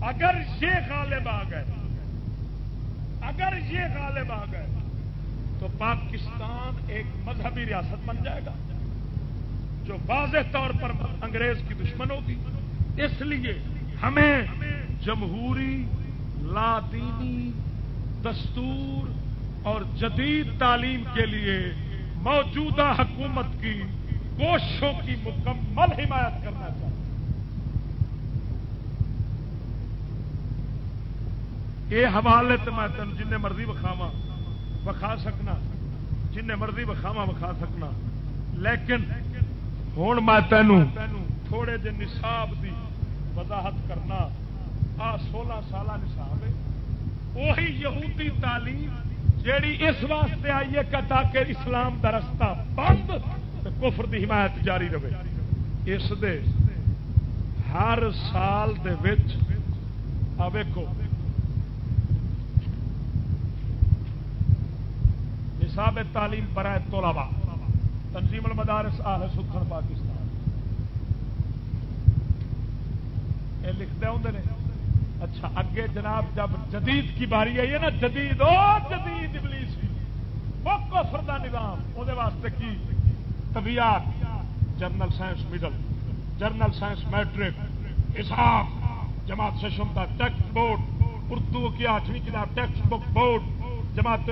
اگر یہ غالب آ گئے، اگر یہ غالب آ گئے، تو پاکستان ایک مذہبی ریاست بن جائے گا، جو واضح طور پر انگریز کی دشمن ہوگی۔ اس لیے ہمیں جمہوری لادینی دستور اور جدید تعلیم کے لیے موجودہ حکومت کی کوششوں کی مکمل حمایت کرنا چاہیے۔ یہ حوالے تو میں تین جن مرضی وکھاوا وکھا سکنا جن مرضی وکھاوا وکھا سکنا۔ لیکن ہوں میں تینوں تھوڑے جے نصاب دی وضاحت کرنا، آ سولہ سالہ نصاب ہے۔ وہی یہودی تعلیم جیڑی اس واسطے آئی ہے کہ تاکہ اسلام کا رستہ بند کفر دی حمایت جاری رہے۔ اس دے ہر سال دے وچ ویکو نصاب تعلیم برائے طلبا تنظیم المدارس آل سکھن پاکستان۔ یہ لکھتے ہوں نے۔ اچھا اگے جناب جب جدید کی باری آئی ہے نا، جدید، او جدید ابلیس وہ کفر دا نظام وہ واسطے کی؟ طبیعت general science middle general science matric حساب جماعت ششم کا ٹیکسٹ بورڈ، اردو کی آٹھویں کتاب ٹیکسٹ بک بورڈ، جماعت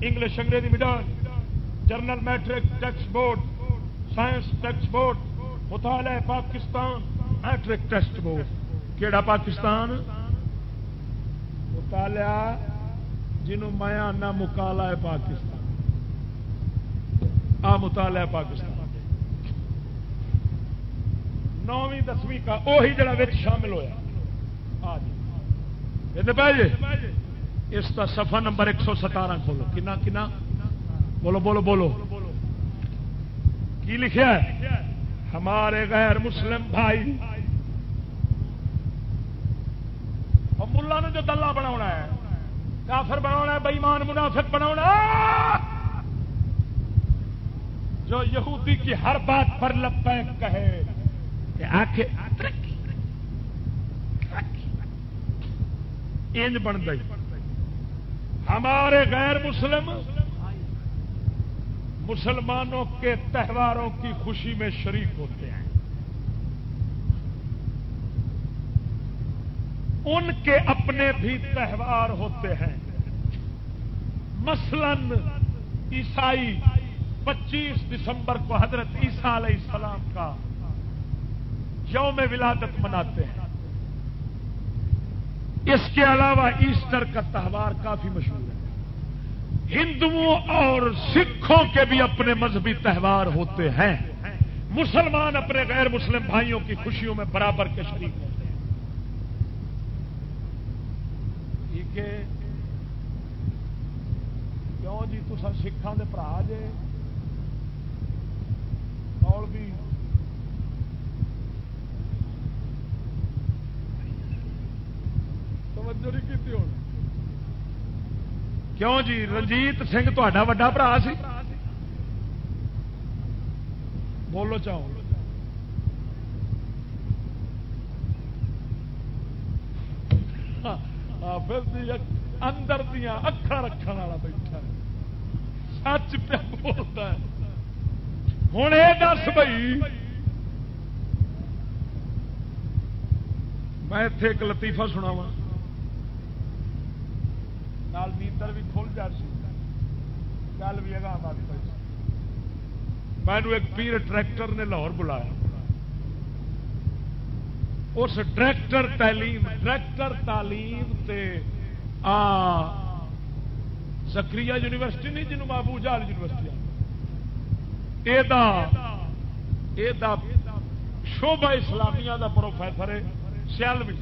انگلش انگریزی middle general matric text board, science text board, مطالعہ پاکستان میٹرک ٹیکسٹ بورڈ، کیڑا پاکستان؟ مطالعہ جنہوں میں آنا مکالا ہے پاکستان۔ آ مطالعہ پاکستان۔ نویں دسویں کا وہی جڑا شامل ہوا جی۔, جی۔ اس کا سفا نمبر ایک سو ستارہ کھولو۔ کنا کنا؟ بولو بولو بولو۔ کی لکھا ہے؟ ہمارے غیر مسلم بھائی۔ ملا نے جو دلہ بنا ہے، کافر بنا ہے بئیمان منافق بنا جو یہودی کی ہر بات پر لبیک کہے انج بن گئی۔ ہمارے غیر مسلم مسلمانوں کے تہواروں کی خوشی میں شریک ہوتے ہیں۔ ان کے اپنے بھی تہوار ہوتے ہیں۔ مثلا عیسائی پچیس دسمبر کو حضرت عیسیٰ علیہ السلام کا یوم ولادت مناتے ہیں۔ اس کے علاوہ ایسٹر کا تہوار کافی مشہور ہے۔ ہندوؤں اور سکھوں کے بھی اپنے مذہبی تہوار ہوتے ہیں۔ مسلمان اپنے غیر مسلم بھائیوں کی خوشیوں میں برابر کے شریک ہوتے ہیں۔ ٹھیک ہے کیوں جی تصا سکھان کے برا جے؟ بھی۔ توجہ نہیں کی کیوں جی؟ رنجیت سنگھ تا وا برا سی۔ بولو چاہو دی اندر دیا اکھا رکھنے والا بیٹھا سچ پہ بولتا ہے۔ ہوں یہ دس بھائی میں اتے ایک لطیفہ سنا وا نیندر بھی کھل جا سی گل بھی اگاں آ میں ایک پیر ٹریکٹر نے لاہور بلایا اس ٹریکٹر تعلیم ٹریکٹر تعلیم تے آ سکری یونیورسٹی نہیں جنوب بابو جال یونیورسٹی شوبا اسلامیہ دا پروفیسر ہے، سیالوی۔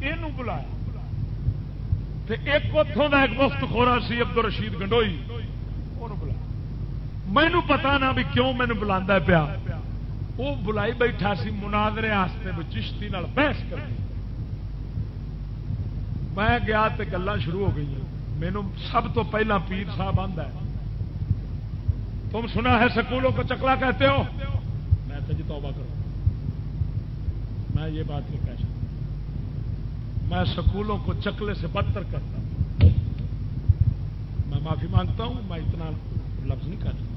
یہ بلایا۔ ایک اتوں کا ایک مفت خورا سی عبد الرشید گنڈوئی بلایا۔ مینو پتا نہ بھی کیوں مینو بلا پیا۔ وہ بلائی بیٹھا سی منادرے چشتی بحث کر میں گیا تو گلا شروع ہو گئی مینو سب تو پہلا پیر صاحب آدھا ہے۔ تم سنا ہے سکولوں کو چکلا کہتے ہو؟ میں تو جی توبہ کروں۔ میں یہ بات نہیں کہہ سکتا۔ میں سکولوں کو چکلے سے بدتر کرتا ہوں۔ میں معافی مانگتا ہوں، میں اتنا لفظ نہیں کر سکتا۔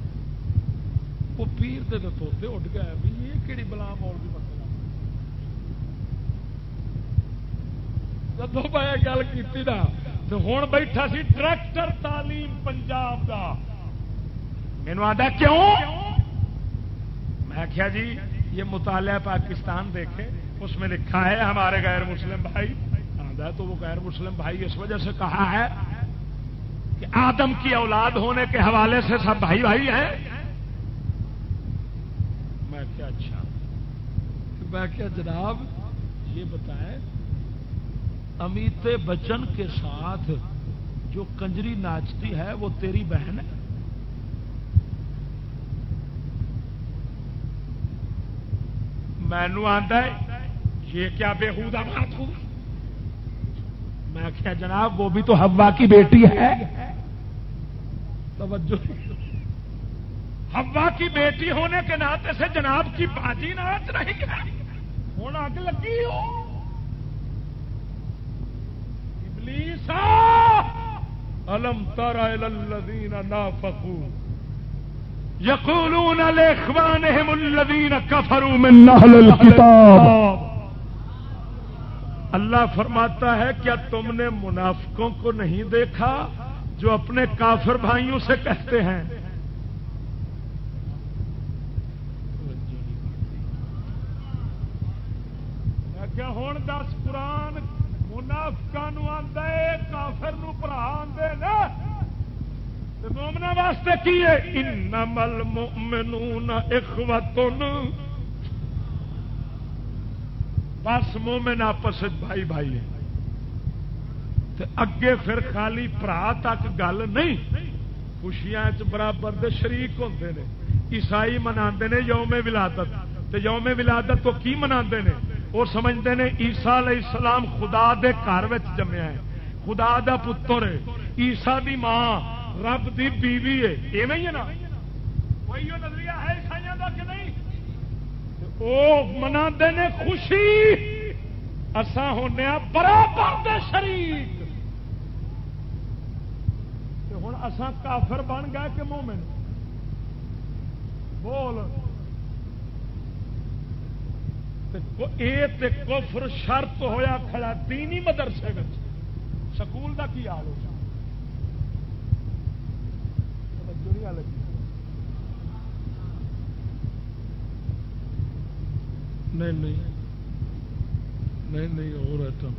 وہ پیر دے توتے اٹھ گیا بھی یہ کہڑی بلا مول بھی مسئلہ جب میں گل کی ہوں بیٹھا سی ڈائریکٹر تعلیم پنجاب کا مینو آدھا کیوں؟ میں کیا جی یہ مطالعہ پاکستان دیکھے، اس میں لکھا ہے ہمارے غیر مسلم بھائی آدھا تو وہ غیر مسلم بھائی اس وجہ سے کہا ہے کہ آدم کی اولاد ہونے کے حوالے سے سب بھائی بھائی ہیں۔ میں کیا اچھا۔ میں کیا جناب، یہ بتائیں، امیت بچن کے ساتھ جو کنجری ناچتی ہے، وہ تیری بہن ہے؟ مینو آتا ہے، یہ کیا بےحودہ بات ہو؟ میں کیا جناب، وہ بھی تو ہوا کی بیٹی ہے۔ توجہ۔ ہوا کی بیٹی ہونے کے ناطے سے جناب کی باجی ناچ رہی ہے۔ ہوں آگ لگی ہو۔ الم تارا الذین نافقوا یقولون لاخوانهم الذین کفروا من اهل الكتاب. اللہ فرماتا ہے، کیا تم نے منافقوں کو نہیں دیکھا جو اپنے کافر بھائیوں سے کہتے ہیں؟ کیا ہوں دس قرآن منافقا آدھے کافر برا آدھے نا۔ مومنا واسطے کی ہے؟ انمل مومنون اخوتن. بس مومن آپس بھائی بھائی ہے اگے پھر خالی برا تک گل نہیں، خوشیاں برابر دے شریک ہوتے ہیں عیسائی منا یوم ولادت۔ تے یوم ولادت تو کی منا وہ سمجھتے ہیں عیسا علیہ السلام خدا دے گھر جمیا ہے خدا دا پتر ہے۔ عیسا دی ماں رب دی بیوی ہے۔ ایویں ہی ہے نا۔ وہی نظریہ ہے عیسائیوں کا کہ نہیں؟ وہ منا نے خوشی۔ اسا ہونے برابر شریک۔ ہوں اسا کافر بن گئے کہ مومن؟ بول۔ کفر شرط ہویا کھڑا دینی مدرسے سکول کا کی حال ہو لگی نہیں نہیں نہیں نہیں اور ایٹم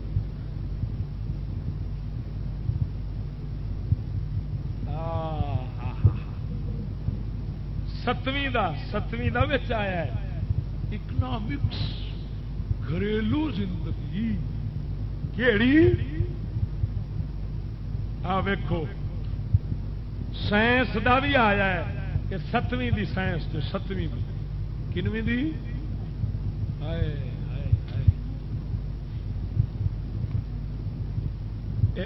ستویں دا ستویں دا بچ آیا ہے اکنامکس گھریلو زندگی کیڑی آ ویکو سائنس دا بھی آیا ہے کہ ستویں دی سائنس جو ستویں دی۔ کنویں دی؟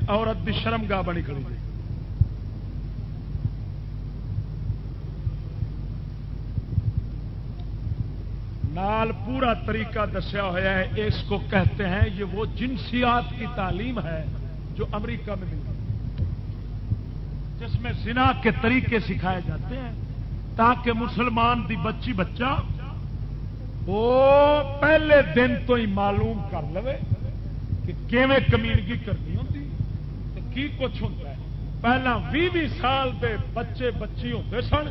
عورت کی شرم گاہ بنی کھڑی جی۔ نال پورا طریقہ دسیا ہوا ہے، اس کو کہتے ہیں یہ وہ جنسیات کی تعلیم ہے جو امریکہ میں ملتی جس میں زنا کے طریقے سکھائے جاتے ہیں تاکہ مسلمان دی بچی بچہ وہ پہلے دن تو ہی معلوم کر لو کہ کیویں کمیونگی کرنی ہوتی کی کچھ ہوتا ہے۔ پہلا بھی بھی سال دے بچے بچی ہوتے سن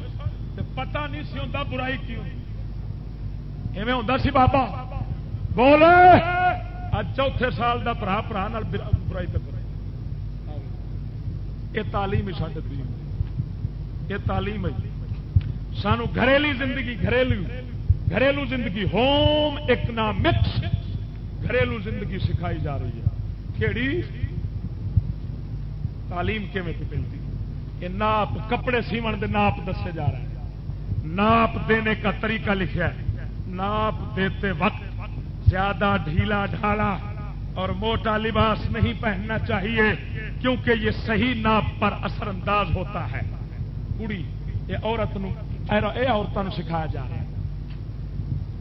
پتہ نہیں سی ہوتا برائی کی ہوتی ایویں ہوں سی بابا؟ بول چوتھے سال کا برا برا برائی تک یہ تعلیم سڈے یہ تعلیم ہے۔ سانو گھریلو زندگی، گھریلو گھریلو زندگی ہوم اکنامکس گھریلو زندگی سکھائی جا رہی ہے۔ کہڑی تعلیم کیون ملتی؟ یہ ناپ کپڑے سیون دے ناپ دسے جا رہے ہیں۔ ناپ دینے کا طریقہ لکھا ہے۔ ناپ دیتے وقت زیادہ ڈھیلا ڈھالا اور موٹا لباس نہیں پہننا چاہیے، کیونکہ یہ صحیح ناپ پر اثر انداز ہوتا ہے۔ کڑی، یہ عورت یہ عورتوں سکھایا جا رہا ہے۔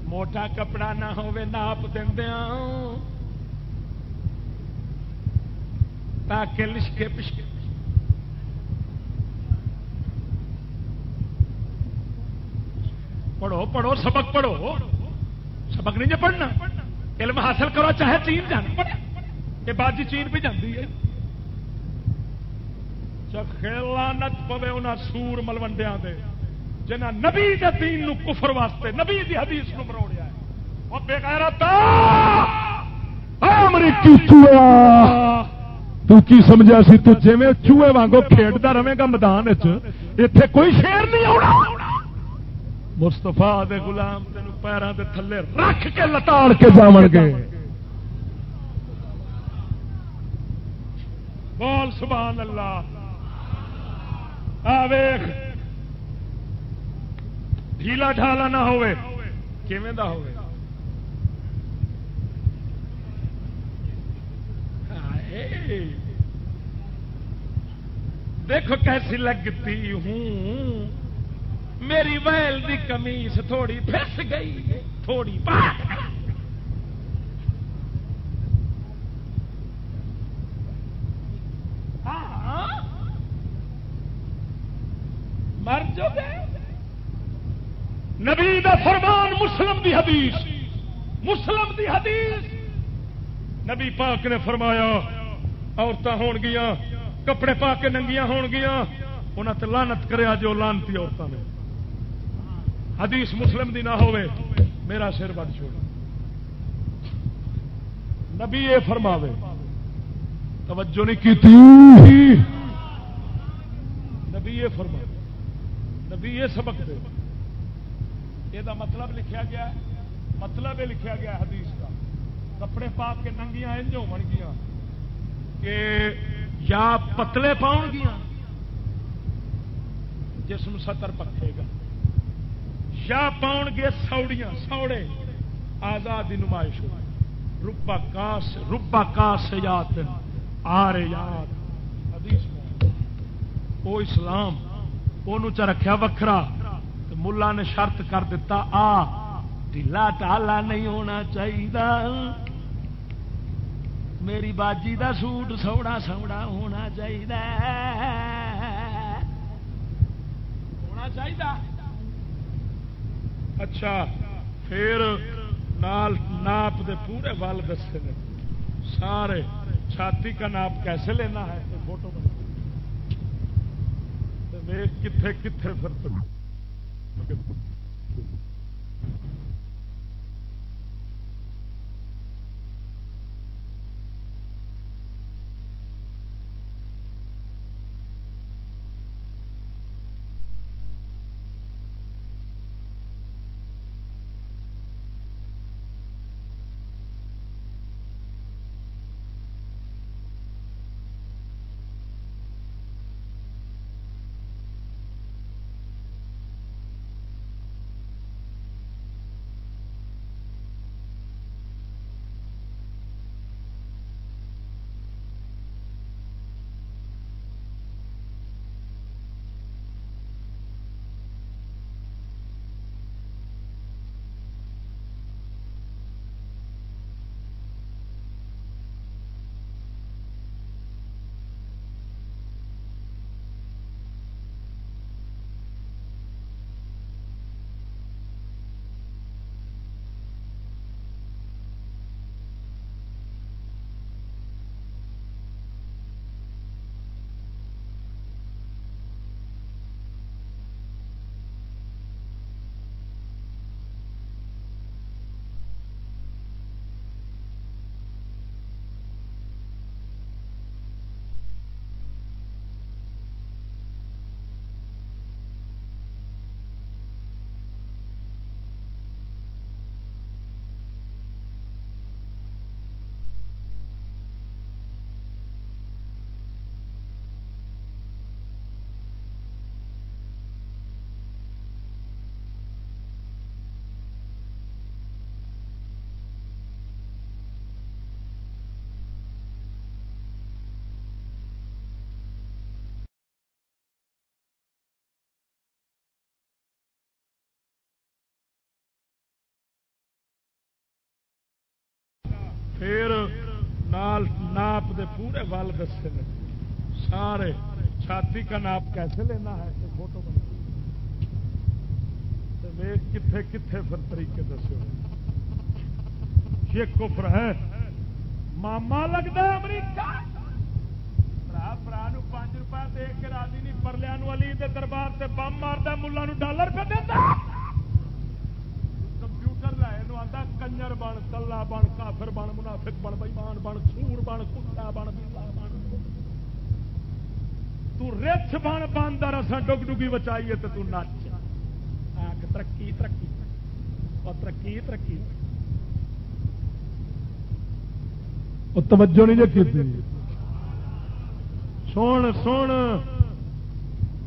موٹا کپڑا نہ ناپ دیا تاکہ لشکے پشکے۔ پڑھو پڑھو، سبق پڑھو۔ سبق نہیں جو پڑھنا۔ علم حاصل کرو، چاہے چین جانا یہ باجی چین بھی جاتی ہے۔ لانت پوے انہیں سور ملوڈیا دے جنہ نبی دے دین نو کفر واسطے، نبی دی حدیث نو مروڑیا ہے۔ وہ بےغیرتا امریکی چویا تو کی سمجھا سی تو جی چوہے وانگو کھیڈتا رہے گا میدان اتنے کوئی شیر نہیں آنا مستفا دے غلام تین پیروں کے تھلے رکھ کے لتاڑ کے جا گے۔ بول سبحان اللہ۔ آویخ ڈھیلا ڈھالا نہ ہوئے۔ کیویں دا ہوئے؟ دیکھو کیسی لگتی ہوں۔ میری ویل دی کمیز تھوڑی پھس گئی، تھوڑی ہاں۔ مر جو گئے نبی دا فرمان مسلم دی حدیث، مسلم دی حدیث۔ نبی پاک نے فرمایا عورتیں ہون گیا کپڑے پا کے ننگیاں ہون گیا انہوں نے لانت کریا جو لانتی عورتوں نے۔ حدیث مسلم دی نہ ہوئے، میرا سر بد چھوڑ نبی یہ فرماوے، توجہ نہیں کی نبی یہ فرما نبی یہ سبق دے۔ یہ مطلب لکھا گیا مطلب یہ لکھا گیا حدیث کا کپڑے پا کے ننگیاں انج ہو گیا کہ یا پتلے پاؤ گیا جسم ستر پکے گا۔ یا پاؤ گے سوڑیاں، سوڑے۔ آزادی نمائش ہو ربا کاس ربا کاس یاد، آر یاد۔ حدیث وہ اسلام وہ رکھا وکھرا ملا نے شرط کر دیتا آ ڈیلا ٹالا نہیں ہونا چاہیے میری باجی دا سوٹ سوڑا سوڑا ہونا چاہیے ہونا چاہیے اچھا پھر نال ناپ دے پورے وال دسے نے۔ سارے چھاتی کا ناپ کیسے لینا ہے؟ فوٹو کتنے کتنے پھر پھر نال ناپ دے پورے ول دسے نے۔ سارے چھاتی کا ناپ کیسے لینا ہے؟ تو فوٹو بنا۔ کتنے کتنے پھر طریقے دسے یہ کفر ہے۔ ماما لگتا ہے امریکہ۔ برا برا پانچ روپئے دے کے راضی نہیں پرلیا علی دے دربار سے بم مارتا ملا ڈالر پہ دیتا آتا کنجر بن کلا بن کافر بن منافق بن بئیمان بن سور بن کتا بن بیلا بن۔ تو رچ بن باندر اصا ڈگ ڈگی بچائیے تو نچ ترقی ترقی۔ اور ترقی ترقی۔ توجہ نہیں دیکھی سن سن۔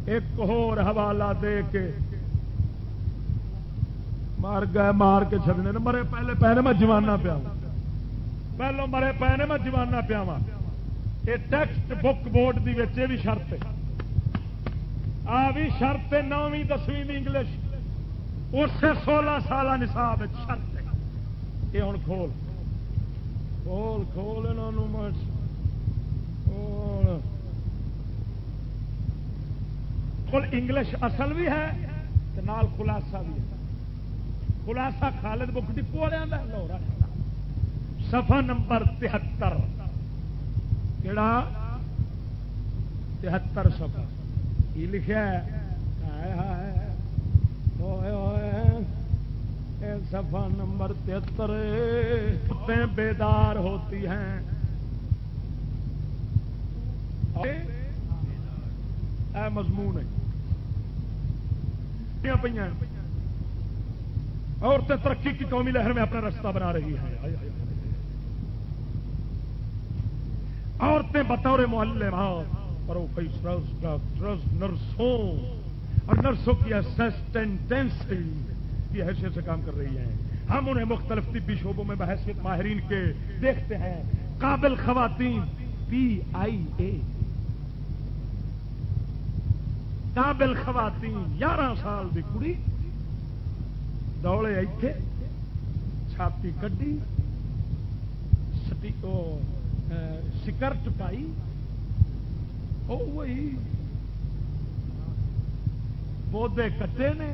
ایک اور حوالہ دے کے مار گئے مار کے چڑنے مرے پہلے پہنے میں جوانا پیا پہلو مرے پہنے میں جوانا پیا یہ ٹیکسٹ بک بورڈ کی بھی شرط آ بھی شرط نویں دسویں انگلش اسے سولہ سال نصاب شرط یہ ہوں کھول کھول کھول کھول انگلش اصل بھی ہے نال خلاصہ بھی ہے خلاصہ خالد بک ڈپو والے سفا نمبر تہتر۔ کہڑا تہتر سفا یہ لکھا سفا نمبر تہتر۔ بیدار ہوتی ہیں۔ اے مضمون ہے۔ پہ عورتیں ترقی کی قومی لہر میں اپنا رستہ بنا رہی ہیں۔ عورتیں بطور معلمات، پروفیسرز، ڈاکٹرز، نرسوں اور نرسوں کی اسسٹنٹینسی کی حیثیت سے کام کر رہی ہیں۔ ہم انہیں مختلف طبی شعبوں میں بحثیت ماہرین کے دیکھتے ہیں۔ قابل خواتین، پی آئی اے۔ قابل خواتین گیارہ سال کی کڑی۔ دوڑے ایتھے چھاتی کڈی سکرٹ پائی وہی پودے کٹے نے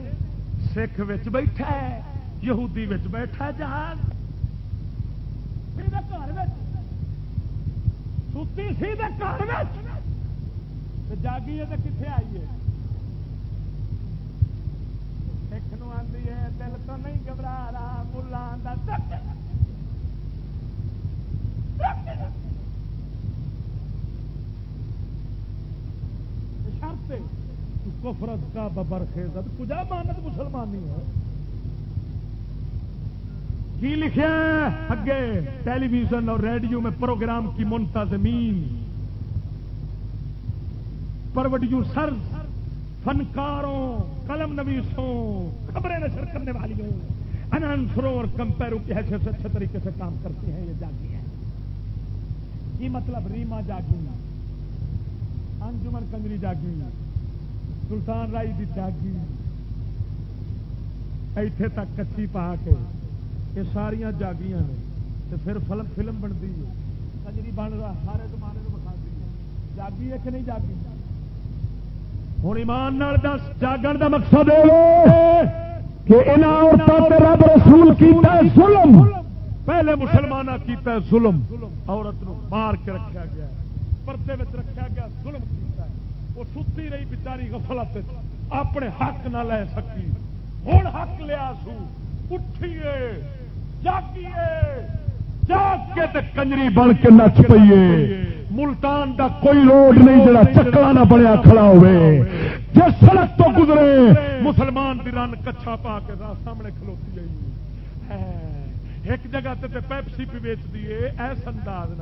سکھ بیٹھا ہے یہودی بیٹھا جہاز ستی سی جاگی ہے تو کتنے آئیے آتی ہے دل تو نہیں گھبرا رہا ملا کفرت کا ببر خیزت کجا مانت مسلمانی ہے کی لکھا اگے ٹیلی ویژن اور ریڈیو میں پروگرام کی منتظمین پروڈیوسرز فنکاروں قلم نویسوں خبریں نشر کرنے والی ہوں انانسروں اور کمپیروں کی حیثیت سے اچھے طریقے سے کام کرتی ہیں، یہ جاگی ہے یہ مطلب ریما جاگی۔ انجمن کنجری جاگی۔ سلطان رائی دی جاگی۔ ایتھے تک کچی پا کے یہ ساریا جاگیاں نے تو پھر فلم فلم بنتی ہے۔ کنجری بن رہا سارے زمانے کو بخا دی جاگی ہے کہ نہیں جاگی؟ ہوں ایمان دس جاگن کا مقصد کہ رب رسول کیتا ظلم پہلے مسلمان کیتا ظلم عورت نو مار کے رکھا گیا پردے رکھا گیا ظلم کیتا ہے وہ ستی رہی بچاری غفلت اپنے حق نہ لے سکی ہوں حق لیا سو اٹھیے جاگیے جاگ کے کنجری بن کے نچ پیے ملتان دا کوئی روڈ نہیں جڑا چکلا نہ بڑیا کھڑا ہوئے۔ جس سڑک تو گزرے، مسلمان دی رن کچھا پا کے سامنے کھلوتی آئی ایک جگہ تے پیپسی پی بیچ دیے ایس انداز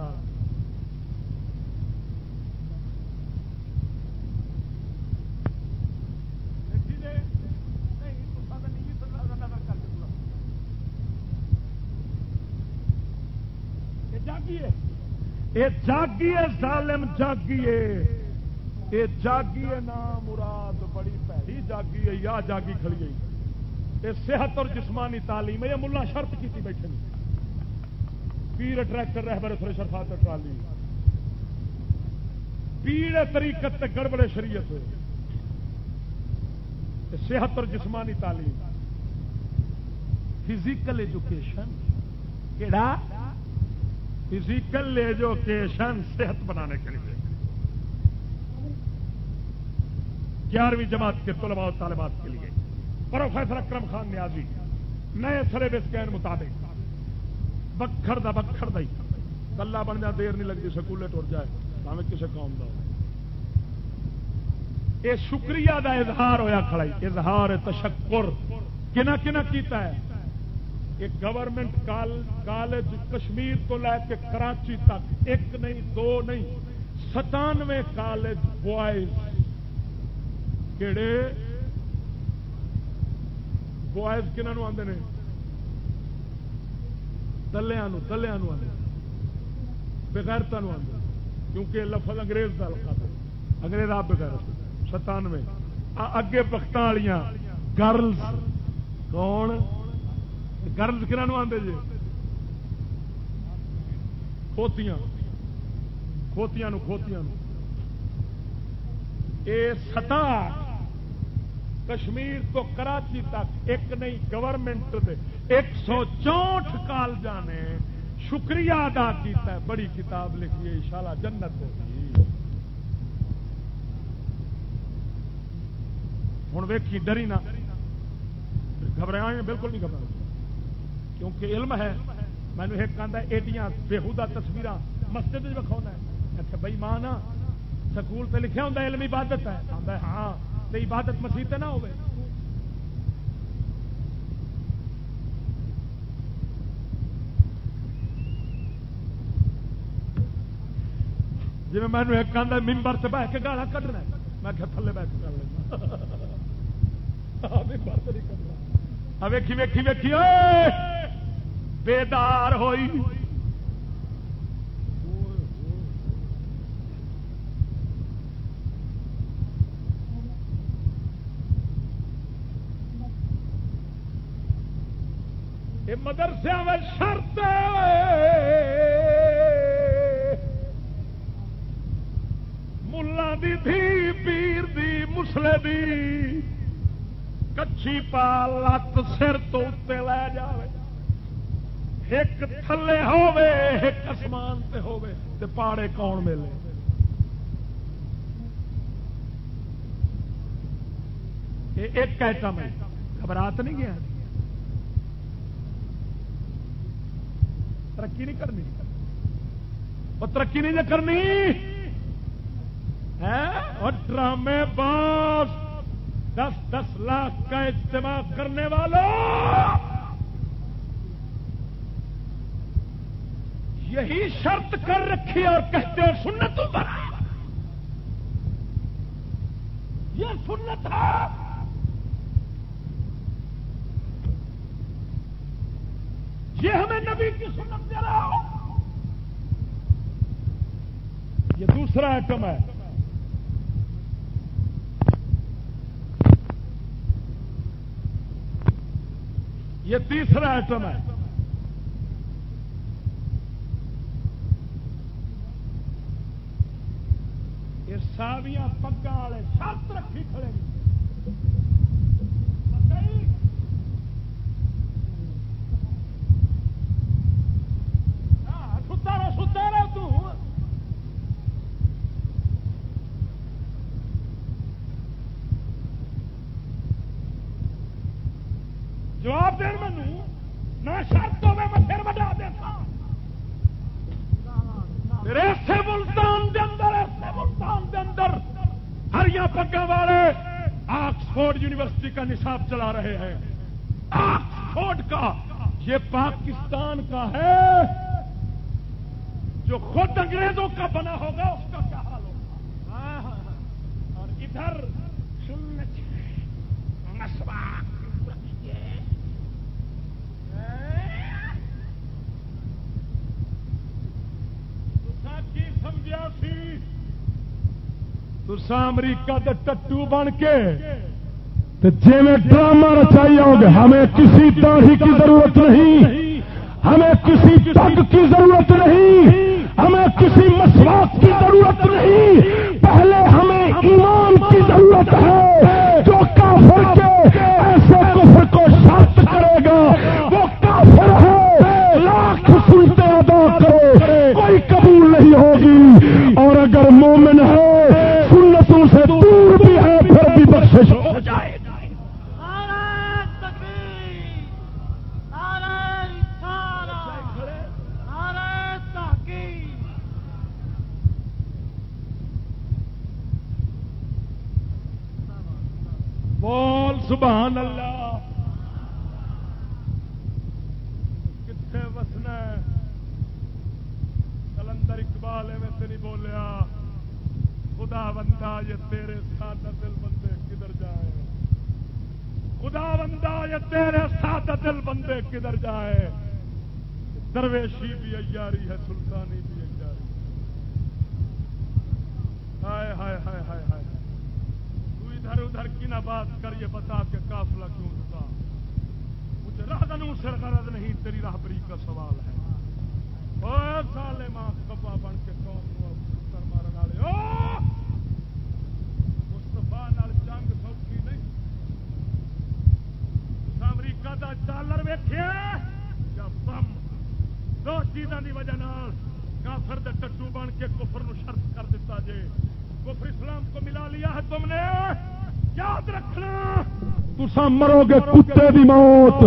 جاگیے۔ یہ جاگیے ظالم، جاگیے۔ یہ جاگیے نام مراد، بڑی پیڑی جاگی ہے، یا جاگی کھڑی گئی یہ صحت اور جسمانی تعلیم ہے یہ ملا شرط کی تھی بیٹھے پیر ٹریکٹر رہبر تھوڑے فاتر ٹرالی۔ پیڑ طریقت تے گڑبڑے شریعت صحت اور جسمانی تعلیم۔ فزیکل ایجوکیشن کہڑا فزیکل ایجوکیشن صحت بنانے کے لیے۔ گیارہویں جماعت کے طلباء و طالبات کے لیے۔ پروفیسر اکرم خان نیازی، نئے سلیبس کے مطابق۔ بکھر دا بکھر دا کلا بن جا، دیر نہیں لگتی، سکولے ٹر جائے۔ ہمیں کسی قوم کا یہ شکریہ دا اظہار ہویا کھڑا اظہار تشکر۔ کنا کنا کیتا ہے۔ کہ گورنمنٹ کالج کشمیر تو لے کے کراچی تک، ایک نہیں، دو نہیں، ستانوے کالج بوائز کہڑے بوائز کنہوں آتے ہیں تلیا تلیا آتے بغیرتا آتے کیونکہ لفظ انگریز کا لفظ انگریز آپ بغیر ستانوے۔ اگے پخت والی گرلس کون؟ گرلس کنہوں آتے جی؟ کھوتیاں کھوتیاں کھوتیاں اے ستا کشمیر تو کراچی تک ایک نہیں، گورنمنٹ دے۔ ایک سو چونٹ کالج نے شکریہ ادا کیتا ہے۔ بڑی کتاب لکھی ہے شالا جنت ہوگی ہوں ویکھی، ڈری نہ۔ گھبرایا بالکل نہیں گھبرا کیونکہ علم ہے۔ مینو ایک آدھا ایڈیاں بےحدہ تصویر مسجد وکھا اچھا بھائی ماں نا، سکول پہ لکھا ہوں علم عبادت ہے۔ آتا ہاں تو عبادت مسیح نہ ہوئے جی میں ایک آدھا ممبر سے بہ کے گالا کٹنا میں کہ تھلے بہ کے کر لینا ممبر سے نہیں کرنا ویکھی ویکھی ویکھی۔ بیدار ہوئی۔ مدرسے میں شرط ملا دی تھی، پیر دی، مسلے دی۔ کچھی پا لت سر تو لے جائے ایک تھلے ہوے ایک آسمان تے ہوے تے پاڑے کون ملے؟ ایک ایٹم ہے، گھبرات نہیں گیا؟ ترقی نہیں کرنی؟ وہ ترقی نہیں کرنی؟ اور ڈرامے باس دس دس لاکھ کا اجتماع کرنے والوں! یہی شرط کر رکھی اور کہتے ہو سنت یہ سنت ہے۔ یہ ہمیں نبی کی سنت دے رہا ہو یہ دوسرا آئٹم ہے۔ یہ تیسرا آئٹم ہے۔ یہ ساویاں پگا والے شرط رکھی کھڑے جواب دین مینو کا نصاب چلا رہے ہیں۔ آکسفورڈ کا۔ یہ پاکستان کا ہے۔ جو خود انگریزوں کا بنا ہوگا، اس کا کیا حال ہوگا؟ ہاں، ہاں، ہاں۔ اور ادھر کی سمجھا سی؟ تسا امریکہ کے ٹٹو بن کے۔ جی میں ڈرامہ رچائی آؤ گے، ہمیں کسی داڑھی کی ضرورت نہیں، ہمیں کسی پگ کی ضرورت نہیں، ہمیں کسی مسواک کی ضرورت نہیں۔ پہلے ہمیں ایمان کی ضرورت ہے، جو کافر کے ایسے کفر کو شرط کرے گا وہ کافر ہے لاکھ سنتے ادا کرو کوئی قبول نہیں ہوگی اور اگر مومن ہے سنتوں سے دور بھی ہے پھر بھی بخشش ہو جائے گا نعرہ تکبیر نعرہ رسالہ نعرہ تحقیق بول سبحان اللہ کتنے وسنا ہے کلندر اقبال میں تو نہیں بولیا خدا بندہ یہ تیرے ساتھ دل بندے کدھر جائے خدا بندہ یہ تیرے ساتھ دل بندے کدھر جائے درویشی بھی ایاری ہے سلطانی بھی ایاری ہائے ہائے ہائے ہائے ہائے تو ادھر ادھر کی نہ بات کر یہ بتا کے کافلا کیوں رکا مجھے راہدنوں سے غرض نہیں تیری راہبری کا سوال ہے او سالے ماں کبا بن کے قوم نو پتر مارن والے او مصطفیٰ نال جنگ سوکھی نہیں تساں امریکہ دا ڈالر ویکھیا یا بم دو چیزاں دی وجہ نال کافر دے ٹٹو بن کے کفر نو شرط کر دیتا جے کفر اسلام کو ملا لیا ہے تم نے یاد رکھنا تسا مرو گے کتے دی موت۔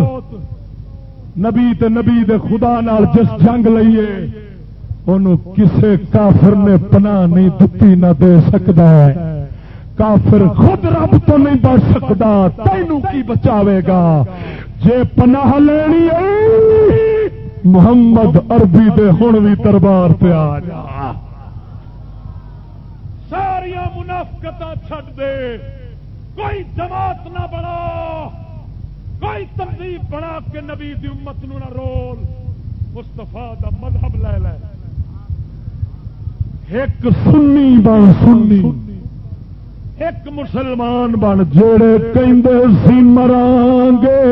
نبی تے نبی دے خدا نال جس جنگ لئیے انہوں کسے کافر نے پناہ نہیں دتی نہ دے سکتا ہے۔ کافر خود رب تو نہیں بچ سکتا تینوں کی بچاوے گا۔ جے پناہ لینی ہے، محمد عربی دے ہن بھی دربار پہ آ جا۔ ساریا منافقت چھڈ دے۔ کوئی جماعت نہ بنا، کوئی تنظیم بنا کے نبی دی امت نو نہ رول۔ مستفا دا مذہب لے لے۔ ایک سنی بن سنی، ایک مسلمان بن جڑے کہندے سی مران گے۔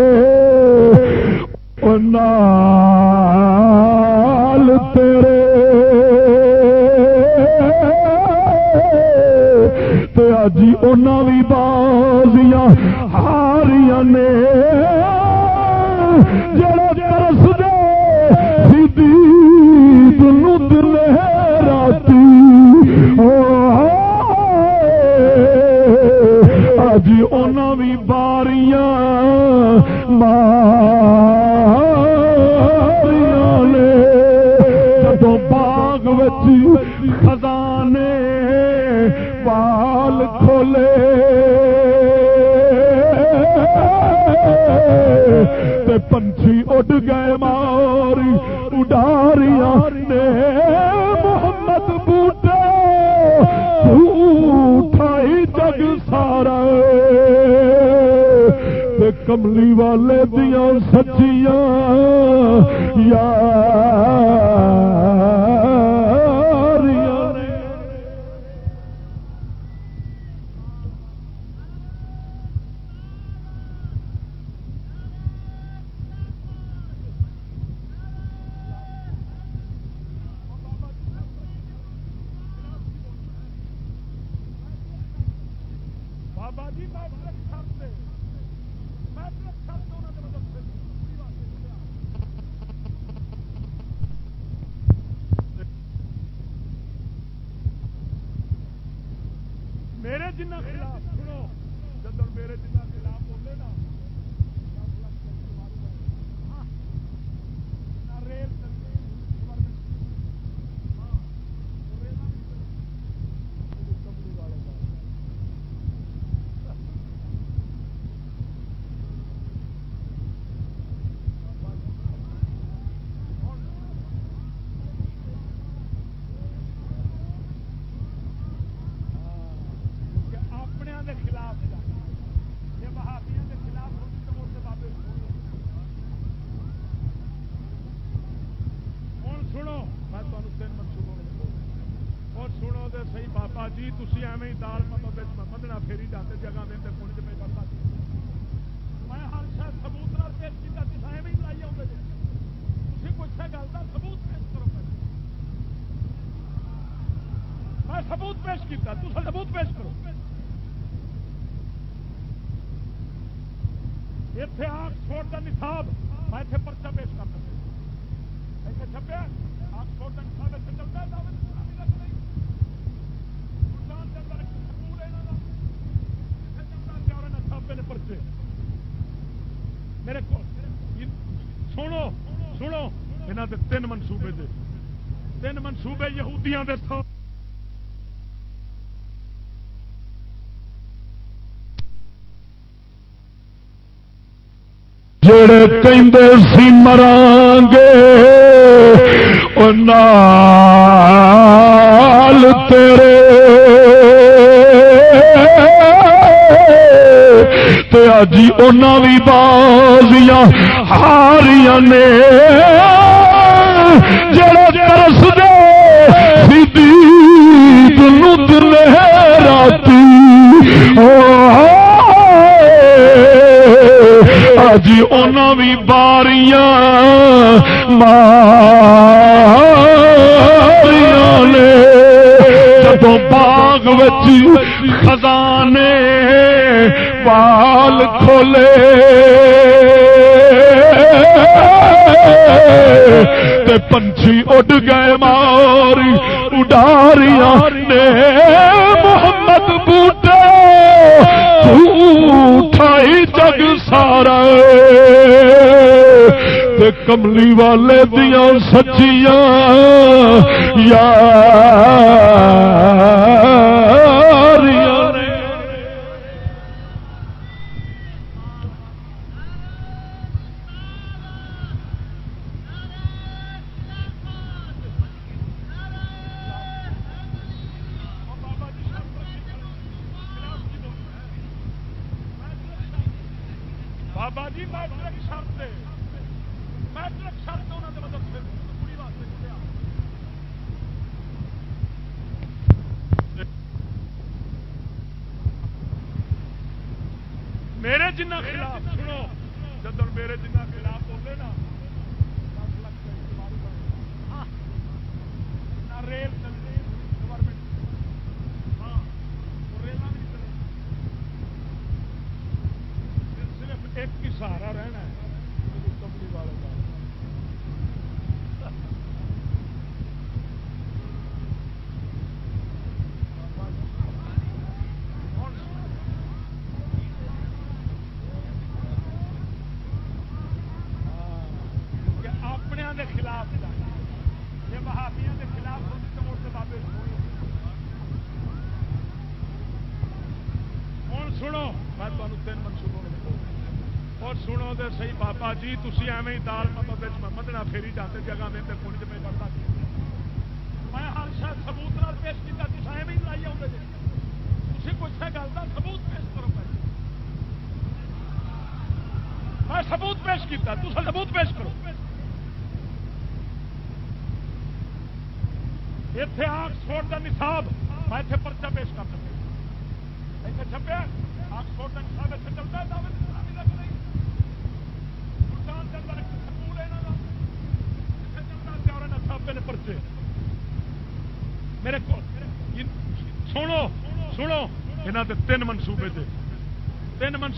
او نال تیرے تے اجی انہاں بھی بازیاں ہاریاں نے جڑا ترس دے سیدھی دنو دل راتی اج انہاں بھی باریاں ماریاں بال کھولے تے پنچھی اڈ گئے ماری، اڈاریاں نے محمد بوٹے۔ اٹھائی جگ سارا۔ تے کملی والے دیا سچیاں۔ یاریاں نے بابا جی میں کرتے میں کرتے انہوں نے مدد سے پوری بات میرے جنہ خلاف سنو جب میرے جنہ خلاف بولے نا نہ ریل چلتی ہاں ریل کمپنی والے کا اپنے ثبوت پیش کیا تو ثبوت پیش کرو۔ اتنے آکسفورڈ کا نصاب، میں اتنے پرچا پیش کر سکتا اتنے چھپیا آکسفورڈ کا نصاب اتنے چلتا ہے پرچے۔ میرے کو سنو سنو یہاں کے تین منصوبے دے۔ تین منصوبے یہودیاں دے تھو جڑے کہندے سی مرانگے او نال تیرے۔ تے اجی انہاں وی بازیاں ہاریاں نے۔ اج بھی باریاں، ماریاں نے۔ جب باغ خزانے بال کھولے، تے پنچھی اڈ گئے ماری، اڈاریاں نے۔ محمد اٹھائی جگ سارا تے کملی والے دیا سچیاں یاریاں۔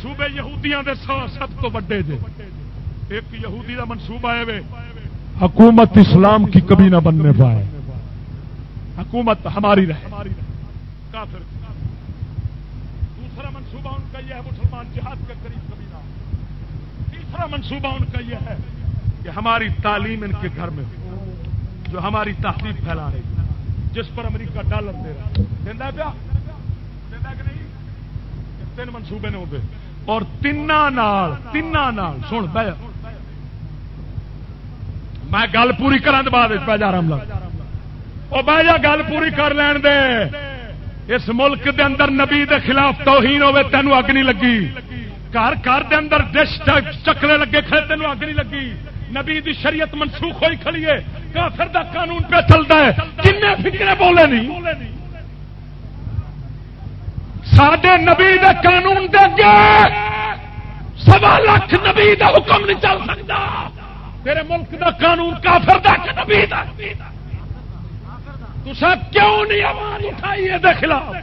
منصوبے یہودیاں دے سو سب تو بڑے تھے ایک یہودی کا منصوبہ ہے وے، حکومت اسلام کی کبھی نہ بننے پائے۔ حکومت ہماری رہے۔ کافر۔ دوسرا منصوبہ ان کا یہ ہے، مسلمان جہاد کے قریب کبھی نہ۔ تیسرا منصوبہ ان کا یہ ہے کہ ہماری تعلیم ان کے گھر میں جو ہماری تہذیب پھیلا رہی ہے، جس پر امریکہ ڈالر دے رہا ہے۔ دینا پیا؟ دینا کہ نہیں؟ تین منصوبے نے ہوتے اور تینا نال تینا نال، سن، بہ میں گل پوری کرنے بعد پہ جا رہا ہوں۔ وہ بہ جا، گل پوری کر لین دے۔ اس ملک دے اندر نبی دے خلاف توہین ہوے تینوں اگ نہیں لگی۔ گھر گھر دے اندر ڈش چکرے لگے کھڑے تینوں اگ نہیں لگی۔ نبی دی شریعت منسوخ ہوئی کھڑی ہے۔ کافر دا قانون پہ چلتا ہے۔ کن فکرے بولے نہیں؟ سڈے نبی دے قانون دے اگے سوا لاکھ نبی دا حکم نہیں چل سکتا۔ تیرے ملک دا قانون کافر دا کہ نبی دا؟ تسا کیوں نہیں آواز اٹھائی یہ خلاف؟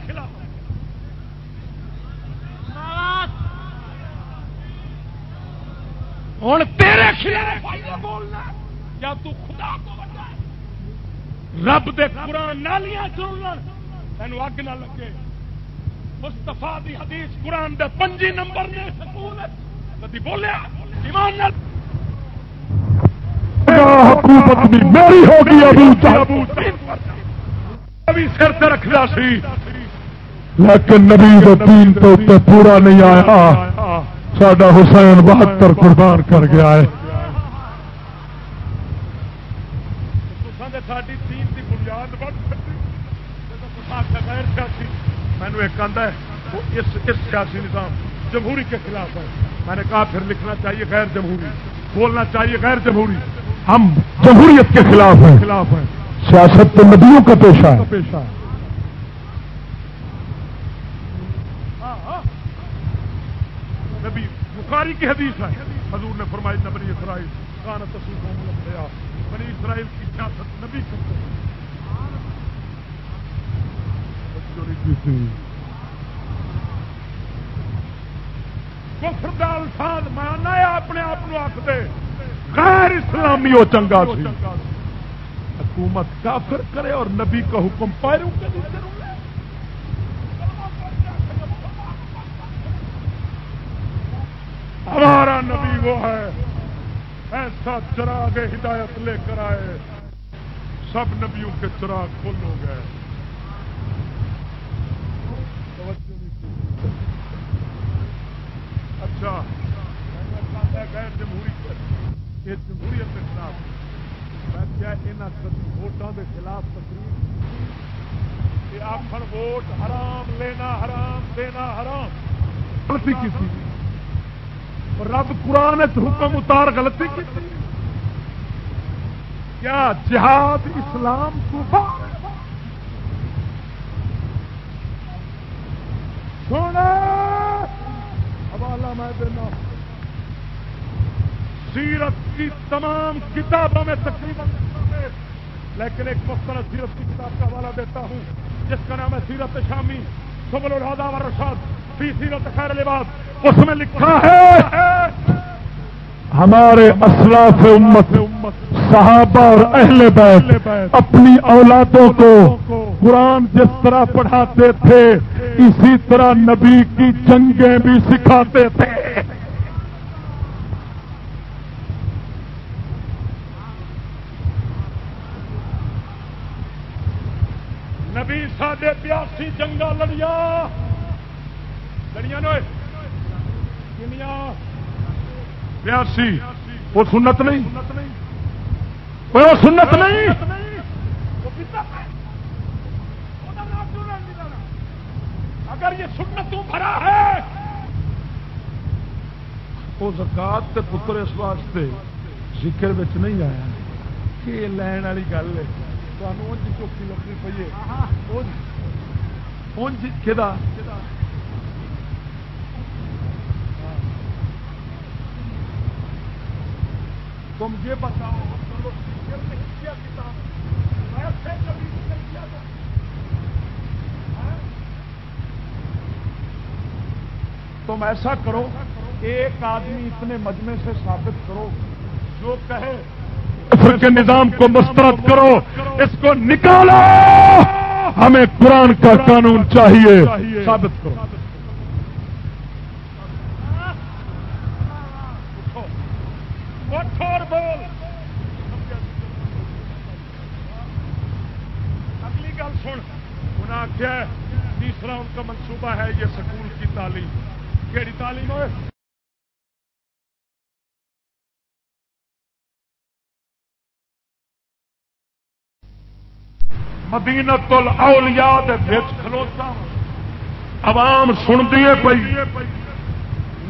ہوں تیرے خلاف بولنا کیا تو خدا تو رب دے قرآن نالیاں چلن تین اگ نہ لگے۔ مستفا دی حدیث قرآن دے پنجی نمبر نے کدی بولیا ایمان حکومت بھی میری ہوگی ابو بھی سر سے رکھنا سی۔ لیکن نبی دین تو پورا نہیں آیا۔ سڈا حسین بہتر قربان کر گیا ہے۔ ساری تین کی بنیاد بڑھ سیاسی مینو ایک آدھا ہے وہ اس اس سیاسی نظام جمہوری کے خلاف ہے۔ میں نے کہا پھر لکھنا چاہیے غیر جمہوری بولنا چاہیے غیر جمہوری۔ ہم جمہوریت کے خلاف ہیں۔ خلاف ہیں۔ سیاست تو نبیوں کا پیشہ ہے۔ پیشہ نبی بخاری کی حدیث ہے۔ حضور نے فرمائی نبی اسرائیل کان تصویر بنی اسرائیل کی سیاست نبی کرتے کفر دا الفاظ مانا ہے اپنے آپ آختے غیر اسلامی وہ چنگا سی۔ حکومت کافر کرے اور نبی کا حکم پیروں کے ہمارا نبی وہ ہے، ایسا چراغ ہدایت لے کر آئے۔ سب نبیوں کے چراغ کھل ہو گئے۔ اچھا غیر جمہوری یہ جمہوریت کے خلاف میں کیا یہاں ووٹوں کے خلاف تقریب آخر ووٹ حرام، لینا حرام، دینا حرام۔ غلطی کی رب قرآن حکم اتار غلطی کی کیا جہاد اسلام کو سونا حوالہ میں دینا سیرت کی تمام کتابوں میں تقریباً لیکن ایک مختلف سیرت کی کتاب کا حوالہ دیتا ہوں، جس کا نام ہے سیرت شامی، سبل الہدا و رشاد فی سیرت خیر لباس اس میں لکھا ہے، ہمارے اسلاف امت، صحابہ اور اہل بیت، اپنی اولادوں کو قرآن جس طرح پڑھاتے تھے اسی طرح نبی کی جنگیں بھی سکھاتے تھے۔ نبی ساڈے پیاسی جنگا لڑیا لڑیا پیاسی۔ وہ سنت نہیں۔ وہ سنت نہیں۔ اگر یہ سنت بھرا ہے، وہ زکات کے پتر اس واسطے ذکر نہیں آیا۔ کہ یہ لین والی گل ہے۔ چوکی لگنی پی ہے۔ تم یہ بتاؤ مطلب کتاب تم ایسا کرو ایک آدمی اتنے مجمے سے ثابت کرو جو کہے کے نظام کو مسترد کرو اس کو نکالو۔ ہمیں قرآن کا قانون چاہیے۔ ثابت کرو۔ اگلی گل سن۔ انہیں آخیا تیسرا ان کا منصوبہ ہے یہ سکول کی تعلیم۔ کہڑی تعلیم ہوئے مدینت الاولیاء دے وچ کھلوتا عوام سنتی ہے پئی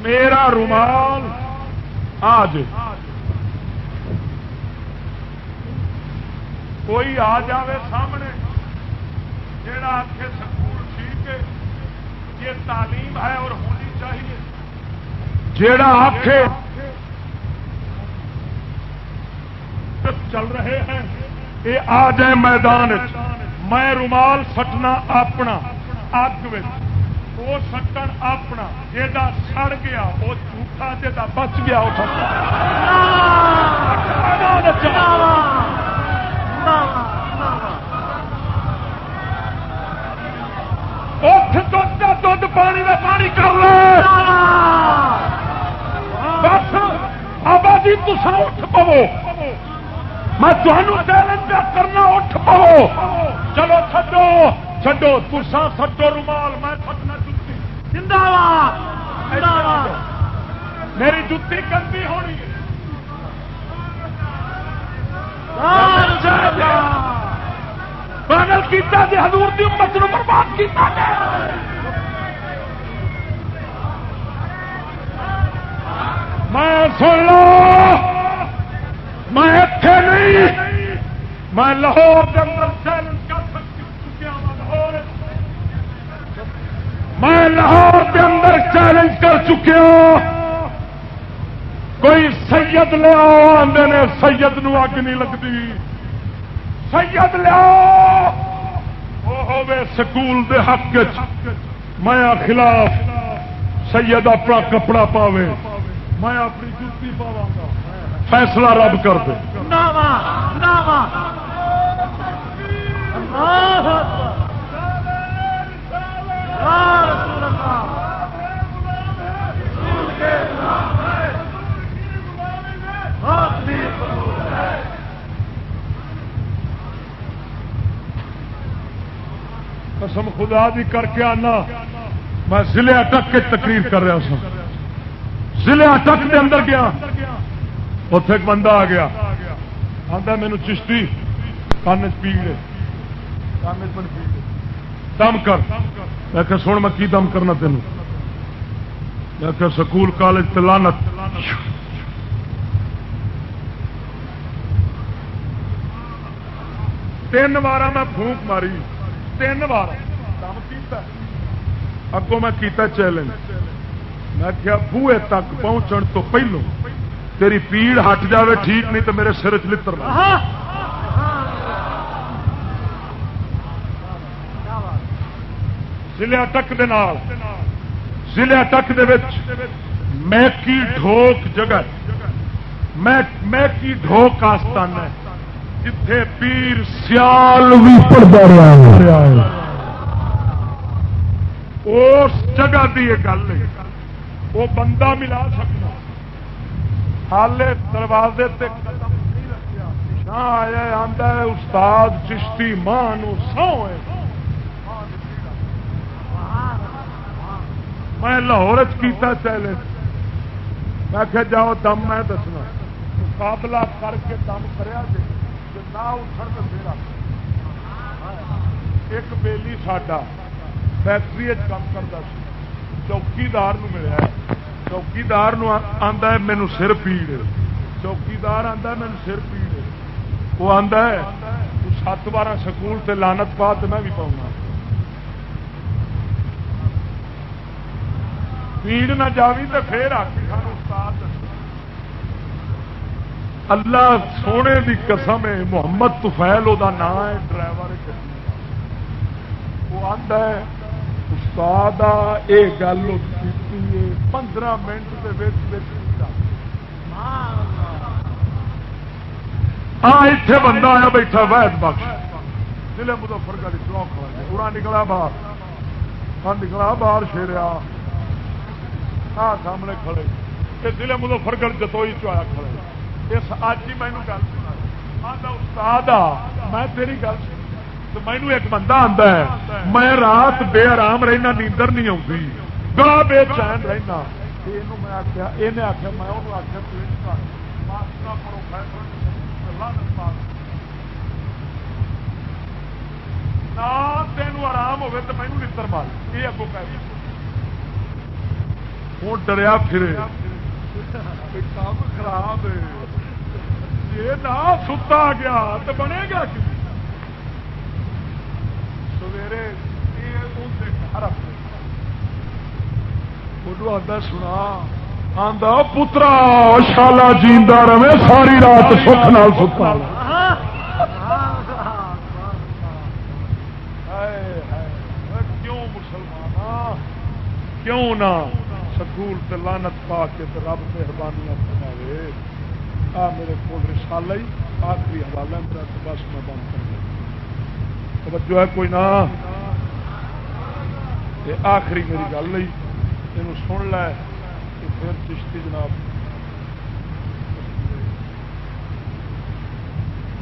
میرا رومال آج کوئی آ جاوے سامنے جیڑا آخے سکول ٹھیک ہے یہ تعلیم ہے اور ہونی جیڑا آخے چل رہے ہیں۔ یہ آ جائے میدان میں رومال سٹنا اپنا اگ وہ سٹن اپنا جا سڑ گیا وہ جھوٹا جا بچ گیا وہ اٹھ دھد پانی کا پانی کر لے بس بابا جی تسا اٹھ پو میں تمہوں چیلنج کرنا اٹھ پو چلو چڈو چڈو تسا سٹو رومال میں سٹنا جتی زندہ میری جتی گندی ہونی پاگل کیتا جی حضور دی امت نو برباد کیتا میں سن لو، میں اتے نہیں، میں لاہور کے اندر چیلنج کر لاہور۔ میں لاہور کے اندر چیلنج کر چکیا کوئی سید لیا آدھے سید نو اگ نہیں لگتی۔ سید لیا سکول دے حق میں خلاف سید اپنا کپڑا پاوے۔ میں اپنی جتی پاوا گا فیصلہ رب کر دے۔ قسم خدا بھی کر کے آنا۔ میں ضلع اٹک کے تقریر کر رہا سا۔ ضلع اٹک کے اندر گیا۔ اتے ایک بندہ آ گیا۔ آتا مینو چشتی۔ کان پیڑ دم کر۔ میں کہ سن میں کی دم کرنا تین میں کہ سکول، کالج تلانت تین بار میں پھونک ماری۔ تین بار اگوں میں کیتا چیلنج میں کیا بوئے تک پہنچن تو پہلو تیری پیڑ ہٹ جاوے ٹھیک نہیں تو میرے سر چلتر ضلع ٹک ضلع ٹک میکی ڈھوک جگہ میکی ڈھوک آستان ہے۔ جتھے پیر سیال بھی پڑتا رہا اس جگہ کی یہ گل ہے۔ وہ بندہ ملا سکتا۔ حالے دروازے تے قدم نہیں رکھا آیا آتا ہے، استاد چشتی ماں سو ہے۔ میں لاہور کیتا چیلنج۔ میں کہ جاؤ، دم میں دسنا۔ مقابلہ کر کے دم کریا جی۔ ایک بیلی ساڈا فیکٹری کام کرتا چوکیدار ملیا چوکیدار آتا ہے مینو سر پیڑ چوکیدار آتا مینو سر پیڑ وہ آتا ہے سات بارہ سکول سے لانت پا تو میں بھی پاؤں گا پیڑ نہ جاوی تو پھر آ کے سانو استاد اللہ سونے دی قسم ہے، محمد تفیل وہ نام ہے، ڈرائیور وہ آتا ہے، استاد یہ گل پندرہ منٹ ہاں اتنے بندہ آیا، بیٹھا، وید بخش۔ ضلع مظفر گڑھ چوک پورا نکلا باہر۔ ہاں نکلا باہر شیریا ہاں سامنے کھڑے۔ ضلع مظفر گڑھ جتوئی چیا کھڑے اس اج ہی مینو گل استاد میں تیری گل مینو ایک بندہ آتا ہے میں رات بے آرام رہنا نیندر نہیں آتی گلا بے چین رہنا۔ میں آخیا یہ آخیا میں آخیا تین آرام ہوے تو مینو نتر مار یہ اگوں کہ ہوں۔ ڈریا پھر کام خراب ہے۔ جی نہ ستا گیا تو بنے گا کی سویرے آدھا سنا آدھا پترا شالا جیتا رہے ساری رات سکھ نہ ستا کیوں مسلمان کیوں نہ سکول لانت پا کے رب مہربانی اپنا آ میرے کو رسالہ ہی آخری حوالہ میرا تو بس میں بند کر دیا توجہ ہے کوئی نہ؟ یہ آخری میری گل نہیں یہ سن لے کہ پھر چشتی جناب۔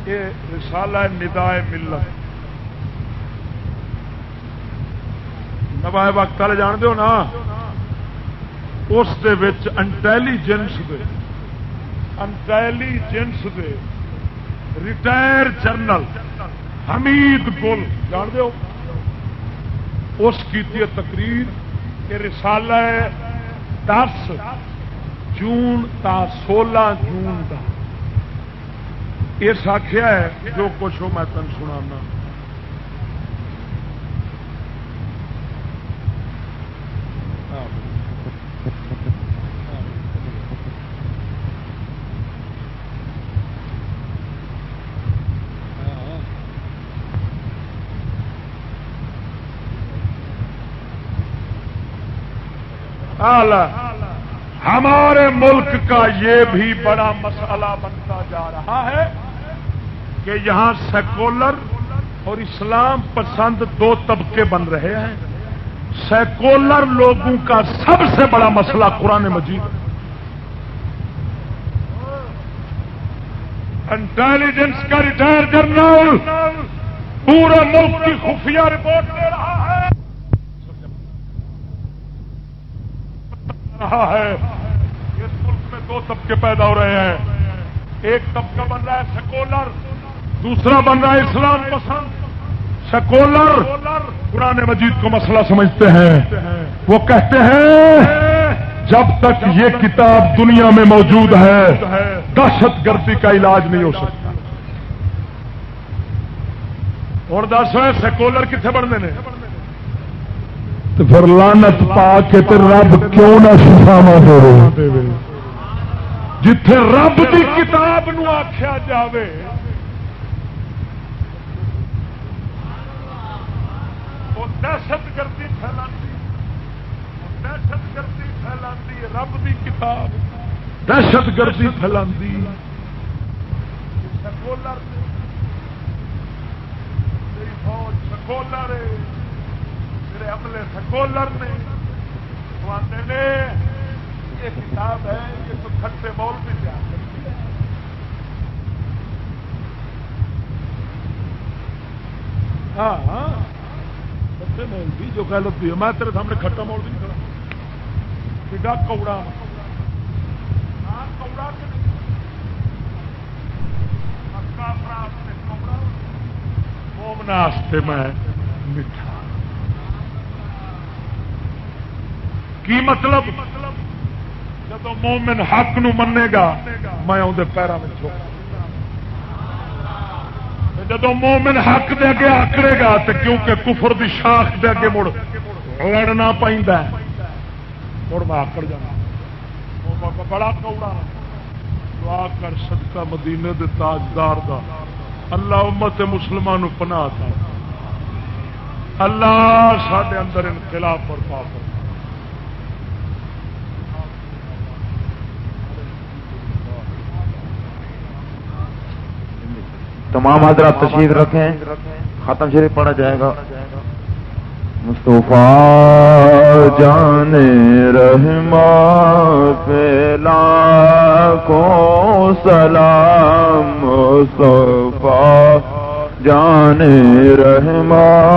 یہ رسالہ ندائے ملت۔ نوائے وقت والے جان دو نا؟ اس انٹیلیجنس دے۔ انٹیلیجنس دے ریٹائر جنرل حمید گل، جان دو اس کی تقریر کہ رسالہ دس جون تا سولہ جون کا اس آخیا ہے جو کچھ ہو میں تین سنا ہمارے ملک کا یہ بھی بڑا مسئلہ بنتا جا رہا ہے کہ یہاں سیکولر اور اسلام پسند دو طبقے بن رہے ہیں۔ سیکولر لوگوں کا سب سے بڑا مسئلہ قرآن مجید۔ انٹیلیجنس کا ریٹائر جنرل پورے ملک کی خفیہ رپورٹ دے رہا ہے۔ رہا ہے۔ اس ملک میں دو طبقے پیدا ہو رہے ہیں۔ ایک طبقہ بن رہا ہے سیکولر دوسرا بن رہا ہے اسلام پسند۔ سیکولر قرآن مجید کو مسئلہ سمجھتے ہیں۔ وہ کہتے ہیں، جب تک یہ کتاب دنیا میں موجود ہے، دہشت گردی کا علاج نہیں ہو سکتا۔ اور دس سیکولر کتنے بڑھنے نے پھر لانت پا کے رب کیوں نہ شفاوا دے؟ جتھے رب کی کتاب نو آخیا جاوے۔ دہشت گردی پھیلا دہشت گردی پھیلا رب کی کتاب دہشت گردی پھیلا سکولر فوج سکولر میرے عملے سکولر نے آتے نے، یہ کتاب ہے، یہ تو کھٹے مول بھی تیار کرتی ہے ہاں ہاں۔ جو غلط بھی ہے۔ میں تیرے سامنے کھٹا موڑ بھی نہیں کھڑا۔ کوڑا۔ ہاں، مومنا میں میٹھا کی مطلب؟ جب مومن حق نو منے گا، میں اندر پیروں میں جب مومن حق دے اگے آکڑے گا تو کیونکہ کفر دی شاخ دے اگے مڑ لڑنا پہ مڑ میں آکڑ جانا۔ بڑا کوڑا۔ دعا کر صدقہ مدینے دے تاجدار دا۔ اللہ امت مسلمان پناہ تھا اللہ سڈے اندر انقلاب پر پا کر تمام حضرات تشریف رکھیں۔ ختم شریف پڑھا جائے گا۔ مصطفیٰ جان رحما پھیلا کو سلام۔ مصطفیٰ جان رحما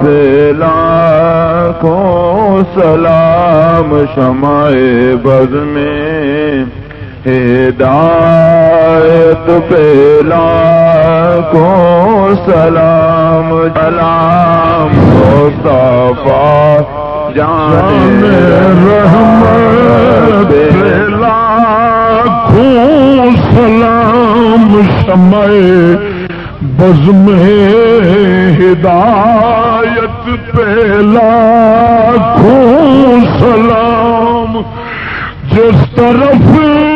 پھیلا کو سلام۔ شمع بز میں ہدایت پیلا کو سلام سلام مصطفیٰ جان رحمت پیلا کو سلام شمع بزم ہدایت پیلا کو سلام جس طرف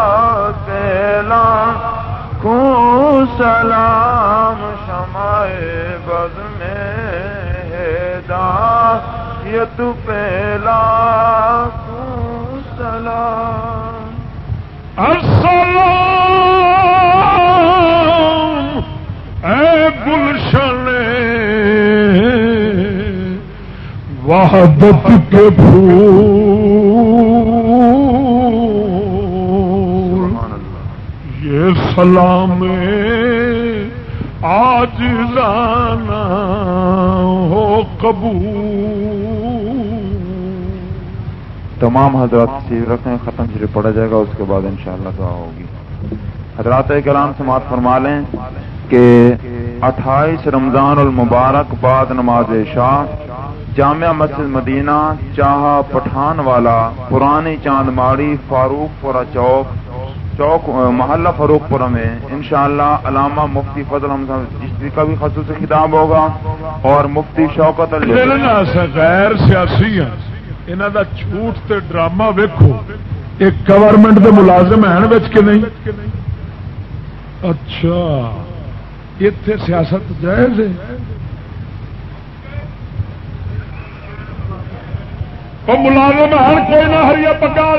کو سلام شمع بز میں ہدایت پہلا کو سلام۔ السلام، اے گلشن، وحدت کے پھول۔ سلام آج لانا ہو قبول۔ تمام حضرات تشریف رکھیں ختم شریف پڑھا جائے گا، اس کے بعد انشاءاللہ دعا ہوگی۔ حضرات کلام سماعت فرما لیں کہ اٹھائیس رمضان المبارک بعد نماز شاہ جامعہ مسجد مدینہ، چاہا پٹھان والا، پرانی چاند ماڑی، فاروق پورا چوک چوک محلہ فاروق پورہ میں انشاءاللہ علامہ مفتی فضل چشتی کا بھی خصوصی خطاب ہوگا اور مفتی شوکت غیر سیاسی ہیں۔ انہوں دا جھوٹ تے ڈرامہ ویکو ایک گورنمنٹ دے ملازم ہیں بچ کے نہیں؟ اچھا اتے سیاست جائز ہے؟ ملازم ہیں، کوئی نہ ہری پگا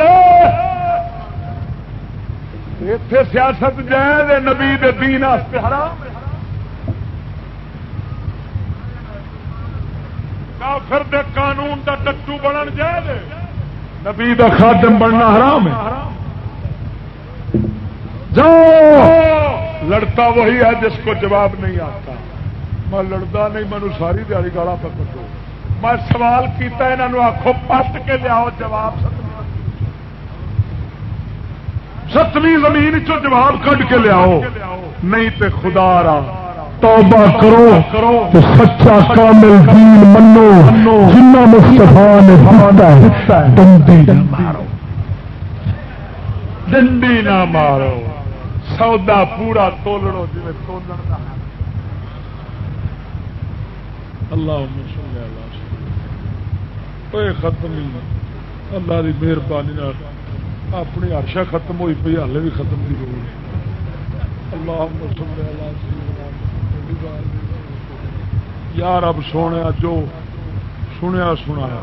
اتے سیاست جائز نبی دین حرام کافر دے قانون دا ٹٹو بنن جائے نبی دا خادم بننا حرام ہے۔ جاؤ۔ لڑتا وہی ہے جس کو جواب نہیں آتا۔ میں لڑتا نہیں مینو ساری دیہی گالا پکڑو میں سوال کیتا انہوں آخو پٹ کے لیاؤ جواب ستویں زمین چو جواب کٹ کے لیاؤ۔ نہیں تے خدا رہا توبہ کرو تو سچا کامل دین منو۔ جنہ مستفا نے بھاگا ڈنڈی نہ مارو۔ ڈنڈی نہ مارو۔ سودا پورا تولڑو جی تولن اللہ کوئی ختم نہیں اللہ کی مہربانی اپنی ہرشا ختم ہوئی پی ہالے بھی ختم کی ضرورت اللہ یار اب سونے جو سنیا، سنایا۔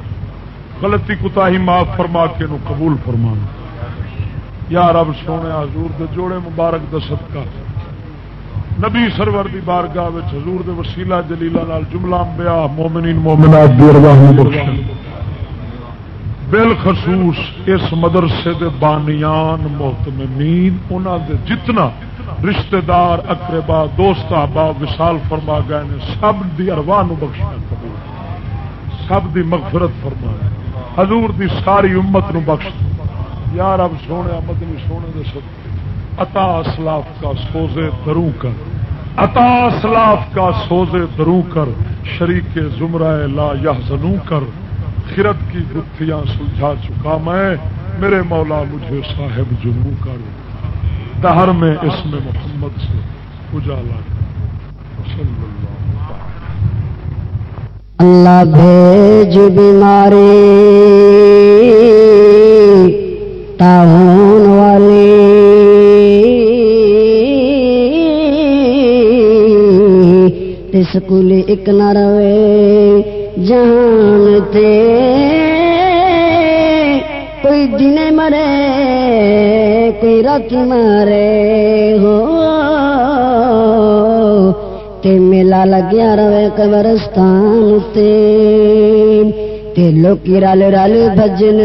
غلطی کتا ہی معاف فرما کے نو قبول فرمانا۔ یار اب سونے، حضور دے جوڑے مبارک دست کا نبی سرور دی بارگاہ حضور دے وسیلہ جلیلہ نال جملہ انبیاء مومنین، مومنات دی ارواح بخشن بالخصوص اس مدرسے دے بانیان محتمین انہاں دے جتنا رشتہ دار، اقربا، دوست احباب وشال فرما گئے نے، سب دی ارواح نو بخشنا قبول۔ سب دی مغفرت فرما حضور دی ساری امت نو بخش۔ یا رب سونے مدنی سونے دے سب۔ عطا اسلاف کا سوزے درو کر۔ عطا اسلاف کا سوزے درو کر۔ شریک زمرہ لا یحزنو کر۔ خرد کی گتھیاں سلجھا چکا میں۔ میرے مولا، مجھے صاحب جنو کر دہر میں اس میں محمد سے اجالا۔ اللہ بھیج بیماری تعاون والی۔ سکول ایک نہ روے۔ جانتے کوئی دن مرے، کوئی رات مارے ہو۔ تے میلا لگیا رہے قبرستان تے۔ تے لوکی رل رل بجن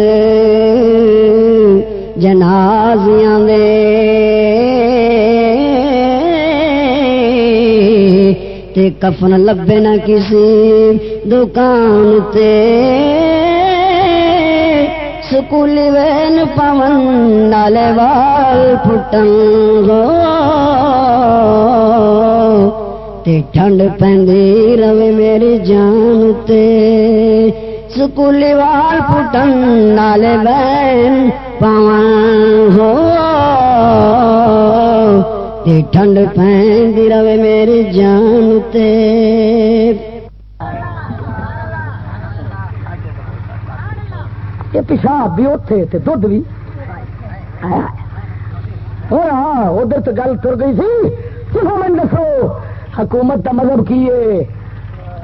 جنازیاں دے تے کفن لبے نہ کسی دکان تے۔ سکولی وین پون نالے وال پھٹن گو۔ تے ٹھنڈ پہندی روے میری جان تے۔ سکولی وال پٹن نالے بین پاون ہو تے ٹھنڈ پین دی روے میری جان تے۔ یہ پیشاب بھی اتے تے دھد بھی۔ ہاں ادھر تو گل تر گئی سی۔ صرف میں دسو، حکومت کا مذہب مطلب کی ہے؟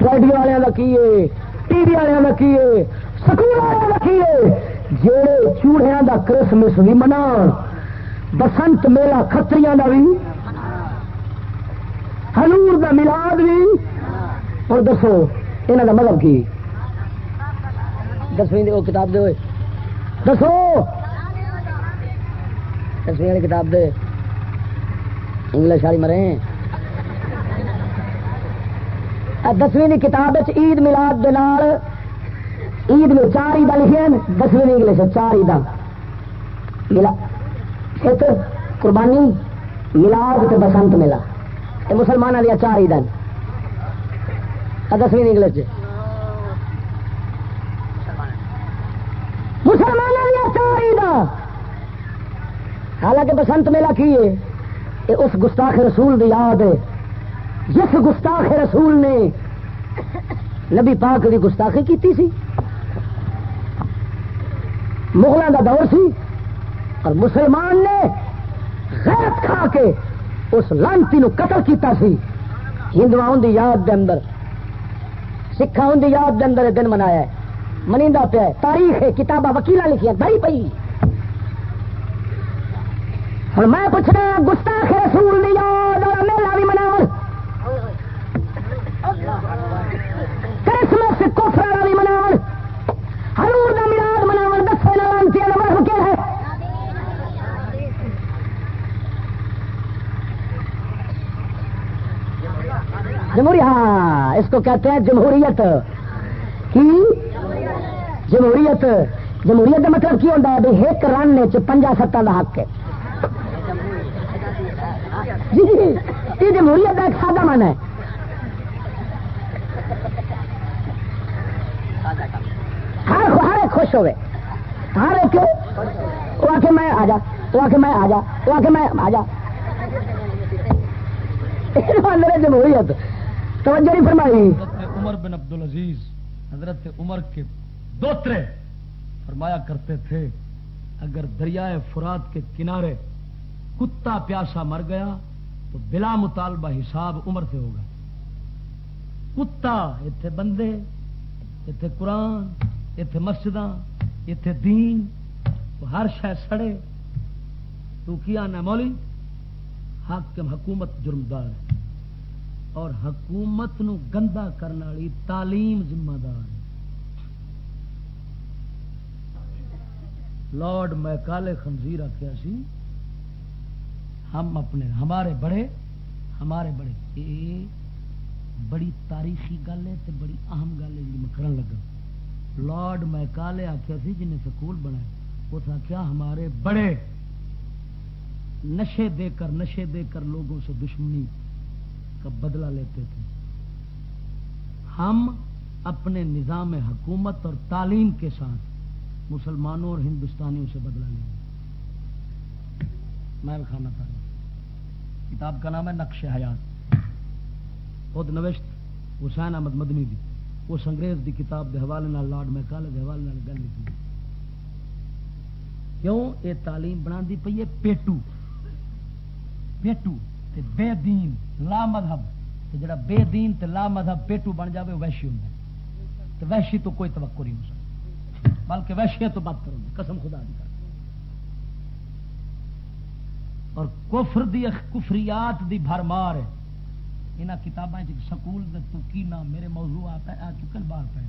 ریڈیو والوں کا کی ہے؟ ٹی وی والوں کا کی ہے؟ سکول والوں کا کی ہے؟ جہے چوڑیا کا کرسمس بھی منا بسنت میلہ کتری کا بھی ہلور کا ملاد بھی۔ اور دسو یہاں کا مذہب کی؟ دسویں وہ کتاب دے دسو۔ دسویں والی کتاب دے۔ انگلش والی مرے۔ دسویں کتاب عید ملاد دے نال عید میں چار عید لکھے دسویں انگلش چار عید ملا ایک قربانی، ملاد تے بسنت میلا یہ مسلمانوں دیا چار عید دسویں انگلش مسلمانوں دیا چار عید حالانکہ بسنت میلہ کی ہے؟ یہ اس گستاخ رسول دی یاد ہے۔ جس گستاخ رسول نے نبی پاک کی گستاخی کی سی۔ مغلوں کا دور سی۔ اور مسلمان نے غیرت کھا کے اس لانتی نو قتل کیتا سی۔ ہندو دی یاد دے اندر سکھا دی یاد دے اندر دن منایا ہے۔ منیدا ہے۔ تاریخ ہے، کتاباں وکیلا لکھیا بڑی پی ہوں میں پوچھنا، گستاخ رسول دی یاد اور میلہ بھی منا کرسمس کوفرا بھی مناو ہرور کا ملاد مناو دسے لانتی مرف کیا ہے جمہوریت ہاں اس کو کہتے ہیں جمہوریت. کی؟ جمہوریت. جمہوریت کا مطلب کی ہوتا ہے؟ بھائی ایک رن پنجا ستان کا حق ہے. جی جی, جی، یہ جمہوریت کا ایک سادہ من ہے. ہر ہر ایک خوش ہوئے. ہر ایک، وہ آ کے میں آ جا، وہ آ کے میں آ جا، وہ آ کے میں آ جا. جمہوریت. توجہ نہیں فرمائی۔ عمر بن عبد العزیز حضرت عمر کے دوترے فرمایا کرتے تھے، اگر دریائے فرات کے کنارے کتا پیاسا مر گیا تو بلا مطالبہ حساب عمر سے ہوگا۔ کتا اتے بندے اتے قرآن اتے مسجد اتے دین ہر شہ سڑے۔ تو کیا نا مولی؟ حاکم حکومت جرمدار ہے۔ اور حکومت نو گندا کرنے والی تعلیم ذمہ دار ہے۔ لارڈ میں کالے خنزیر آخیا سی، ہم اپنے، ہمارے بڑے ہمارے بڑے یہ بڑی تاریخی گل ہے تے بڑی اہم گل ہے جی میں کرن لگا۔ لارڈ میں کالے آخیا سی جنہیں سکول بنایا، اس آخیا ہمارے بڑے نشے دے کر، نشے دے کر لوگوں سے دشمنی کا بدلہ لیتے تھے۔ ہم اپنے نظام حکومت اور تعلیم کے ساتھ مسلمانوں اور ہندوستانیوں سے بدلا لیں گے۔ میں کھانا تھا کتاب کا نام ہے نقش حیات۔ خود نوشت حسین احمد مدنی دی۔ اس انگریز دی کتاب دے حوالے نال، لارڈ میں کالے دے حوالے نال گل لکھی۔ کیوں؟ یہ تعلیم بنا دی پئی ہے پیٹو۔ پیٹو۔ تے بے دین، لا مذہب۔ تے جڑا بے دین تے لا مذہب پیٹو بن جاوے ویشی ہوں تے ویشی تو کوئی توقع نہیں ہو سکتا۔ بلکہ ویشے تو بات کروں قسم خدا دی کر اور کفر دی کفریات دی بھر مار ہے یہاں کتابیں سکول تو کی نام میرے موضوع آتا ہے، آ چکن بار پہ